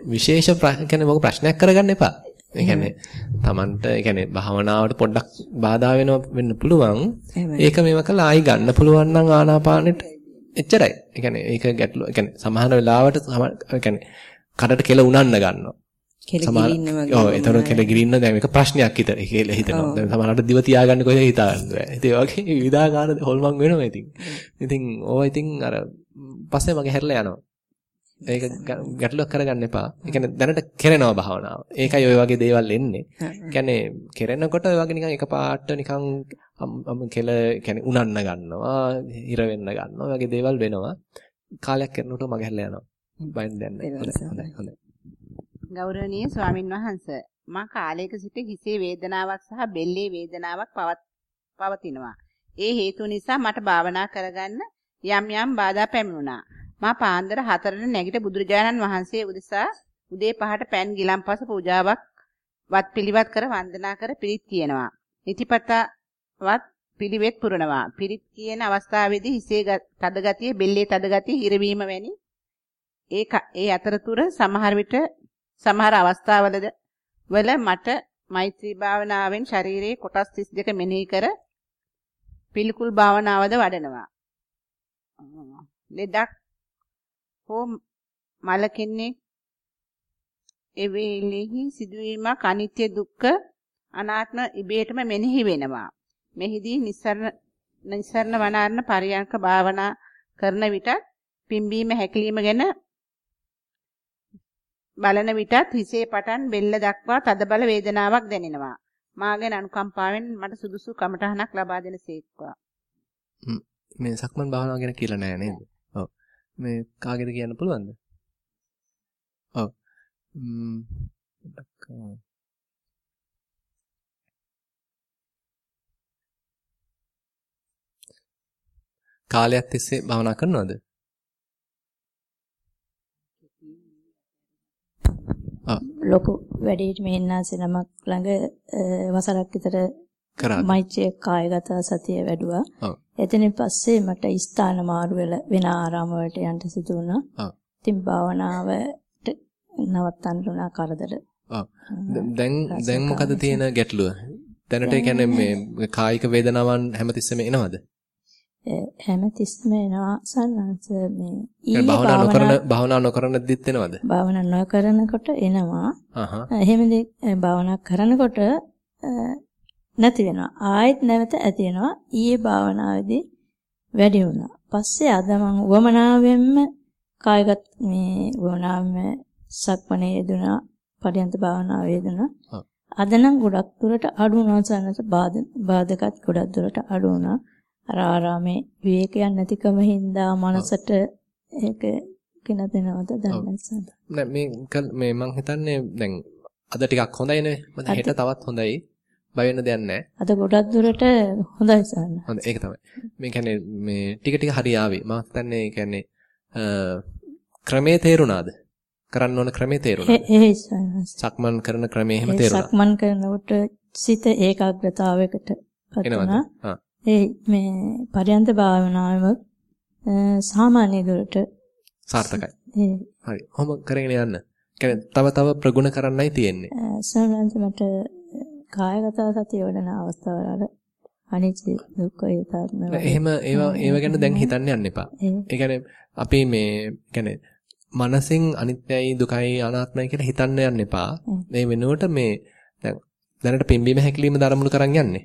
විශේෂ කියන්නේ මොකක් ප්‍රශ්නයක් කරගන්න එපා. ඒ කියන්නේ Tamanට ඒ කියන්නේ භාවනාවට පොඩ්ඩක් බාධා වෙනව වෙන්න පුළුවන්. ඒක මේව කළා ආයි ගන්න පුළුවන් නම් ආනාපානෙට එච්චරයි. ඒ කියන්නේ ඒක ගැටලුව. ඒ කියන්නේ සමහර වෙලාවට ඒ කියන්නේ කඩට කෙල උනන්න ගන්නවා. කෙල ගිරින්න වගේ. ඔව් ඒතර කෙල ගිරින්න දැන් මේක ප්‍රශ්නයක් හිතර. ඒක හිතනවා. දැන් සමහරවිට දිව තියාගන්න කොහෙද හිතාගන්න බෑ. ඉතින් ඒ වගේ විවිධාකාර හොල්මන් වෙනවා ඉතින්. ඉතින් ඕවා ඉතින් අර පස්සේ මගේ හැරලා යනවා. ඒක ගැටලුවක් කරගන්න එපා. ඒ කියන්නේ දැනට කෙරෙනවා භාවනාව. ඒකයි ওই වගේ දේවල් එන්නේ. කියන්නේ කෙරෙනකොට ඔය වගේ නිකන් එකපාරට නිකන් කෙල කියන්නේ උනන්න ගන්නවා, හිර වෙන්න ගන්නවා. වගේ දේවල් වෙනවා. කාලයක් කරනකොට මගේ හැරලා යනවා. බයෙන් දැන් හොඳයි හොඳයි. ගෞරවනීය ස්වාමින් වහන්සේ මා කාලයක සිට හිසේ වේදනාවක් සහ බෙල්ලේ වේදනාවක් පවතිනවා. ඒ හේතු නිසා මට භාවනා කරගන්න යම් යම් බාධා පැමිණුණා. මා පාන්දර 4ට නැගිට බුදුරජාණන් වහන්සේ උදෙසා උදේ 5ට පෑන් ගිලම්පස පූජාවක් වත් පිළිවත් කර වන්දනා කර පිරිත් කියනවා. නිතිපතවත් පිළිවෙත් පුරනවා. පිරිත් කියන අවස්ථාවේදී හිසේ තද ගතිය, බෙල්ලේ තද ගතිය, හිරවීම වැනි ඒ ඒ අතරතුර සමහර විට සමහර අවස්ථාවලද වල මට මෛත්‍රී භාවනාවෙන් ශරීරයේ කොටස් 32 මෙනෙහි කර පිළිකුල් භාවනාවද වඩනවා. ලෙඩක් හෝ මලකින්නේ එවේලෙහි සිදුවීමක් අනිත්‍ය දුක්ඛ අනාත්ම ඉබේටම මෙනෙහි වෙනවා. මෙහිදී නිස්සරණ නිස්සරණ වනාරණ පරියන්ක භාවනා කරන විට පිම්බීම හැකිලිම ගැන බලන විටත් හිසේ පටන් බෙල්ල දක්වා තදබල වේදනාවක් දැනෙනවා. මා ගැන අනුකම්පාවෙන් මට සුදුසු කමටහනක් ලබා දෙන සේක්වා. මේ සක්මන් භාවනාව ගැන කියලා නෑ නේද? මේ කාගෙද කියන්න පුළුවන්ද? ඔව්. ම්ම් කාලයක් තිස්සේ භාවනා කරනවද? ලොකු වැඩේට මෙහෙන්නාසේ නමක් ළඟ වසරක් විතර කරා. මෛත්‍රී කායගත සතිය වැඩුවා. ඔව්. එතනින් පස්සේ මට ස්ථාන මාරු වෙන ආරාම වලට යන්න සිදු වුණා. ඉතින් භාවනාවට නවත්තන්න උනා කරදර. දැන් දැන් මොකද තියෙන ගැටලුව? දැනට කියන්නේ මේ කායික වේදනාවන් හැමතිස්සෙම එනවද? හැමතිස්සෙම එනවා සන්නස මේ ඊයේ භාවනා නොකරන භාවනා නොකරන දිත් එනවද? භාවනා නොකරනකොට එනවා. අහහ. එහෙම භාවනා කරනකොට නැති වෙනවා. ආයෙත් නැවත ඇති වෙනවා. ඊයේ භාවනාවේදී වැඩි වුණා. පස්සේ අද මම වමනාවෙන්ම කායගත මේ වමනාවෙන්ම සක්මණේ යෙදුණා. පරියන්ත භාවනාව යෙදුණා. අද නම් ගොඩක් දුරට අඩු වුණා සන්නස බාධකත් ගොඩක් දුරට අඩු වුණා. අර ආරාමේ විවේකයක් නැතිකම හින්දා මනසට ඒක කින දෙනවද දන්නේ නැහැ. මේ මේ මං හිතන්නේ දැන් අද ටිකක් හොඳයිනේ. මම හෙට තවත් හොඳයි. බය වෙන්න දෙයක් නැහැ. අද ගොඩක් දුරට හොඳයි සන්න. හොඳ ඒක තමයි. මේ කියන්නේ මේ ටික ටික හරි ආවේ. මම හිතන්නේ ඒ කියන්නේ ක්‍රමේ තේරුණාද? කරන්න ඕන ක්‍රමේ තේරුණාද? ඒ. සක්මන් කරන ක්‍රමේ එහෙම තේරුණා. සක්මන් කරනකොට සිත ඒකාග්‍රතාවයකට වුණා. ඒ මේ පරයන්ත භාවනාවෙම සාමාන්‍ය දුරට සාර්ථකයි. හරි. කොහොම කරගෙන යන්න. කියන්නේ තව තව ප්‍රගුණ කරන්නයි තියෙන්නේ. සමහරවිට මට කායගත සතිය වඩන අවස්ථාවල අනිච්ච දුක්ඛ ඒතාත්ම එහෙම ඒවා ඒව ගැන දැන් හිතන්න යන්න එපා. ඒ කියන්නේ අපි මේ කියන්නේ මනසින් අනිත්‍යයි දුකයි අනාත්මයි කියලා හිතන්න යන්න එපා. මේ වෙනුවට මේ දැනට පිම්බීම හැකිලිම දරමුණු කරන් යන්නේ.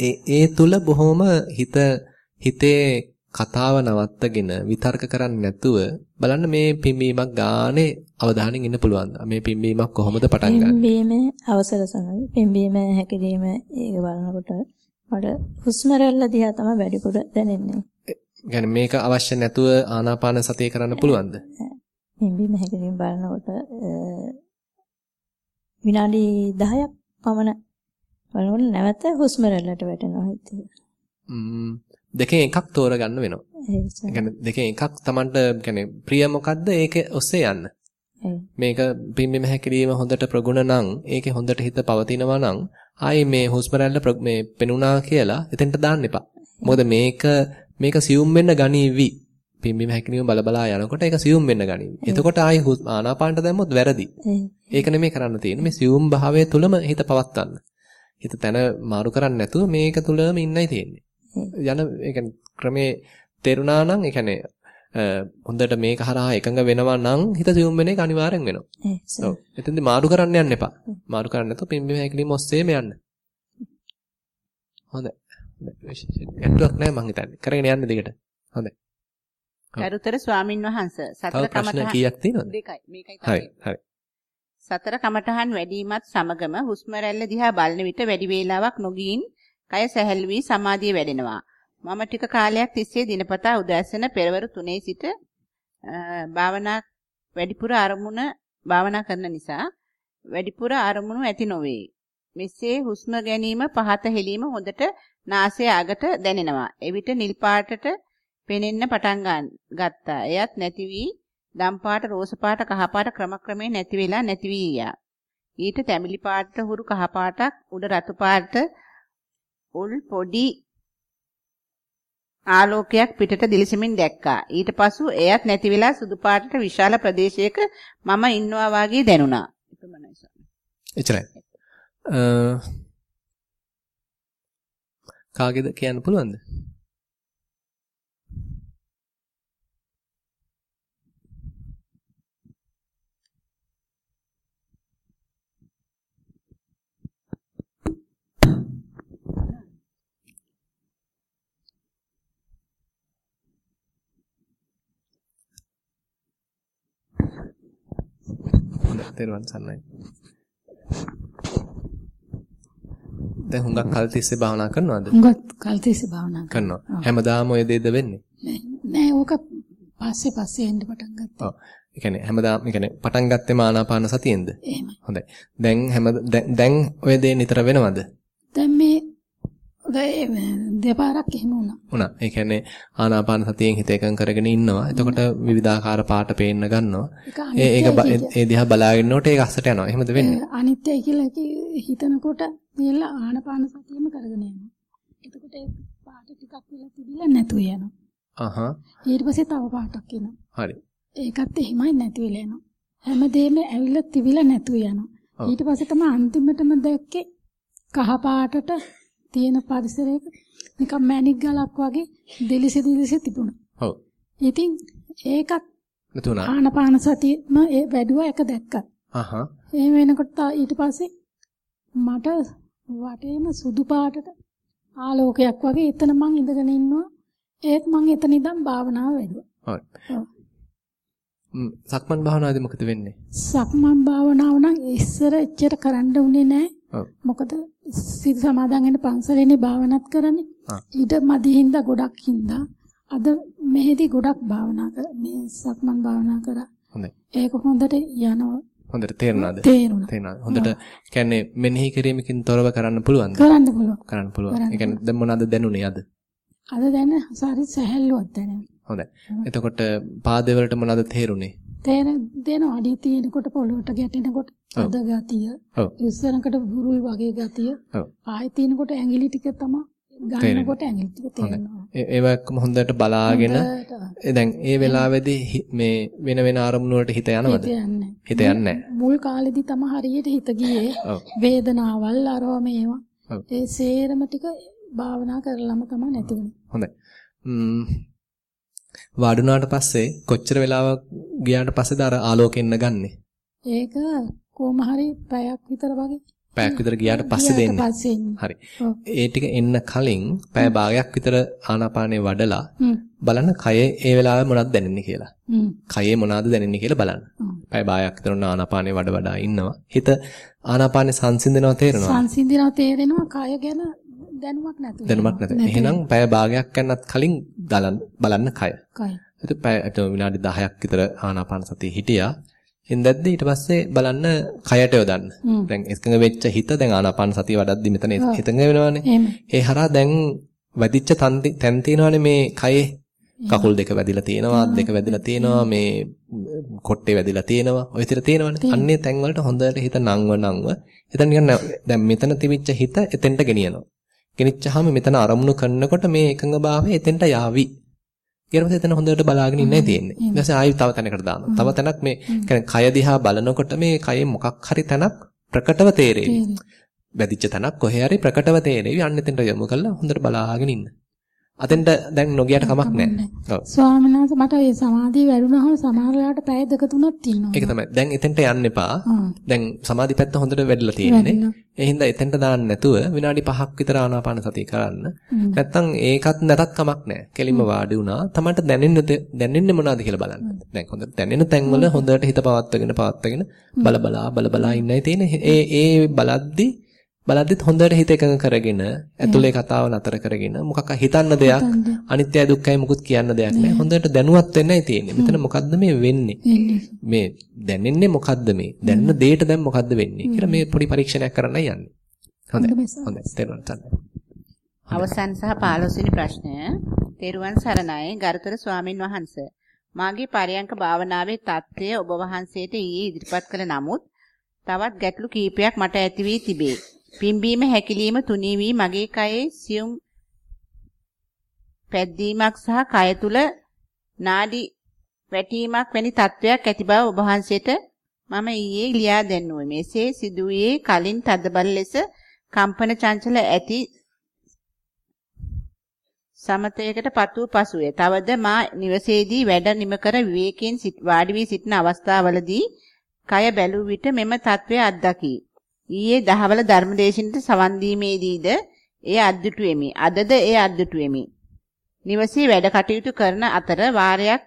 ඒ ඒ තුල බොහොම හිත හිතේ කතාව නවත්තගෙන විතර්ක කරන්නේ නැතුව බලන්න මේ පිම්බීමක් ගානේ අවධානයෙන් ඉන්න පුළුවන්. මේ පිම්බීමක් කොහොමද පටන් ගන්නේ? පිම්බීම අවසර සමග පිම්බීම හැකිලිම ඒක බලනකොට මට හුස්ම රැල්ල දිහා තමයි වැඩිපුර දැනෙන්නේ. يعني මේක අවශ්‍ය නැතුව ආනාපාන සතිය කරන්න පුළුවන්ද? පිම්බීම හැකිලිම බලනකොට විනාඩි 10ක් පමණ බලනකොට නැවත හුස්ම රැල්ලට වැටෙනවා හිතේ. ම්ම් දෙකෙන් එකක් තෝරගන්න වෙනවා. ඒ කියන්නේ දෙකෙන් එකක් Tamanට කියන්නේ ප්‍රිය මොකද්ද ඒක ඔස්සේ යන්න. මේක පිම්බිම හැකිලිම හොඳට ප්‍රගුණ නම් ඒකේ හොඳට හිත පවතිනවා නම් ආයේ මේ හුස්ම රැල්ල මේ පෙනුණා කියලා එතෙන්ට දාන්න එපා. මොකද මේක මේක සියුම් වෙන්න ගනීවි. පිම්බිම හැකිලිම බල බලා යනකොට ඒක සියුම් වෙන්න ගනීවි. එතකොට ආයේ ආනාපානට දැම්මොත් වැරදි. ඒක නෙමෙයි කරන්න තියෙන්නේ. මේ සියුම් භාවය තුලම හිත පවත්වන්න. හිත තන මාරු කරන්නේ නැතුව මේක තුලම ඉන්නයි තියෙන්නේ. යන ඒ කියන්නේ ක්‍රමේ තේරුණා නම් ඒ කියන්නේ හොඳට මේක හරහා එකඟ වෙනවා නම් හිත සියුම් වෙන එක අනිවාර්යෙන් වෙනවා. ඔව්. එතෙන්දි මාරු කරන්න යන්න එපා. මාරු කරන්නේ නැතුව පිම්බිම හැකිලිම ඔස්සේම යන්න. හොඳයි. ගැටලුවක් නැහැ මං හිතන්නේ. කරගෙන යන්න දිගට. හොඳයි. කරුතර ස්වාමින් වහන්සේ සතර කමඨහන් කීයක් තියෙනවද? දෙකයි. මේකයි හරි. තමයි. හරි. සතර කමඨහන් වැඩිමත් සමගම හුස්ම රැල්ල දිහා බලන විට වැඩි වේලාවක් නොගින් කය සැහැල් වී සමාධිය වැඩෙනවා. මම ටික කාලයක් තිස්සේ දිනපතා උදෑසන පෙරවරු 3 සිට භාවනා වැඩිපුර අරමුණ භාවනා කරන නිසා වැඩිපුර අරමුණු ඇති නොවේ. මෙසේ හුස්ම ගැනීම පහත හෙලීම හොඳට නාසය අගට දැනෙනවා. එවිට නිල් පාටට පෙනෙන්න පටන් ගත්තා. එයත් නැති වී දම් පාට, රෝස පාට, කහ පාට ක්‍රමක්‍රමයෙන් නැති වෙලා නැති වී ගියා. ඊට තැඹිලි පාට හුරු කහ පාටක්, උඩ රතු පාට උල් පොඩි ආලෝකයක් පිටට දිලිසෙමින් දැක්කා. ඊට පසු එයත් නැති වෙලා සුදු පාටට විශාල ප්‍රදේශයක මම ඉන්නවා වාගේ දැනුණා. එච්චරයි. අ කාගේද කියන්න පුළුවන්ද? තෙරුවන් සරණයි. දැන් හුඟක් කල් තිස්සේ භාවනා කරනවද? හුඟක් කල් තිස්සේ භාවනා කරනවා. හැමදාම ඔය දේද වෙන්නේ? නෑ ඕක පස්සේ පස්සේ එන්න පටන් ගත්තා. ඔව්. ඒ කියන්නේ හැමදාම ඒ කියන්නේ පටන් ගත්තේ ආනාපාන සතියෙන්ද? එහෙමයි. හොඳයි. දැන් හැම දැන් ඔය දේ නිතර වෙනවද? දැන් මේ දෙපාරක් එහෙම වුණා. වුණා. ඒ කියන්නේ ආනාපාන සතියෙන් හිත එකඟ කරගෙන ඉන්නවා. එතකොට විවිධාකාර පාට පේන්න ගන්නවා. ඒ ඒක ඒ දිහා බලාගෙන ඉන්නකොට ඒක අස්සට යනවා. එහෙමද වෙන්නේ? අනිත්‍යයි කියලා හිතනකොට මෙල්ල ආනාපාන සතියෙම කරගෙන යනවා. එතකොට ඒ පාට ටිකක් වෙලා තිබිලා නැතුව යනවා. අහහ. ඊට පස්සේ තව පාටක් එනවා. හරි. ඒකත් එහෙමයි නැති වෙලා යනවා. හැමදේම ඇවිල්ලා තිබිලා නැතුව යනවා. ඊට පස්සේ තමයි අන්තිමටම දැක්කේ කහ පාටට තියෙන පරිසරයක නිකන් මැණික් ගලක් වගේ දෙලිසෙ දෙලිසෙ තිබුණා. ඔව්. ඉතින් ඒකත් නතුණා. ආනපාන සතියම ඒ වැඩුවා එක දැක්කා. අහහ. ඒ වෙනකොට ඊට පස්සේ මට වටේම සුදු පාටට ආලෝකයක් වගේ එතන මං ඉඳගෙන ඉන්නවා. ඒත් මං එතන ඉඳන් භාවනාව වැඩුවා. ඔව්. සක්මන් භාවනාවේදී මොකද වෙන්නේ? සක්මන් භාවනාව නම් ඉස්සර එච්චර කරන්න උනේ නැහැ. මොකද සිත සමාදන් වෙන පන්සලේනේ භාවනාත් කරන්නේ. ඊට මදි හින්දා ගොඩක් හින්දා අද මෙහෙදි ගොඩක් භාවනා කර මේ සක්මන් භාවනා කරා. හොඳයි. ඒක හොඳට යනවා. හොඳට තේරුණාද? තේරුණා. හොඳට කියන්නේ මෙනෙහි කිරීමකින් තොරව කරන්න පුළුවන්ද? කරන්න පුළුවන්. කරන්න පුළුවන්. ඒ කියන්නේ දැන් මොනවද දැනුනේ අද? අද දැන සාරි සැහැල්ලුවක් දැනෙනවා. හොඳයි. එතකොට පාදවලට මොනවද තේරුනේ? තේරෙන දෙන අඩිය තියෙනකොට පොළොවට ගැටෙනකොට අද ගතිය. ඔව්. ඉස්සරකට බුරුල් වගේ ගතිය. ඔව්. ආයෙ තියෙනකොට ඇඟිලි ටික තමයි ගන්නකොට ඇඟිලි ටික තේරෙනවා. ඒව එක්කම හොඳට බලාගෙන දැන් ඒ වෙලාවේදී මේ වෙන වෙන අරමුණු වලට හිත යනවද? හිත යන්නේ මුල් කාලෙදි තමයි හරියට හිත ගියේ. වේදනාවල් අරව මේවා. ඒ සේරම ටික භාවනා කරලම තමයි නැති වුනේ. හොඳයි. වාඩුණාට පස්සේ කොච්චර වෙලාවක් ගියාට පස්සේද අර ආලෝකෙන්න ගන්නෙ? ඒක කොහොම හරි පැයක් විතර වගේ. පැයක් විතර ගියාට පස්සේ දෙන්නේ. හරි. ඒ ටික එන්න කලින් පැය භාගයක් විතර ආනාපානේ වඩලා බලන්න කයේ ඒ වෙලාවේ මොනවද දැනෙන්නේ කියලා. කයේ මොනවද දැනෙන්නේ කියලා බලන්න. පැය භාගයක් විතර ආනාපානේ වඩ වඩා ඉන්නවා. හිත ආනාපානේ සංසිඳනවා තේරෙනවා. සංසිඳනවා තේරෙනවා කය ගැන දැනුමක් නැතුව. දැනුමක් නැතුව. එහෙනම් පැය භාගයක් යනත් කලින් බලන්න කය. කය. එතකොට පැය විනාඩි 10ක් විතර ආනාපාන සතිය හිටියා. ඉඳද්දි ඊට පස්සේ බලන්න කයට යොදන්න. දැන් එකඟ වෙච්ච හිත දැන් ආනාපාන සතිය වඩද්දි මෙතන එකඟ වෙනවානේ. ඒ හරහා දැන් වැදිච්ච තැන් තියෙනවානේ මේ කයේ කකුල් දෙක වැදිලා තියෙනවා අත් දෙක වැදිලා තියෙනවා මේ කොට්ටේ වැදිලා තියෙනවා ඔය විතර තියෙනවනේ අන්නේ තැන් වලට හොඳට හිත නංව නංව එතන නිකන් දැන් මෙතන තිබිච්ච හිත එතෙන්ට ගෙනියනවා ගෙනිච්චාම මෙතන අරමුණු කරනකොට මේ එකඟභාවය එතෙන්ට යාවි ඊට පස්සේ එතන හොඳට බලාගෙන ඉන්නයි තියෙන්නේ. ඊට පස්සේ ආයෙ තව තැනකට දානවා. තව තැනක් මේ කියන්නේ කය දිහා බලනකොට මේ කයේ මොකක් හරි තැනක් ප්‍රකටව තේරෙවි. වැදිච්ච තැනක් කොහේ හරි ප්‍රකටව තේරෙවි. අන්න එතනට යොමු කරලා හොඳට බලාගෙන ඉන්න. අතෙන්ට දැන් නොගියට කමක් නැහැ. ඔව්. ස්වාමීන් වහන්සේ මට ඒ සමාධිය වැඩුණාම සමහර වෙලාවට පැය දෙක තුනක් තියෙනවා. ඒක තමයි. දැන් එතෙන්ට යන්න එපා. දැන් සමාධි පැත්ත හොඳට වැඩිලා තියෙන්නේ. ඒ හින්දා එතෙන්ට දාන්න නැතුව විනාඩි 5ක් විතර ආනාපාන සතිය කරන්න. නැත්තම් ඒකත් නැතත් කමක් නැහැ. කෙලින්ම වාඩි වුණා. තමන්ට දැනෙන්න දැනෙන්නේ මොනවද කියලා බලන්න. දැන් හොඳට දැනෙන තැන්වල හොඳට හිත පවත්වාගෙන පවත්වාගෙන බල බලා බල බලා ඉන්නයි තියෙන්නේ. ඒ ඒ බලද්දි බලද්දිත් හොඳට හිත එකඟ කරගෙන ඇතුලේ කතාව නතර කරගෙන මොකක් හිතන්න දෙයක් අනිත්‍යයි දුක්ඛයි මුකුත් කියන්න දෙයක් නැහැ හොඳට දැනුවත් වෙන්නයි තියෙන්නේ. මෙතන මොකද්ද මේ වෙන්නේ? මේ දැනෙන්නේ මොකද්ද මේ? දැනන දෙයට දැන් මොකද්ද වෙන්නේ කියලා මේ පොඩි පරීක්ෂණයක් කරන්නයි යන්නේ. හොඳයි. හොඳයි තේරුවන් ගන්න අවසන් සහ 15 වෙනි ප්‍රශ්නය. තේරුවන් සරණයි. ගරුතර ස්වාමින් වහන්සේ. මාගේ පරයන්ක භාවනාවේ தත්ත්වය ඔබ වහන්සේට ඊයේ ඉදිරිපත් කළ නමුත් තවත් ගැටලු කීපයක් මට ඇති වී තිබේ පිම්බීම හැකිලිම තුනී වී මගේ කයේ සියුම් පැද්දීමක් සහ කය තුල නාඩි වැටීමක් වැනි තත්වයක් ඇති බව ඔබ වහන්සේට මම ඊයේ ලියා දෙන්නුවේ. මෙසේ සිදුවේ කලින් තදබල ලෙස කම්පන චංචල ඇති සමතයකට පත්වූ පසුවේ. තවද මා නිවසේදී වැඩ නිම කර විවේකයෙන් වාඩි වී සිටින අවස්ථාවලදී කය බැලූ විට මෙම తත්වය අත්දකි. ඊයේ දහවල ධර්මදේශනට සවන් දීමේදීද එය අද්දුටුවෙමි. අදද එය අද්දුටුවෙමි. නිවසේ වැඩ කටයුතු කරන අතර වාරයක්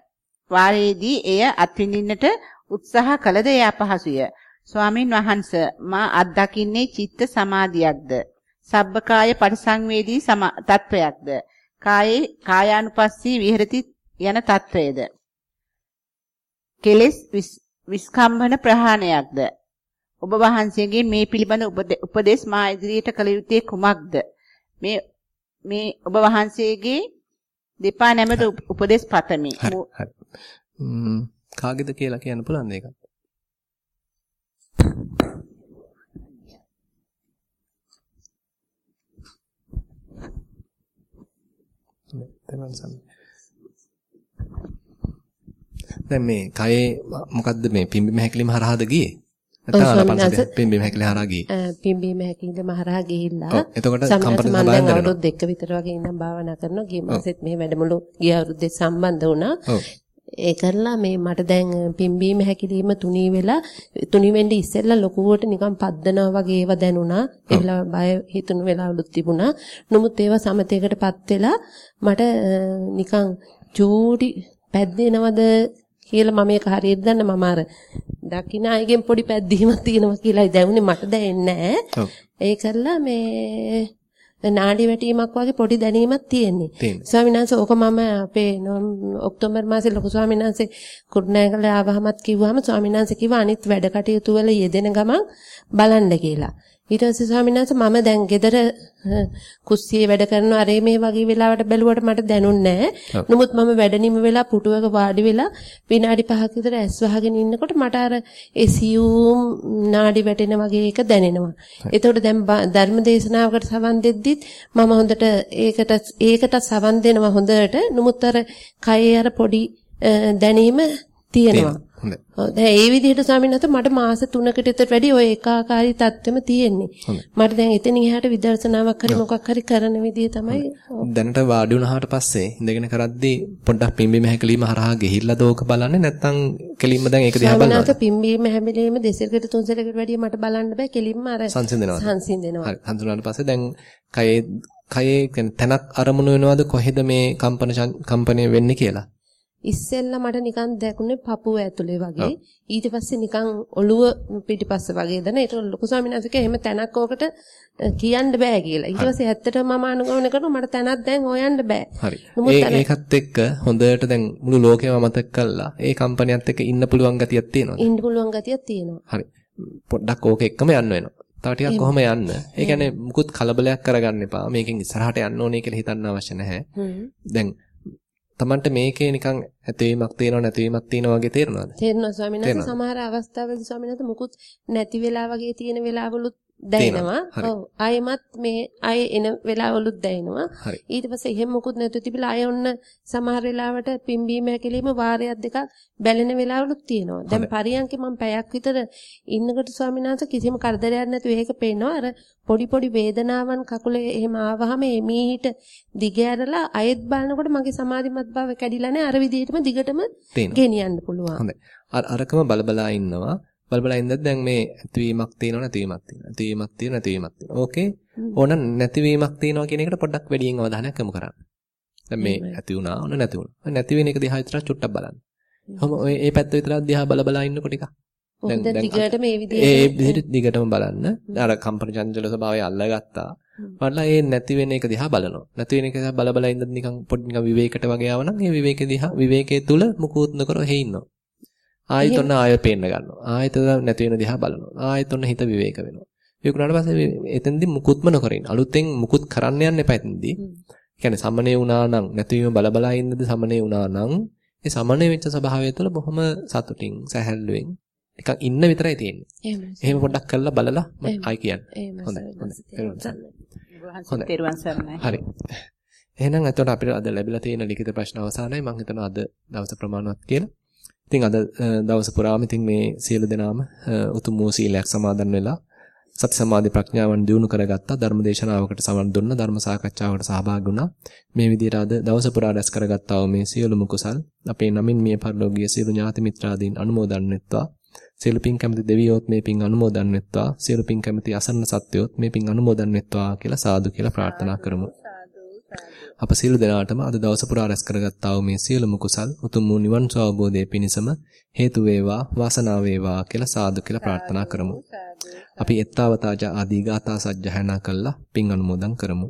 වාරයේදී එය අත්විඳින්නට උත්සාහ කළද එය අපහසුය. ස්වාමින් වහන්ස මා අත්දකින්නේ චිත්ත සමාධියක්ද? සබ්බකාය පරිසංවේදී තත්වයක්ද? කායේ කායානුපස්සී විහෙරති යන තත්වයේද? කෙලෙස් විස්කම්භන ප්‍රහාණයක්ද? ඔබ වහන්සේගෙන් මේ පිළිබඳ උපදේශ මා ඉදිරියට කළ යුත්තේ කුමක්ද? මේ මේ ඔබ වහන්සේගේ දෙපා නැමෙත උපදේශ පතමි. හරි. කාගේද කියලා කියන්න පුළුවන් මේක? දැන් මේ කයේ මොකද්ද මේ පිම්බිම හැකිලිම හරහාද ගියේ? නැත්නම් ආනාපානසතිය පිම්බීම හැකිලි හරහා ගියේ. පිම්බීම හැකිලිම හරහා ගිහිල්ලා. ඔව්. එතකොට කම්පන ස්වභාවයෙන් දැනෙනවා. අවුරුදු දෙක විතර වගේ ඉඳන් භාවනා කරනවා. ගිය මාසෙත් මේ වැඩමුළු ගිය අවුරුද්දේ සම්බන්ධ වුණා. ඔව්. ඒ කරලා මේ මට දැන් පිම්බීම හැකිලිම තුනී වෙලා තුනී වෙන්න ඉස්සෙල්ලා ලොකුවට නිකන් පද්දනවා වගේ ඒවා දැනුණා. ඒ වෙලාව බය හිතුණු වෙලාවලුත් තිබුණා. නමුත් ඒවා සමතේකටපත් වෙලා මට නිකන් චූටි පැද්දෙනවද කියලා මම මේක හරියට දන්න මම අර දකින්න අයගෙන් පොඩි පැද්දීමක් තියෙනවා කියලා දැනුනේ මට දැනෙන්නේ. ඒ කරලා මේ නාඩි වැටීමක් වගේ පොඩි දැනීමක් තියෙන්නේ. ස්වාමීන් වහන්සේ ඕක මම අපේ ඔක්තෝබර් මාසේ ලොකු ස්වාමීන් වහන්සේ කුරුණෑගල ආවහමත් කිව්වහම ස්වාමීන් වහන්සේ කිව්වා අනිත් වැඩ කටයුතු වල යෙදෙන ගමන් බලන්න කියලා. ඊට පස්සේ ස්වාමීන් වහන්සේ මම දැන් ගෙදර කුස්සියේ වැඩ කරනවා අරේ මේ වගේ වෙලාවට බැලුවට මට දැනුන්නේ නැහැ. නමුත් මම වැඩනිම වෙලා පුටුවක වාඩි වෙලා විනාඩි 5ක විතර ඇස් වහගෙන ඉන්නකොට මට අර එසියුම් නාඩි වැටෙන වගේ එක දැනෙනවා. එතකොට දැන් ධර්ම දේශනාවකට සවන් දෙද්දිත් මම හොඳට ඒකට ඒකට සවන් දෙනවා හොඳට. නමුත් අර කයේ අර පොඩි දැනීම තියෙනවා. හොඳයි. දැන් ඒ විදිහට ස්වාමීන් වහන්සේ මට මාස 3කට විතර වැඩි ওই ඒකාකාරී තත්ත්වෙම තියෙන්නේ. මට දැන් එතනින් එහාට විදර්ශනාවක් හරි මොකක් හරි කරන විදිය තමයි දැනට වාඩි වුණාට පස්සේ ඉඳගෙන කරද්දී පොඩ්ඩක් පිම්බීම හැකලීම හරහා ගිහිල්ලාද ඕක බලන්නේ නැත්නම් කෙලින්ම දැන් ඒක දිහා බලනවද? ස්වාමීන් පිම්බීම හැමිලීම දෙසරකට තුන්සරකට වැඩිය මට බලන්න බෑ කෙලින්ම අර සංසිඳනවා. සංසිඳනවා. හරි. හඳුනාට පස්සේ දැන් කයේ කයේ තැනක් අරමුණු වෙනවද කොහෙද මේ කම්පන කම්පණය වෙන්නේ කියලා? ඉස්සෙල්ලා මට නිකන් දැකුනේ පපුව ඇතුලේ වගේ. ඊට පස්සේ නිකන් ඔළුව පිටිපස්ස වගේ දන. ඒක ලොකු ස්වාමීන් වහන්සේක එහෙම තැනක් ඕකට කියන්න බෑ කියලා. ඊට පස්සේ ඇත්තටම මම අනුගමනය කරනවා මට තැනක් දැන් හොයන්න බෑ. හරි. ඒකත් එක්ක හොඳට දැන් මුළු ලෝකෙම මතක් කළා. ඒ කම්පැනිත් එක්ක ඉන්න පුළුවන් ගතියක් තියෙනවා. ඉන්න පුළුවන් ගතියක් තියෙනවා. හරි. පොඩ්ඩක් ඕක එක්කම යන්න වෙනවා. තව ටිකක් කොහොම යන්න. ඒ කියන්නේ මුකුත් කලබලයක් කරගන්න එපා. මේකෙන් ඉස්සරහට යන්න ඕනේ කියලා හිතන්න අවශ්‍ය නැහැ. දැන් Tamanට මේකේ නිකන් ඇතවීමක් තියෙනව නැතිවීමක් තියෙනවා වගේ තේරෙනවද? තේරෙනවා ස්වාමීන් වහන්සේ සමහර අවස්ථාවලදී ස්වාමීන් වහන්සේ මුකුත් නැති වෙලා වගේ තියෙන වෙලාවලුත් දැනෙනවා. ඔව්. ආයෙමත් මේ ආයෙ එන වෙලාවලුත් දැනෙනවා. ඊට පස්සේ එහෙම මොකුත් නැතු තිබිලා ආයෙ ඔන්න සමහර වෙලාවට පිම්බීම හැකිලිම වාරයක් දෙකක් බැලෙන වෙලාවලුත් තියෙනවා. දැන් පරියන්කේ මම පැයක් විතර ඉන්නකොට ස්වාමීන් වහන්සේ කිසිම කරදරයක් නැතුව ඒක පේනවා. අර පොඩි පොඩි වේදනාවන් කකුලේ එහෙම ආවහම එමීහිට දිග ඇරලා අයෙත් බලනකොට මගේ සමාධිමත් භාවය කැඩිලා නැහැ. අර විදිහටම දිගටම ගෙනියන්න පුළුවන්. හොඳයි. අර අරකම බලබලා ඉන්නවා. බලබලා ඉඳද්දි දැන් මේ ඇතිවීමක් තියෙනවා නැතිවීමක් තියෙනවා. ඇතිවීමක් තියෙනවා නැතිවීමක් තියෙනවා. ඕකේ. ඕන නැතිවීමක් තියෙනවා කියන එකට පොඩ්ඩක් වැඩියෙන් අවධානයක් යොමු කරන්න. දැන් මේ ඇති වුණා ඕන නැති වුණා. නැති වෙන එක දිහා විතරක් චුට්ටක් බලන්න. කොහොම ඔය මේ පැත්ත විතරක් දිහා බල බලා ඉන්නකොට ටිකක්. දැන් දිගට මේ විදිහට ඒ විදිහට දිගටම බලන්න. අර කම්පන චංචල ස්වභාවය අල්ලගත්තා. වඩලා ඒ නැති වෙන එක දිහා බලනවා. නැති වෙන එක දිහා බල බල ඉඳන් නිකන් පොඩි නිකන් විවේකයට වගේ ආවනම් ඒ විවේකේ දිහා විවේකයේ තුල මුකුත් නොකර හේ ඉන්නවා. ආයෙත් ඔන්න ආයෙ පේන්න ගන්නවා. ආයෙත් නැති වෙන දිහා බලනවා. ආයෙත් ඔන්න හිත විවේක වෙනවා. විවේකුණාට පස්සේ එතෙන්දී මුකුත්ම නොකර ඉන්න. අලුතෙන් මුකුත් කරන්න යන්න එපා එතෙන්දී. කියන්නේ සමනේ වුණා නම් නැතිවීම බලබලා ඉන්නද සමනේ වුණා නම් ඒ සමනේ වෙච්ච ස්වභාවය තුළ බොහොම සතුටින් සැහැල්ලුවෙන් නිකන් ඉන්න විතරයි තියෙන්නේ. එහෙම පොඩ්ඩක් කරලා බලලා මම ආයි කියන්න. හොඳයි. හොඳයි. හරි. එහෙනම් එතකොට අපිට අද ලැබිලා තියෙන ලිඛිත ප්‍රශ්න අවසానයි. මම හිතනවා අද දවස ප්‍රමාණවත් කියලා. ඉතින් අද දවස පුරාම ඉතින් මේ සියලු දෙනාම උතුම් වූ සීලයක් සමාදන් වෙලා සති සමාධි ප්‍රඥාවන් දියුණු කරගත්තා. ධර්මදේශනාවකට සවන් දුන්න ධර්ම සාකච්ඡාවකට සහභාගී වුණා. මේ විදිහට අද දවස පුරා රැස් කරගත්තා වූ මේ සියලුම කුසල් අපේ නමින් මිය පරලෝකීය සියලු ඥාති මිත්‍රාදීන් අනුමෝදන් වෙත්වා. සියලු පින් කැමති දෙවියෝත් මේ පින් අනුමෝදන් වෙත්වා. සියලු පින් කැමති අසන්න සත්වයෝත් මේ පින් අනුමෝදන් වෙත්වා කියලා සාදු කියලා ප්‍රාර්ථනා කරමු. අප සියලු දෙනාටම අද දවස පුරා රැස් කරගත්තා වූ මේ සියලුම කුසල් උතුම් වූ නිවන් අවබෝධයේ පිණසම හේතු වේවා වාසනාව වේවා කියලා සාදු කියලා ප්‍රාර්ථනා කරමු. අපි එත්තාවතාජ ආදී ගාථා සජ්ජහායනා කළා පින් අනුමෝදන් කරමු.